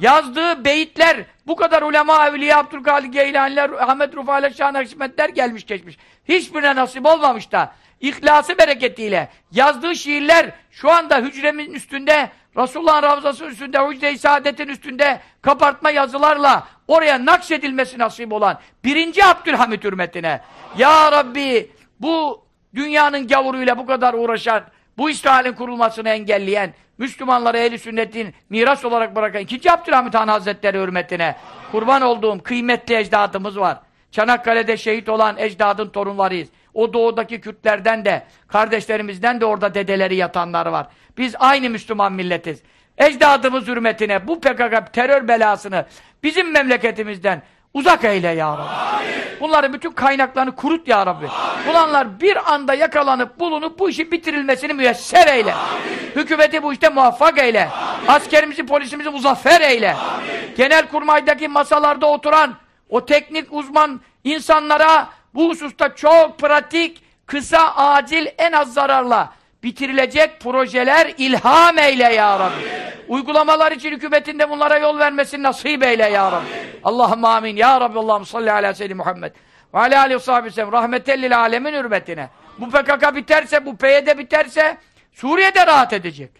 yazdığı beyitler, bu kadar ulema, evliya, Abdülkadir Geylaniler, Ahmet Şah Nakşibetler gelmiş geçmiş. Hiçbirine nasip olmamış da, ihlası bereketiyle, yazdığı şiirler şu anda hücremin üstünde, Resulullah'ın ravzası üstünde, hücre-i saadetin üstünde kapartma yazılarla oraya nakşedilmesi nasip olan birinci Abdülhamit hürmetine. Ya Rabbi bu dünyanın gavuruyla bu kadar uğraşan, bu iştihalin kurulmasını engelleyen, Müslümanları ehli sünnetin miras olarak bırakan ikinci Abdülhamit Han Hazretleri hürmetine kurban olduğum kıymetli ecdadımız var. Çanakkale'de şehit olan ecdadın torunlarıyız. O doğudaki Kürtlerden de, kardeşlerimizden de orada dedeleri yatanlar var. Biz aynı Müslüman milletiz. Ecdadımız hürmetine bu PKK terör belasını bizim memleketimizden uzak eyle ya Rabbi. Amin. Bunların bütün kaynaklarını kurut ya Rabbi. Amin. Bunlar bir anda yakalanıp bulunup bu işin bitirilmesini müyesser eyle. Amin. Hükümeti bu işte muvaffak eyle. Amin. Askerimizi, polisimizi muzaffer eyle. Amin. Genel kurmaydaki masalarda oturan o teknik uzman insanlara bu hususta çok pratik, kısa, acil, en az zararla bitirilecek projeler ilham eyle ya Rabbi. Amin. Uygulamalar için hükümetinde bunlara yol vermesini nasip eyle ya Rabbi. Allahümme amin. Ya Rabbi Allah'ım salli ala seyyidi Muhammed. Ve ala aleyhi sahibi sellem. Rahmetellil alemin hürmetine. Bu PKK biterse, bu PYD biterse Suriye'de rahat edecek.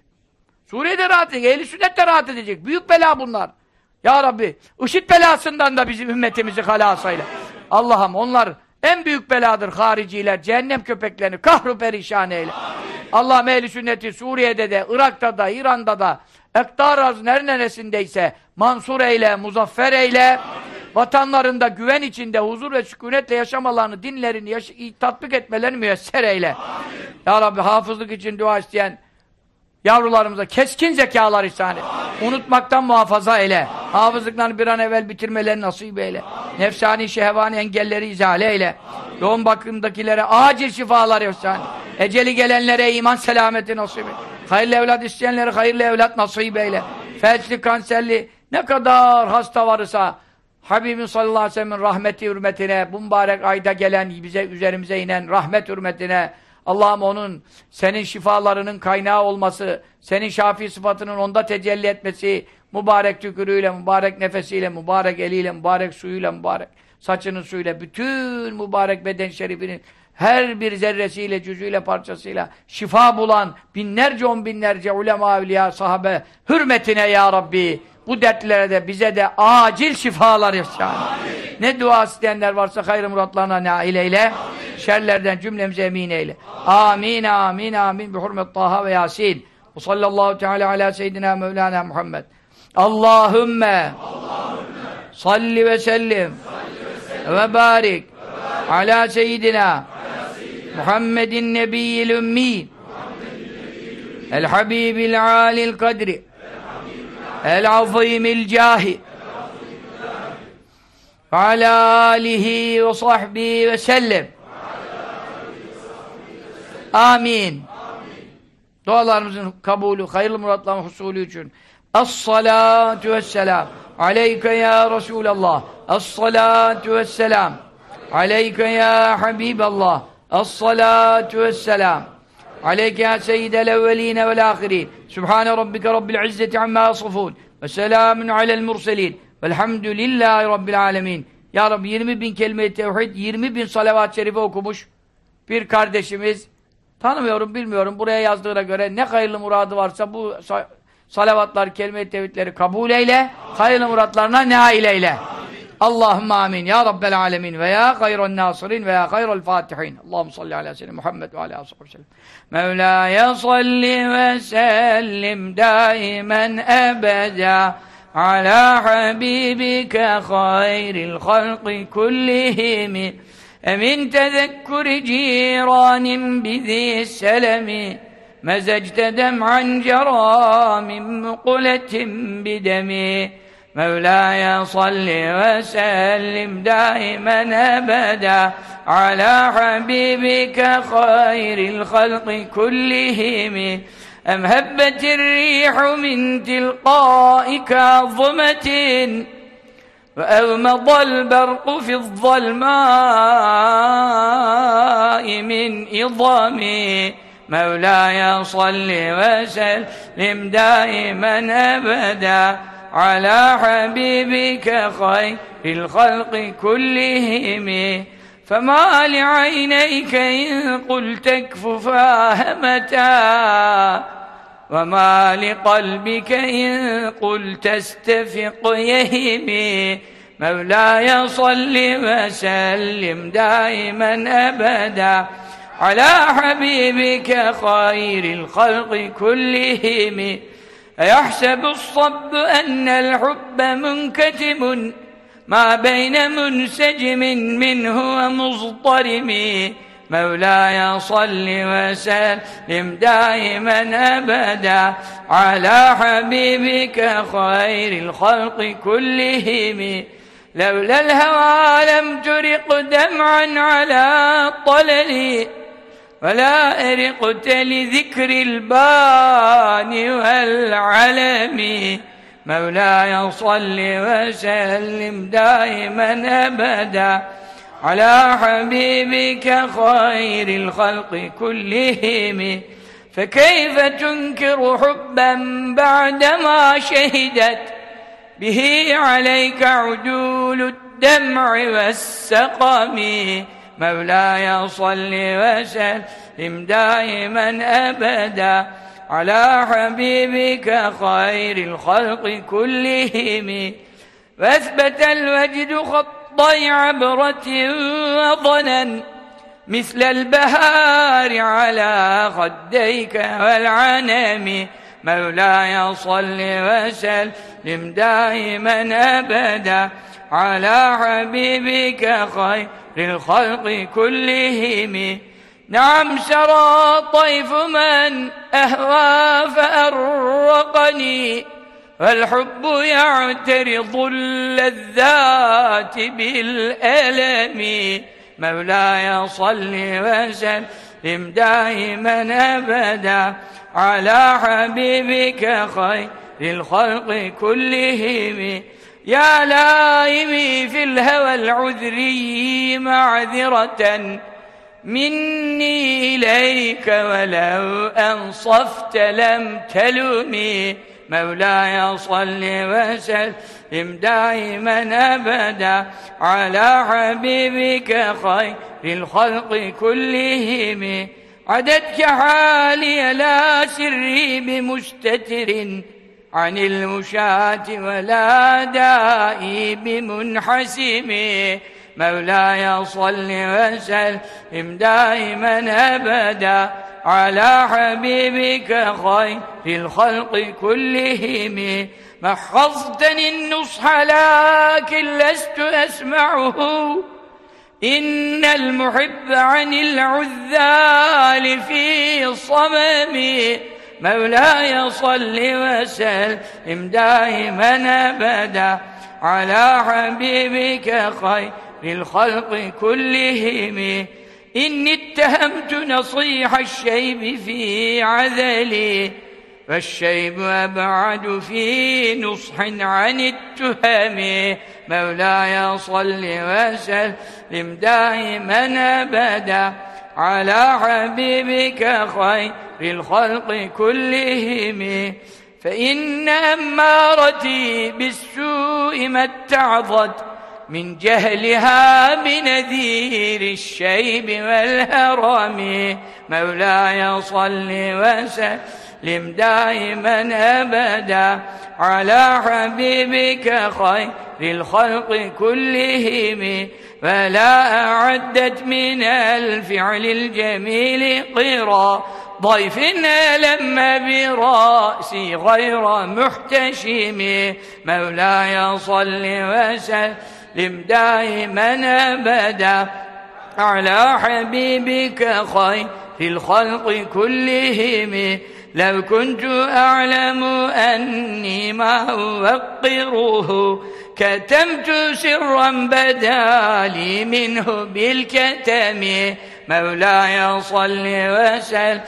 Suriye'de rahat edecek. Ehl-i de rahat edecek. Büyük bela bunlar. Ya Rabbi, IŞİD belasından da bizim ümmetimizi halas eyle. Allah'ım onlar en büyük beladır hariciler, cehennem köpeklerini kahru perişan eyle. Allah'ım ehl sünneti Suriye'de de, Irak'ta da, İran'da da, Ektaraz neresindeyse mansur eyle, muzaffer eyle. Vatanlarında güven içinde, huzur ve sükunetle yaşamalarını, dinlerini yaş tatbik etmelerini müyesser eyle. Amin. Ya Rabbi hafızlık için dua isteyen Yavrularımıza keskin zekalar ihsan et. Unutmaktan muhafaza eyle. Amin. Hafızlıklarını bir an evvel bitirmeleri nasip eyle. Amin. Nefsani, şehvani engelleri izale eyle. Amin. Yoğun bakımdakilere acil şifalar ihsan et. Eceli gelenlere iman selameti nasip eyle. Hayırlı evlat isteyenlere hayırlı evlat nasip eyle. Felçli, kanserli ne kadar hasta varsa Habibin sallallahu aleyhi ve sellem'in rahmeti hürmetine, bu mübarek ayda gelen, bize üzerimize inen rahmet hürmetine, Allah'ım onun senin şifalarının kaynağı olması, senin şafi sıfatının onda tecelli etmesi, mübarek tükürüğüyle, mübarek nefesiyle, mübarek eliyle, mübarek suyuyla, mübarek saçının suyuyla, bütün mübarek beden şerifinin her bir zerresiyle, cüzüyle, parçasıyla şifa bulan binlerce on binlerce ulema, evliya, sahabe hürmetine ya Rabbi bu dertlere de bize de acil şifalar ihsan. Ne dua isteyenler varsa hayır muratlarına nail eyle. Amin. Şerlerden cümlemize emin eyle. Amin, amin, amin. Bi hurmet Taha ve Yasin. Ve sallallahu teala ala seyyidina Mevlana Muhammed. Allahümme, salli ve sellim ve barik ala seyyidina Muhammedin nebiyyil ümmi el habibil alil kadri el azimil cahi ala alihi ve sahbihi ve sellem amin dualarımızın kabulü hayırlı muratların husulü için. Es-salatu vesselam. Aleyke ya Resulallah. Es-salatu vesselam. Aleyke ya Habiballah. Es-salatu vesselam Aleyke ya seyyidel evveline vel ahirin. Sübhane rabbike rabbil izzeti amma yasıfun. Ve selamun alel murselin. Velhamdülillahi rabbil alemin. Ya Rabbi 20 bin kelime-i tevhid, 20 bin salavat-ı şerife okumuş bir kardeşimiz. Tanımıyorum, bilmiyorum. Buraya yazdığına göre ne hayırlı muradı varsa bu salavatlar, kelime-i tevhidleri kabul eyle. Hayırlı muratlarına nail eyle. اللهم آمين. يا رب العالمين. ويا خير الناصرين. ويا خير الفاتحين. اللهم صل على سيدنا محمد وعلى آله وصحبه وسلم. مولاي صل وسلم دائما أبدا على حبيبك خير الخلق كلهم. أمن تذكر جيران بذي السلم مزجت دمعا جرى من مقلة بدمي. مولاي صل وسلم دائما أبدا على حبيبك خير الخلق كلهم. أم هبت الريح من تلقاء كاظمة وأغمض البرق في الظلماء من إضام مولاي صل وسلم دائما أبدا على حبيبك خير الخلق كلهم. فما لعينيك إن قلت اكففا متى وما لقلبك إن قلت استفق يهمي مولاي صل وسلم دائما أبدا على حبيبك خير الخلق كلهم. أيحسب الصب أن الحب منكتم؟ ما بين منسجم منه ومضطرم. مولاي صل وسلم دائما أبدا على حبيبك خير الخلق كلهم. لولا الهوى لم ترق دمعا على طللي. ولا أرقت لذكر البان والعلم. مولاي صل وسلم دائما أبدا على حبيبك خير الخلق كلهم. فكيف تنكر حبا بعدما شهدت به عليك عدول الدمع والسقم؟ مولاي صل وسلم دائما أبدا على حبيبك خير الخلق كلهم. فاثبت الوجد خطي عبرة وظنا مثل البهار على خديك والعنم. مولاي صل وسلم دائما أبدا على حبيبك خير الخلق كلهم. نعم سرى طيف من أهوى فأرقني والحب يعترض اللذات بالألم. مولاي صل وسلم دائما أبدا على حبيبك خير الخلق كلهم. يا لائمي في الهوى العذري معذرة مني إليك ولو أنصفت لم تلمي مولاي صل وسلم دائما أبدا على حبيبك خير الخلق كلهم. عددك حالي لا سري بمستتر عن المشاة ولا دائي بمنحسم. مولاي صل وسلم دائما أبدا على حبيبك خير الخلق كلهم. محفظتني النصح لكن لست أسمعه. إن المحب عن العذال في صمم مولاي صل وسلم دائما أبدا على حبيبك خير الخلق كلهم. إني اتهمت نصيح الشيب في عذلي فالشيب أبعد في نصح عن التهم. مولاي صل وسلم دائما أبدا على حبيبك خير الخلق كلهم. فإن أمارتي بالسوء ما اتعظت من جهلها بنذير الشيب والهرم. مولاي صل وسلم. دائما أبدا على حبيبك خير الخلق كلهم. فلا أعدت من الفعل الجميل قرا ضيف لم برأسي غير محتشم. مولاي صل وسلم دائما أبدا على حبيبك خير الخلق كلهم. لو كنت أعلم أني ما أوقره كتمت سرا بدا لي منه بالكتم. مولاي صل وسلم.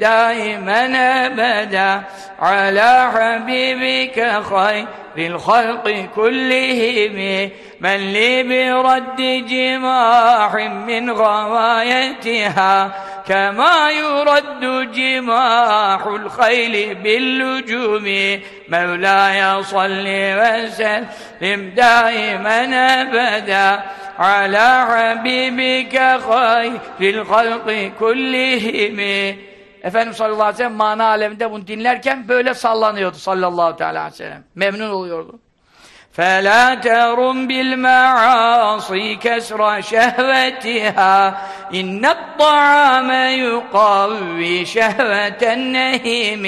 دائما أبدا على حبيبك خير الخلق كلهم. من لي برد جماح من غوايتها كما يرد جماح الخيل باللجوم. مولاي صل وسلم دائما أبدا على حبيبك خير الخلق كلهم. Efendimiz sallallahu aleyhi ve sellem mana aleminde bunu dinlerken böyle sallanıyordu sallallahu teala aleyhi ve sellem. Memnun oluyordu. فلا ترم بالمعاصي كسر شهوتها إن الطعام يقوي شهوة النهيم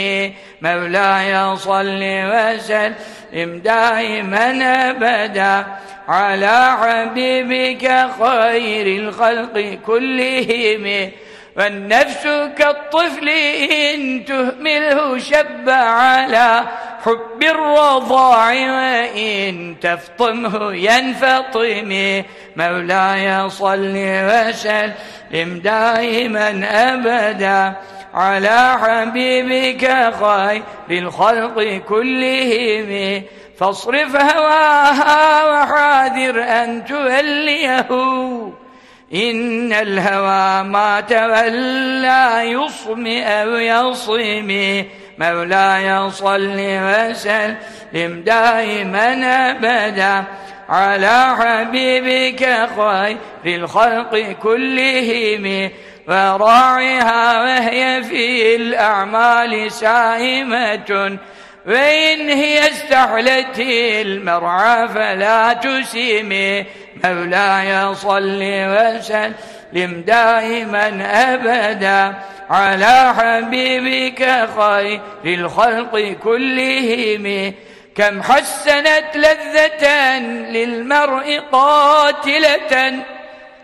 مولاي صل وسلم دائما أبدا على حبيبك خير الخلق كلهم والنفس كالطفل إن تهمله شب على حب الرضاع وإن تفطمه ينفطم. مولاي صل وسلم دائما أبدا على حبيبك خير الخلق كلهم. فاصرف هواها وحاذر أن توليه. إن الهوى ما تولى يصم أو يصم مولاي صل وسلم دائما أبدا على حبيبك خير الخلق كلهم. وراعها وهي في الأعمال سائمة. وإن هي استحلت المرعى فلا تسيم. مولاي صل وسلم دائما أبدا على حبيبك خير الخلق كلهم. كم حسنت لذة للمرء قاتلة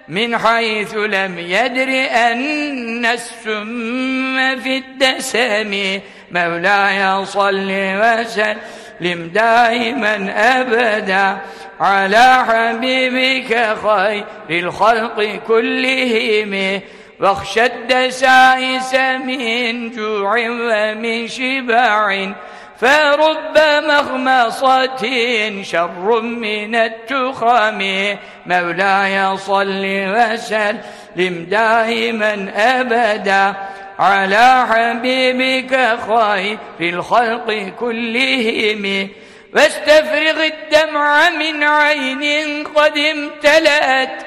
من حيث لم يدر أن السم في الدسم. مولاي صل وسلم دائما أبدا على حبيبك خير الخلق كلهم. واخشى الدسائس من جوع ومن شباع فرب مغمصة شر من التخام مولاي صل وسلم دائما أبدا على حبيبك خير الخلق كلهم. واستفرغ الدمع من عين قد امتلأت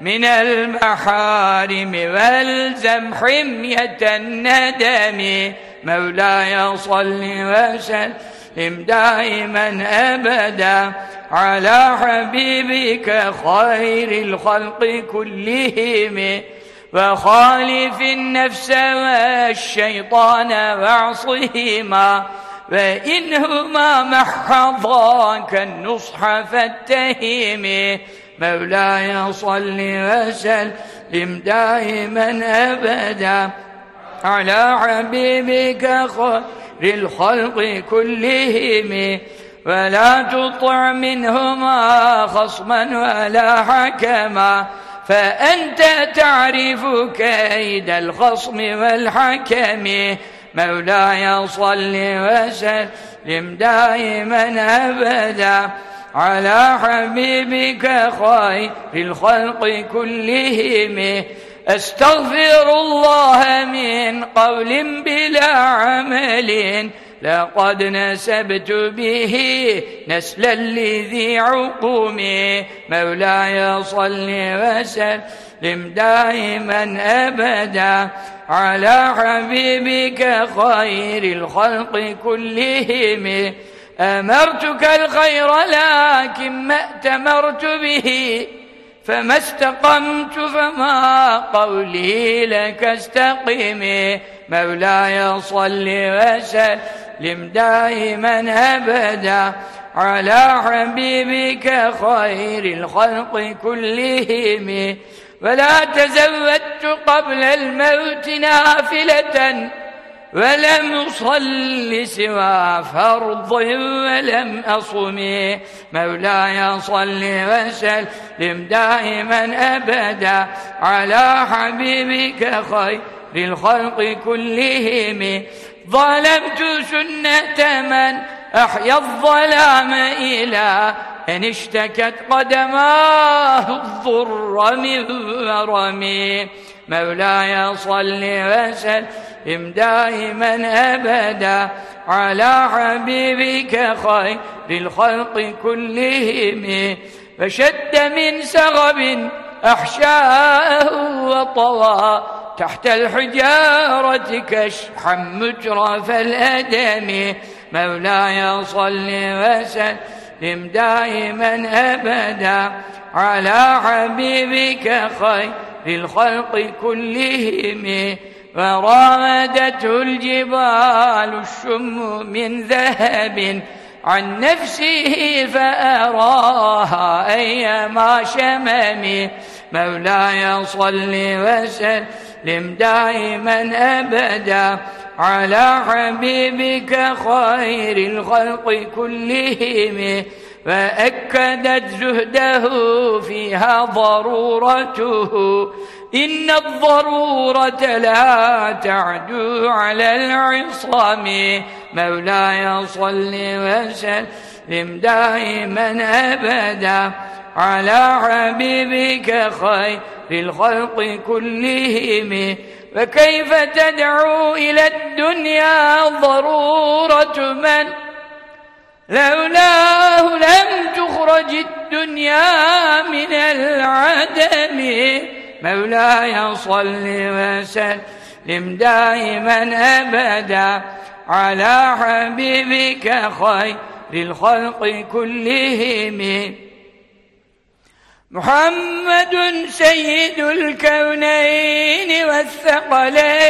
من المحارم والزم حمية الندم. مولاي صل وسلم دائما أبدا على حبيبك خير الخلق كلهم. وخالف النفس والشيطان واعصهما فإنهما محضاك النصح فاتهم. مولاي صل وسلم دائما أبدا على حبيبك خير الخلق كلهم. ولا تطع منهما خصما ولا حكما. فأنت تعرف كيد الخصم والحكم. مولاي صل وسلم دائما أبدا على حبيبك خير الخلق كلهم. أستغفر الله من قول بلا عمل. لقد نسبت به نسلا لذي عقوم. مولاي صل وسلم دائما أبدا على حبيبك خير الخلق كلهم. أمرتك الخير لكن ما أتمرت به فما استقمت فما قولي لك استقم. مولاي صل وسلم دائما أبدا على حبيبك خير الخلق كلهم. ولا تزودت قبل الموت نافلة ولم أصل سوى فرض ولم أصم. مولاي صل وسلم دائما أبدا على حبيبك خير الخلق كلهم. ظلمت سنة من أحيا الظلام إلى أن اشتكت قدماه الضر من ورمي مولاي صل وسلم دائما أبدا على حبيبك خير الخلق كلهم. فشد من سغب أحشاءه وطوى تحت الحجارة كشحا مترف الأدم. مولاي صل وسلم سلم دائما أبدا على حبيبك خير الخلق كلهم. وراودته الجبال الشم من ذهب عن نفسه فأراها أيما شمم مولاي صل وسلم دائما أبدا على حبيبك خير الخلق كلهم. فأكدت زهده فيها ضرورته. إن الضرورة لا تعدو على العصام. مولاي صل وسلم دائما أبدا على حبيبك خير الخلق كلهم. فكيف تدعو إلى الدنيا ضرورة من؟ لولاه لم تخرج الدنيا من العدم. مولاي صل وسلم دائما أبدا على حبيبك خير الخلق كلهم. محمد سيد الكونين والثقلين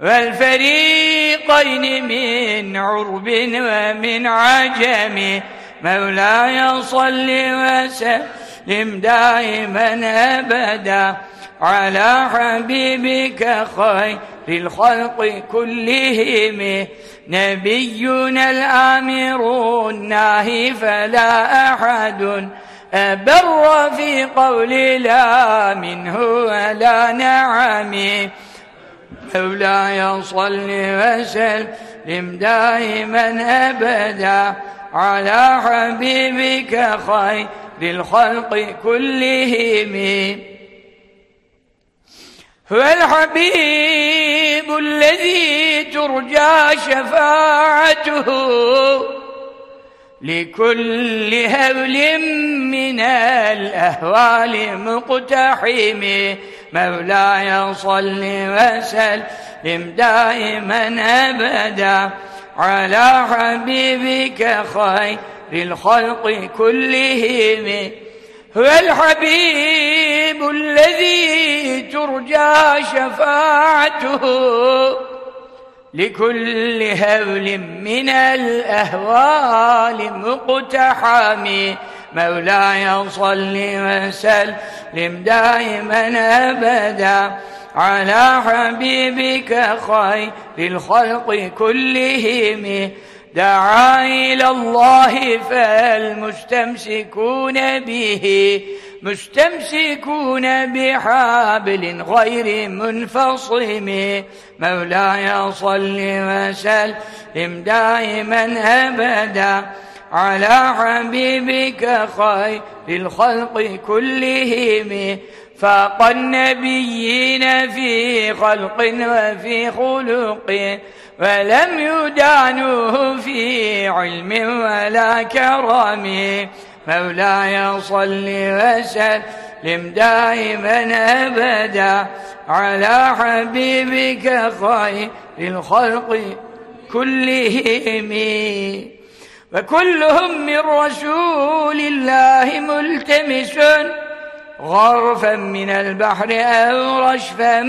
والفريقين من عرب ومن عجم. مولاي صل وسلم دائما ابدا. على حبيبك خير الخلق كلهم. نبينا الآمر الناهي فلا أحد أبر في قول لا منه ولا نعم. مولاي صل وسلم دائما أبدا على حبيبك خير الخلق كلهم. هو الحبيب الذي ترجى شفاعته لكل هول من الأهوال مقتحم. مولاي صل وسلم دائما أبدا على حبيبك خير الخلق كلهم. هو الحبيب الذي ترجى شفاعته لكل هول من الأهوال مقتحم. مولاي صل وسلم دائما أبدا على حبيبك خير الخلق كلهم. دعا إلى الله فالمستمسكون به مستمسكون بحابل غير منفصم. مولاي صل وسلم دائما أبدا على حبيبك خير الخلق كلهم. فاق النبيين في خلق وفي خلق. ولم يدانوه في علم ولا كرم. مولاي صل وسلم دائما أبدا على حبيبك خير الخلق كلهم. وكلهم من رسول الله ملتمس غرفا من البحر أو رشفا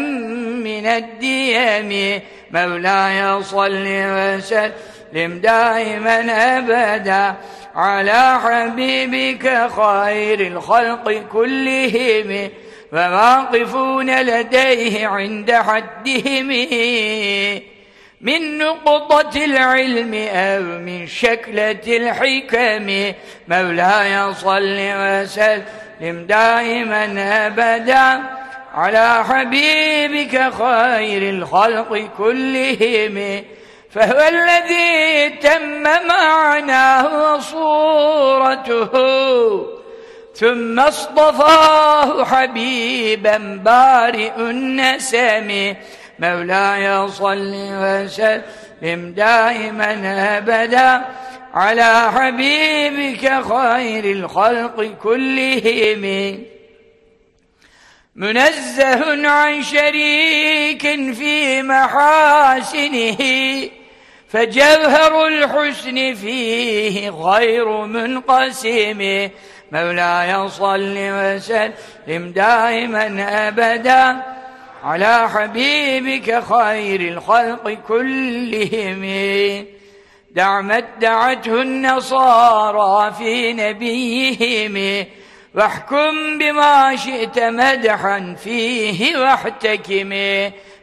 من الديم. مولاي صل وسلم دائما أبدا على حبيبك خير الخلق كلهم وواقفون لديه عند حدهم من نقطة العلم أو من شكلة الحكم. مولاي صل وسلم دائما أبدا على حبيبك خير الخلق كلهم فهو الذي تم معناه وصورته ثم اصطفاه حبيبا بارئ النسم مولاي صل وسلم دائما أبدا على حبيبك خير الخلق كلهم. منزه عن شريك في محاسنه فجوهر الحسن فيه غير منقسم. مولاي صل وسلم دائما أبدا على حبيبك خير الخلق كلهم. دع ما ادعته النصارى في نبيهم واحكم بما شئت مدحا فيه واحتكم.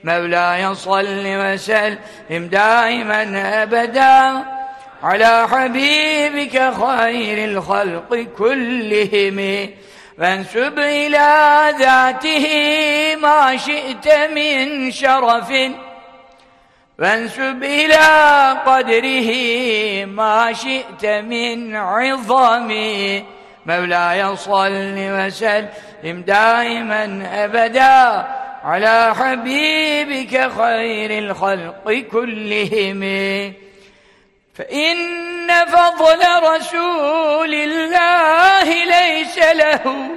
مولاي صل وسلم دائما أبدا على حبيبك خير الخلق كلهم. فانسب إلى ذاته ما شئت من شرف. وانسب إلى قدره ما شئت من عظم. مولاي صل وسلم دائما أبدا على حبيبك خير الخلق كلهم. فإن فضل رسول الله ليس له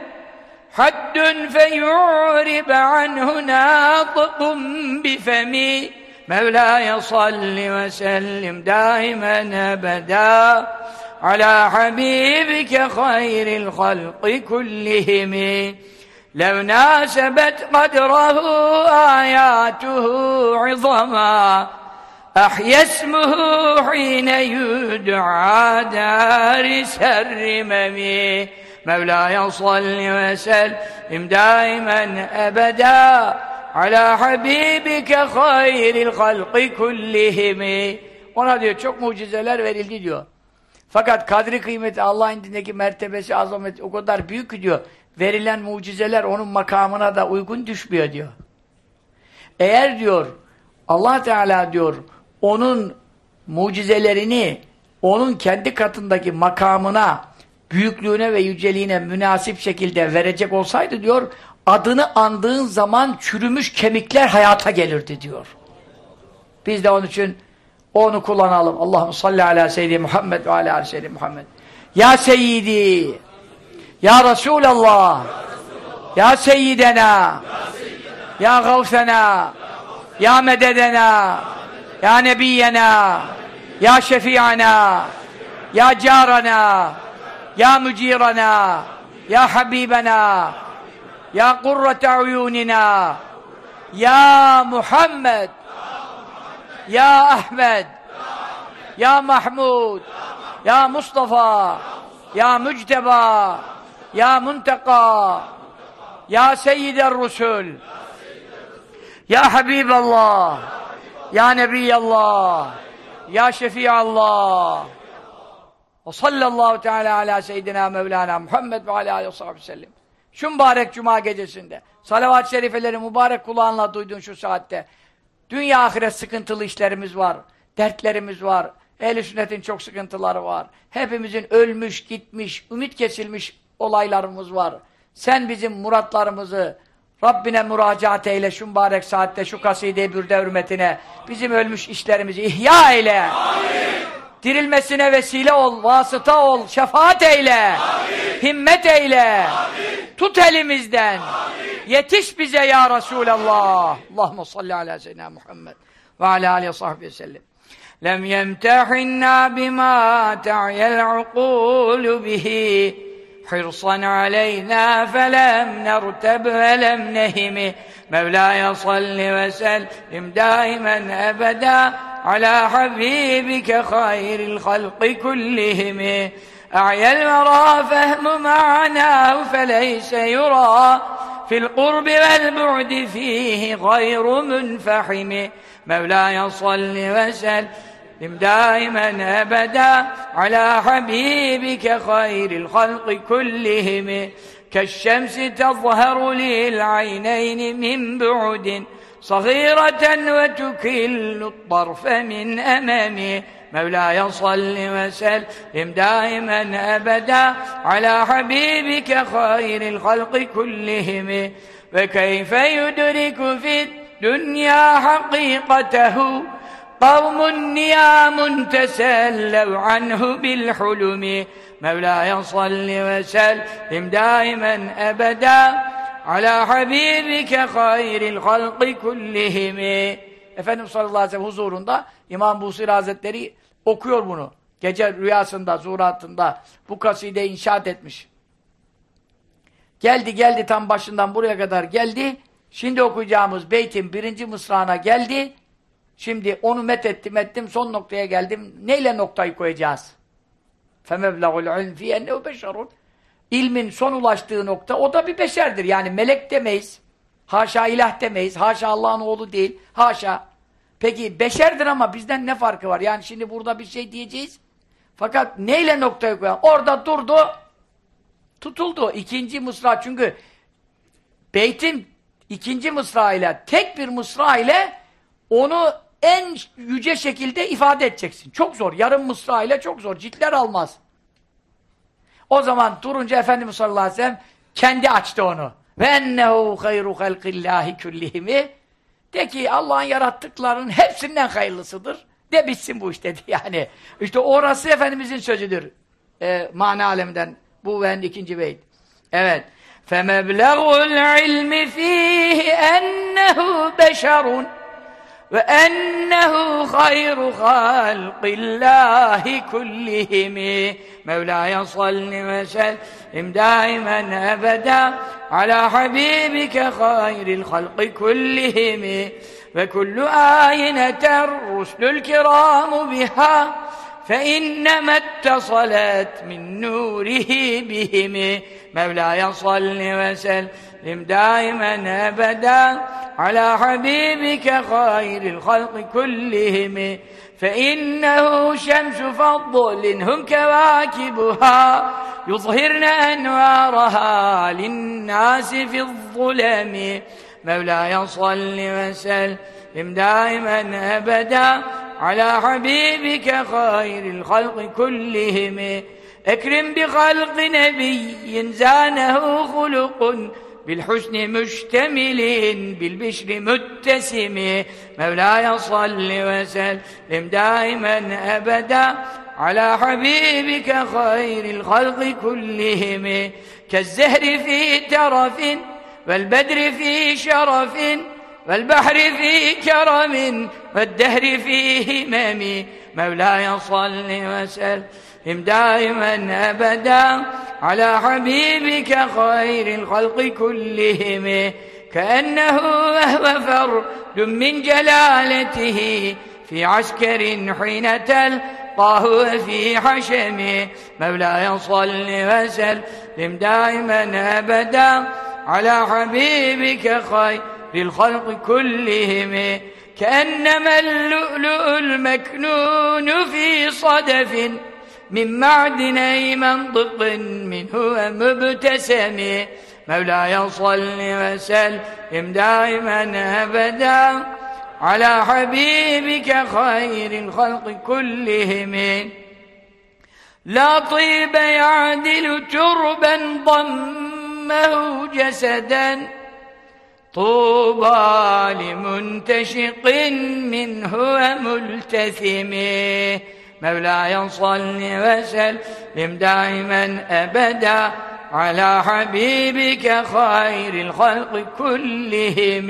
حد فيعرب عنه ناطق بفمي مولاي صل وسلم دائما أبدا على حبيبك خير الخلق كلهم لو ناسبت قدره آياته عظما أحيا اسمه حين يدعى دارس الرمم مولاي صل وسلم دائما أبدا ala habibike hayril halqi kullihimi ona diyor çok mucizeler verildi diyor. Fakat kadri kıymeti Allah indindeki mertebesi azameti o kadar büyük ki diyor. Verilen mucizeler onun makamına da uygun düşmüyor diyor. Eğer diyor Allah Teala diyor onun mucizelerini onun kendi katındaki makamına büyüklüğüne ve yüceliğine münasip şekilde verecek olsaydı diyor adını andığın zaman çürümüş kemikler hayata gelirdi diyor. Biz de onun için onu kullanalım. Allah'ım salli ala seyyidi Muhammed ve ala seyyidi Muhammed. Ya seyyidi. Ya Resulallah. Ya seyyidena. Ya gavsena. Ya mededena. Ya nebiyena. Ya şefi'ana. Ya carana. Ya mücirana. Ya habibena. Ya kurrete uyunina. Ya Muhammed ya Ahmed. Ya Mahmud. Ya Mustafa. Ya Mücteba. Ya Munteka Ya Seyyidel Rusul. Ya Habiballah. Ya Nebiyallah. Ya Şefiallah. Ve sallallahu teala ala seyyidina Mevlana Muhammed ve ala aleyhi ve sellem. Şu mübarek cuma gecesinde salavat-ı şerifeleri mübarek kulağınla duyduğun şu saatte. Dünya ahiret sıkıntılı işlerimiz var. Dertlerimiz var. Ehl-i sünnetin çok sıkıntıları var. Hepimizin ölmüş, gitmiş, ümit kesilmiş olaylarımız var. Sen bizim muratlarımızı Rabbine müracaat eyle şu mübarek saatte şu kaside-i bürde hürmetine bizim ölmüş işlerimizi ihya eyle. Amin. Dirilmesine vesile ol, vasıta ol, şefaat eyle. Amin. Himmet eyle. Amin. Tut elimizden. Amin. Yetiş bize ya Resulallah. Allahumme salli ala seyyidina Muhammed ve ala aleyhi ve sahbihi sellem. لم يمتحنا بما تعي العقول به حرصا علينا فلم نرتب ولم نهم. مولاي صل وسلم دائما أبدا على حبيبك خير الخلق كلهم. أعيا الورى فهم معناه فليس يرى. في القرب والبعد فيه غير منفحم. مولاي صل وسلم دائما أبدا على حبيبك خير الخلق كلهم كالشمس تظهر للعينين من بعد صغيرة وتكل الطرف من أمامي مولاي صل وسلم دائما أبدا على حبيبك خير الخلق كلهم فكيف يدرك في الدنيا حقيقته قوم نيام تسلوا عنه بالحلم مولاي صل وسلم دائما أبدا على حبيبك خير الخلق كلهم Efendimiz sallallahu aleyhi ve sellem huzurunda İmam Busir Hazretleri okuyor bunu. Gece rüyasında, zuratında bu kaside inşaat etmiş. Geldi geldi tam başından buraya kadar geldi. Şimdi okuyacağımız beytin birinci mısrağına geldi. Şimdi onu met ettim ettim son noktaya geldim. Neyle noktayı koyacağız? فَمَبْلَغُ الْعِلْمِ فِي اَنَّهُ بَشَرٌ İlmin son ulaştığı nokta o da bir beşerdir. Yani melek demeyiz. Haşa ilah demeyiz. Haşa Allah'ın oğlu değil. Haşa. Peki beşerdir ama bizden ne farkı var? Yani şimdi burada bir şey diyeceğiz. Fakat neyle noktayı koyan? Orada durdu. Tutuldu. İkinci mısra çünkü beytin ikinci mısra ile tek bir mısra ile onu en yüce şekilde ifade edeceksin. Çok zor. Yarım mısra ile çok zor. Ciltler almaz. O zaman durunca Efendimiz sallallahu aleyhi ve sellem kendi açtı onu. Ve ennehu hayru halqillahi kullihimi de ki Allah'ın yarattıklarının hepsinden hayırlısıdır. De bitsin bu iş dedi yani. İşte orası Efendimizin sözüdür. E, mana aleminden bu ve ikinci beyt. Evet. فَمَبْلَغُ الْعِلْمِ ف۪يهِ اَنَّهُ بَشَرٌ وَاَنَّهُ خَيْرُ خَلْقِ اللّٰهِ كُلِّهِمِ. مَوْلَايَ صَلِّ وَسَلِّمْ دَائِمًا أَبَدًا عَلَى حَبِيبِكَ خَيْرِ الْخَلْقِ كُلِّهِمِ. وَكُلُّ آيِنَةَ الرُّسْلُ الْكِرَامُ بِهَا فإنما اتصلت من نوره بهم. مولاي صل وسلم دائما أبدا على حبيبك خير الخلق كلهم فإنه شمس فضل هم كواكبها يظهرن أنوارها للناس في الظلم مولاي صل وسلم دائما أبدا على حبيبك خير الخلق كلهم اكرم بخلق نبي زانه خلق بالحسن مشتمل بالبشر متسم. مولاي صل وسلم دائما أبدا على حبيبك خير الخلق كلهم. كالزهر في ترف والبدر في شرف والبحر في كرم والدهر في همم. مولاي صل وسلم دائما أبدا على حبيبك خير الخلق كلهم كأنه وهو فرد من جلالته في عسكر حين تلقاه في حشم مولاي صل وسلم دائما أبدا على حبيبك خير للخلق كلهم كأنما اللؤلؤ المكنون في صدف من معدني منطق منه مبتسم. مولاي صل وسلم دائما أبدا على حبيبك خير الخلق كلهم. لا طيب يعدل تربا ضمه جسدا. طوبى لمنتشق منه وملتثم مولاي صل وسلم دائما أبدا على حبيبك خير الخلق كلهم.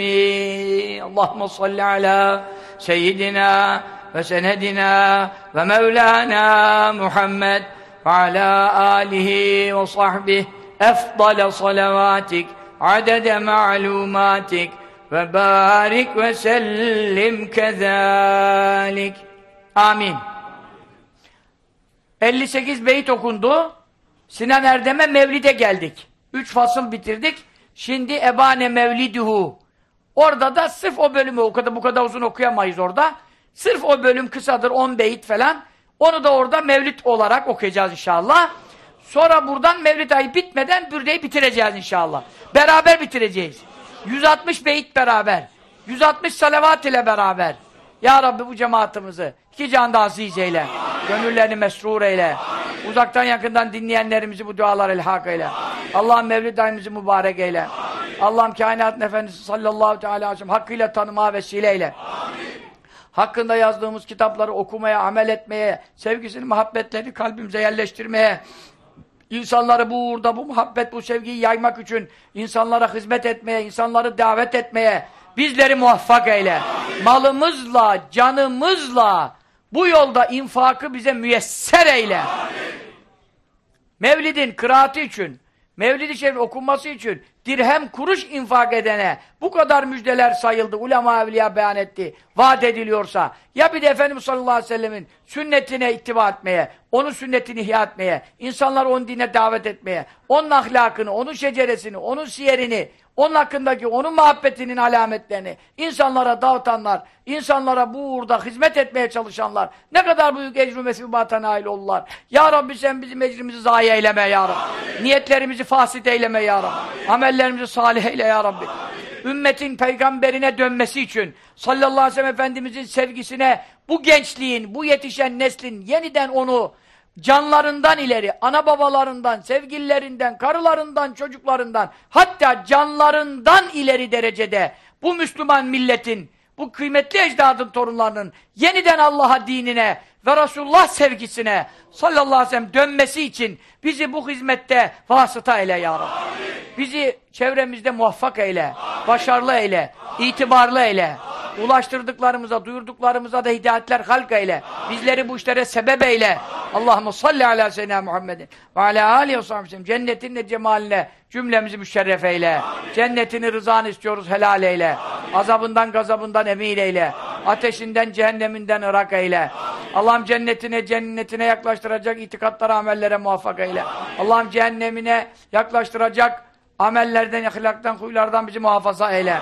اللهم صل على سيدنا وسندنا ومولانا محمد وعلى آله وصحبه أفضل صلواتك عدد معلوماتك وبارك وسلم كذلك. آمين. 58 beyit okundu. Sinan Erdem'e Mevlid'e geldik. Üç fasıl bitirdik. Şimdi Ebane Mevliduhu. Orada da sırf o bölümü o kadar bu kadar uzun okuyamayız orada. Sırf o bölüm kısadır 10 beyit falan. Onu da orada Mevlid olarak okuyacağız inşallah. Sonra buradan Mevlid ayı bitmeden bürdeyi bitireceğiz inşallah. Beraber bitireceğiz. 160 beyit beraber. 160 salavat ile beraber. Ya Rabbi bu cemaatimizi iki canda aziz eyle. Gönüllerini mesrur eyle. Uzaktan yakından dinleyenlerimizi bu dualar ilhak eyle. Allah'ım Mevlid ayımızı mübarek eyle. Allah'ım kainatın efendisi sallallahu teala aleyhi ve sellem hakkıyla tanımaya vesile eyle. Hakkında yazdığımız kitapları okumaya, amel etmeye, sevgisini, muhabbetlerini kalbimize yerleştirmeye, İnsanları bu uğurda, bu muhabbet, bu sevgiyi yaymak için insanlara hizmet etmeye, insanları davet etmeye bizleri muvaffak eyle. malımızla, canımızla bu yolda infakı bize müyesser eyle. Mevlidin kıraati için, Mevlid-i Şerif okunması için dirhem kuruş infak edene bu kadar müjdeler sayıldı. Ulema evliya beyan etti. Vaat ediliyorsa ya bir de Efendimiz sallallahu aleyhi ve sellemin sünnetine ittiba etmeye, onun sünnetini ihya etmeye, insanları onun dine davet etmeye, onun ahlakını, onun şeceresini, onun siyerini, onun hakkındaki, onun muhabbetinin alametlerini insanlara dağıtanlar, insanlara bu uğurda hizmet etmeye çalışanlar ne kadar büyük ecrü mesibata nail olurlar. Ya Rabbi sen bizim ecrimizi zayi eyleme ya Rabbi. Amin. Niyetlerimizi fasit eyleme ya Rabbi. Amin. Amellerimizi salih eyle ya Rabbi. Amin. Ümmetin peygamberine dönmesi için sallallahu aleyhi ve sellem Efendimizin sevgisine bu gençliğin, bu yetişen neslin yeniden onu canlarından ileri, ana babalarından, sevgililerinden, karılarından, çocuklarından, hatta canlarından ileri derecede bu Müslüman milletin, bu kıymetli ecdadın torunlarının yeniden Allah'a dinine ve Resulullah sevgisine sallallahu aleyhi ve sellem dönmesi için bizi bu hizmette vasıta eyle ya Rabbi. Bizi çevremizde muvaffak eyle, Amin. başarılı eyle, Amin. itibarlı eyle. Amin. Ulaştırdıklarımıza, duyurduklarımıza da hidayetler halk eyle. Amin. Bizleri bu işlere sebep eyle. Allahümme salli ala seyyidina Muhammedin ve ala aleyhi ve sellem. Cennetinle cemaline cümlemizi müşerref eyle. Amin. Cennetini rızanı istiyoruz helal eyle. Amin. Azabından gazabından emin eyle. Amin. Ateşinden cehenneminden ırak eyle. Allah'ım cennetine cennetine yaklaştıracak itikatlara amellere muvaffak eyle. Allah'ım cehennemine yaklaştıracak amellerden, ahlaktan, huylardan bizi muhafaza eyle.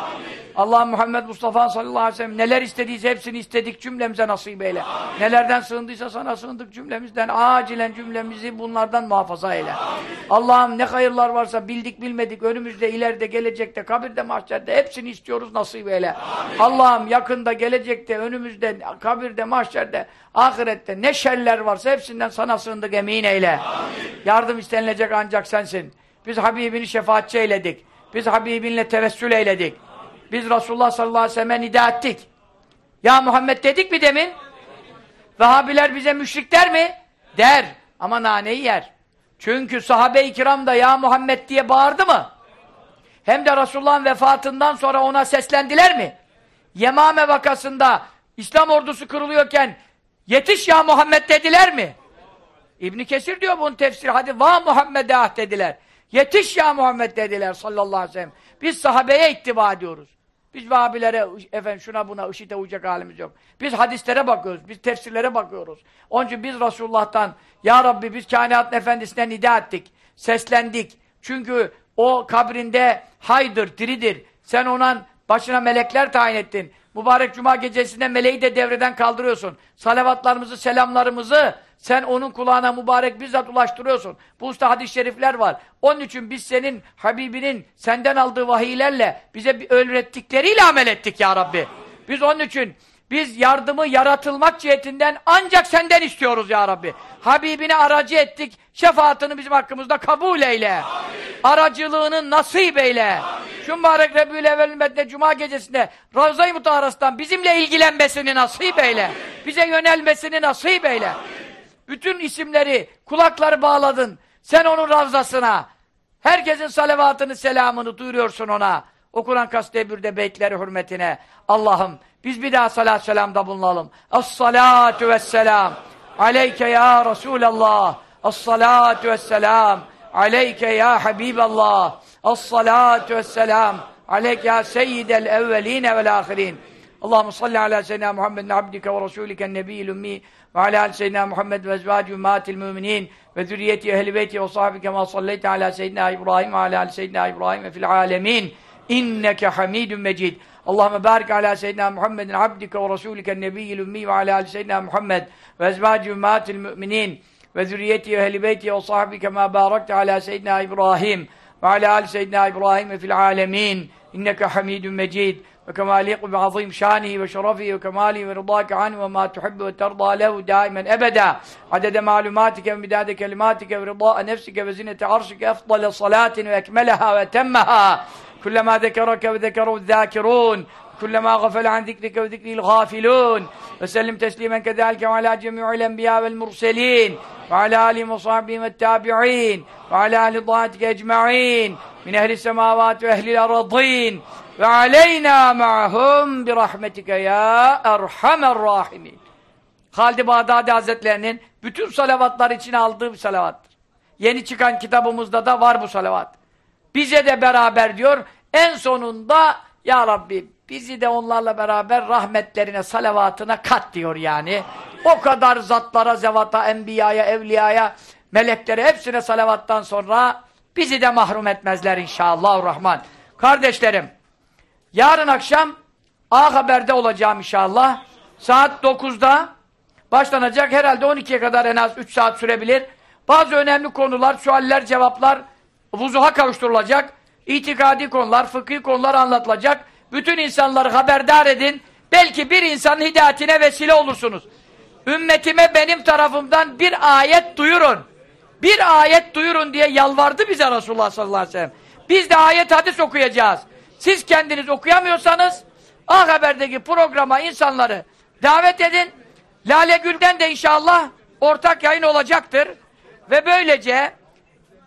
Allah Muhammed Mustafa sallallahu aleyhi ve sellem neler istediyse hepsini istedik cümlemize nasip eyle. Amin. Nelerden sığındıysa sana sığındık cümlemizden acilen cümlemizi bunlardan muhafaza eyle. Allah'ım ne hayırlar varsa bildik bilmedik önümüzde, ileride, gelecekte, kabirde, mahşerde hepsini istiyoruz nasip eyle. Allah'ım yakında, gelecekte, önümüzde, kabirde, mahşerde, ahirette ne şerler varsa hepsinden sana sığındık emin eyle. Amin. Yardım istenilecek ancak sensin. Biz Habibini şefaatçi eyledik. Biz Habibinle tevessül eyledik. Biz Resulullah sallallahu aleyhi ve sellem'e nida ettik. Ya Muhammed dedik mi demin? Vehhabiler bize müşrik der mi? Der. Ama naneyi yer. Çünkü sahabe-i kiram da ya Muhammed diye bağırdı mı? Hem de Resulullah'ın vefatından sonra ona seslendiler mi? Yemame vakasında İslam ordusu kırılıyorken yetiş ya Muhammed dediler mi? İbn Kesir diyor bunun tefsiri. Hadi va Muhammed'e ah dediler. Yetiş ya Muhammed dediler sallallahu aleyhi ve sellem. Biz sahabeye ittiba ediyoruz. Biz Vahabilere, efendim şuna buna, IŞİD'e uyacak halimiz yok. Biz hadislere bakıyoruz, biz tefsirlere bakıyoruz. Onun için biz Resulullah'tan, Ya Rabbi biz kainatın efendisine nida ettik, seslendik. Çünkü o kabrinde haydır, diridir. Sen ona başına melekler tayin ettin. Mübarek cuma gecesinde meleği de devreden kaldırıyorsun. Salavatlarımızı, selamlarımızı sen onun kulağına mübarek bizzat ulaştırıyorsun. Bu usta hadis-i şerifler var. Onun için biz senin Habibinin senden aldığı vahiylerle bize öğrettikleriyle amel ettik ya Rabbi. Biz onun için biz yardımı yaratılmak cihetinden ancak senden istiyoruz ya Rabbi. Habibini aracı ettik. Şefaatini bizim hakkımızda kabul eyle. Amin. Aracılığını nasip eyle. Amin. Şu mübarek Rebül Cuma gecesinde Ravza-i Mutaharas'tan bizimle ilgilenmesini nasip eyle. Amin. Bize yönelmesini nasip eyle. Amin. Bütün isimleri, kulakları bağladın. Sen onun ravzasına. Herkesin salavatını, selamını duyuruyorsun ona. O Kur'an kastebürde beytleri hürmetine. Allah'ım biz bir daha salat selamda bulunalım. Es-salatu vesselam. Aleyke ya Resulallah. Es-salatu vesselam. Aleyke ya Habiballah. Es-salatu vesselam. Aleyke ya seyyidel evveline vel ahirin. Allahümme salli ala seyyidina Muhammedin abdike ve rasulike nebiyyil ummi ve ala al seyyidina Muhammed ve ezvâci ümmatil müminin ve zürriyeti ehli beyti ve sahibi kema salleyte ala seyyidina İbrahim ve ala al seyyidina İbrahim ve fil alemin inneke hamidun mecid. Allahümme barik ala seyyidina Muhammedin abdike ve rasulike nebiyyil ummi ve ala al seyyidina Muhammed ve ezvâci ümmatil müminin ve zürriyeti ehli beyti ve sahibi kema barakte ala وكما يليق بعظيم شانه وشرفه وكماله ورضاك عنه وما تحب وترضى له دائما أبدا. عدد معلوماتك ومداد كلماتك ورضاء نفسك وزنة عرشك أفضل صلاة وأكملها وأتمها. كلما ذكرك وذكروا الذاكرون كلما غفل عن ذكرك وذكر الغافلون. وسلم تسليما كذلك وعلى جميع الأنبياء والمرسلين وعلى آلهم وصحبهم التابعين وعلى أهل طاعتك أجمعين. من أهل السماوات وأهل الأرضين ve aleyna ma'hum bi rahmetike ya erhamer rahimin. Halid-i Bağdadi Hazretlerinin bütün salavatlar için aldığı bir salavattır. Yeni çıkan kitabımızda da var bu salavat. Bize de beraber diyor, en sonunda Ya Rabbi bizi de onlarla beraber rahmetlerine, salavatına kat diyor yani. O kadar zatlara, zevata, enbiyaya, evliyaya, meleklere hepsine salavattan sonra bizi de mahrum etmezler inşallah rahman. Kardeşlerim, yarın akşam A Haber'de olacağım inşallah. Saat 9'da başlanacak. Herhalde 12'ye kadar en az 3 saat sürebilir. Bazı önemli konular, sualler, cevaplar vuzuha kavuşturulacak. İtikadi konular, fıkhi konular anlatılacak. Bütün insanları haberdar edin. Belki bir insanın hidayetine vesile olursunuz. Ümmetime benim tarafımdan bir ayet duyurun. Bir ayet duyurun diye yalvardı bize Resulullah sallallahu aleyhi ve sellem. Biz de ayet hadis okuyacağız. Siz kendiniz okuyamıyorsanız A Haber'deki programa insanları davet edin. Lale Gül'den de inşallah ortak yayın olacaktır. Ve böylece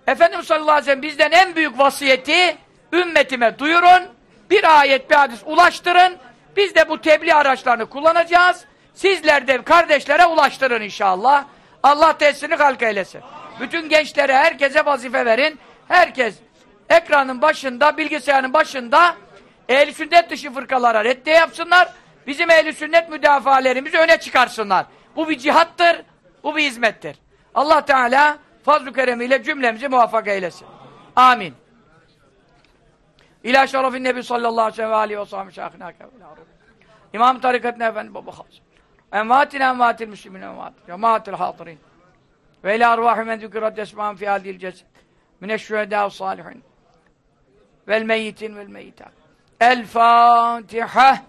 Efendimiz sallallahu aleyhi ve sellem bizden en büyük vasiyeti ümmetime duyurun. Bir ayet bir hadis ulaştırın. Biz de bu tebliğ araçlarını kullanacağız. Sizler de kardeşlere ulaştırın inşallah. Allah tesirini halk eylesin. Bütün gençlere, herkese vazife verin. Herkes ekranın başında, bilgisayarın başında ehl sünnet dışı fırkalara reddiye yapsınlar. Bizim ehl sünnet müdafalarımızı öne çıkarsınlar. Bu bir cihattır, bu bir hizmettir. Allah Teala fazl-ı keremiyle cümlemizi muvaffak eylesin. Amin. İlâ şerefin nebi sallallahu aleyhi ve sellem şahına İmam tarikatına efendi baba has. Envatin envatil müslümin envatil. Cemaatil hadirin. Ve ilâ arvâhi men zükürat esmâhın fi hadil cesed. Mineşşühedâ salihin. Vel meyyitin vel meyyitâ. El Fatiha.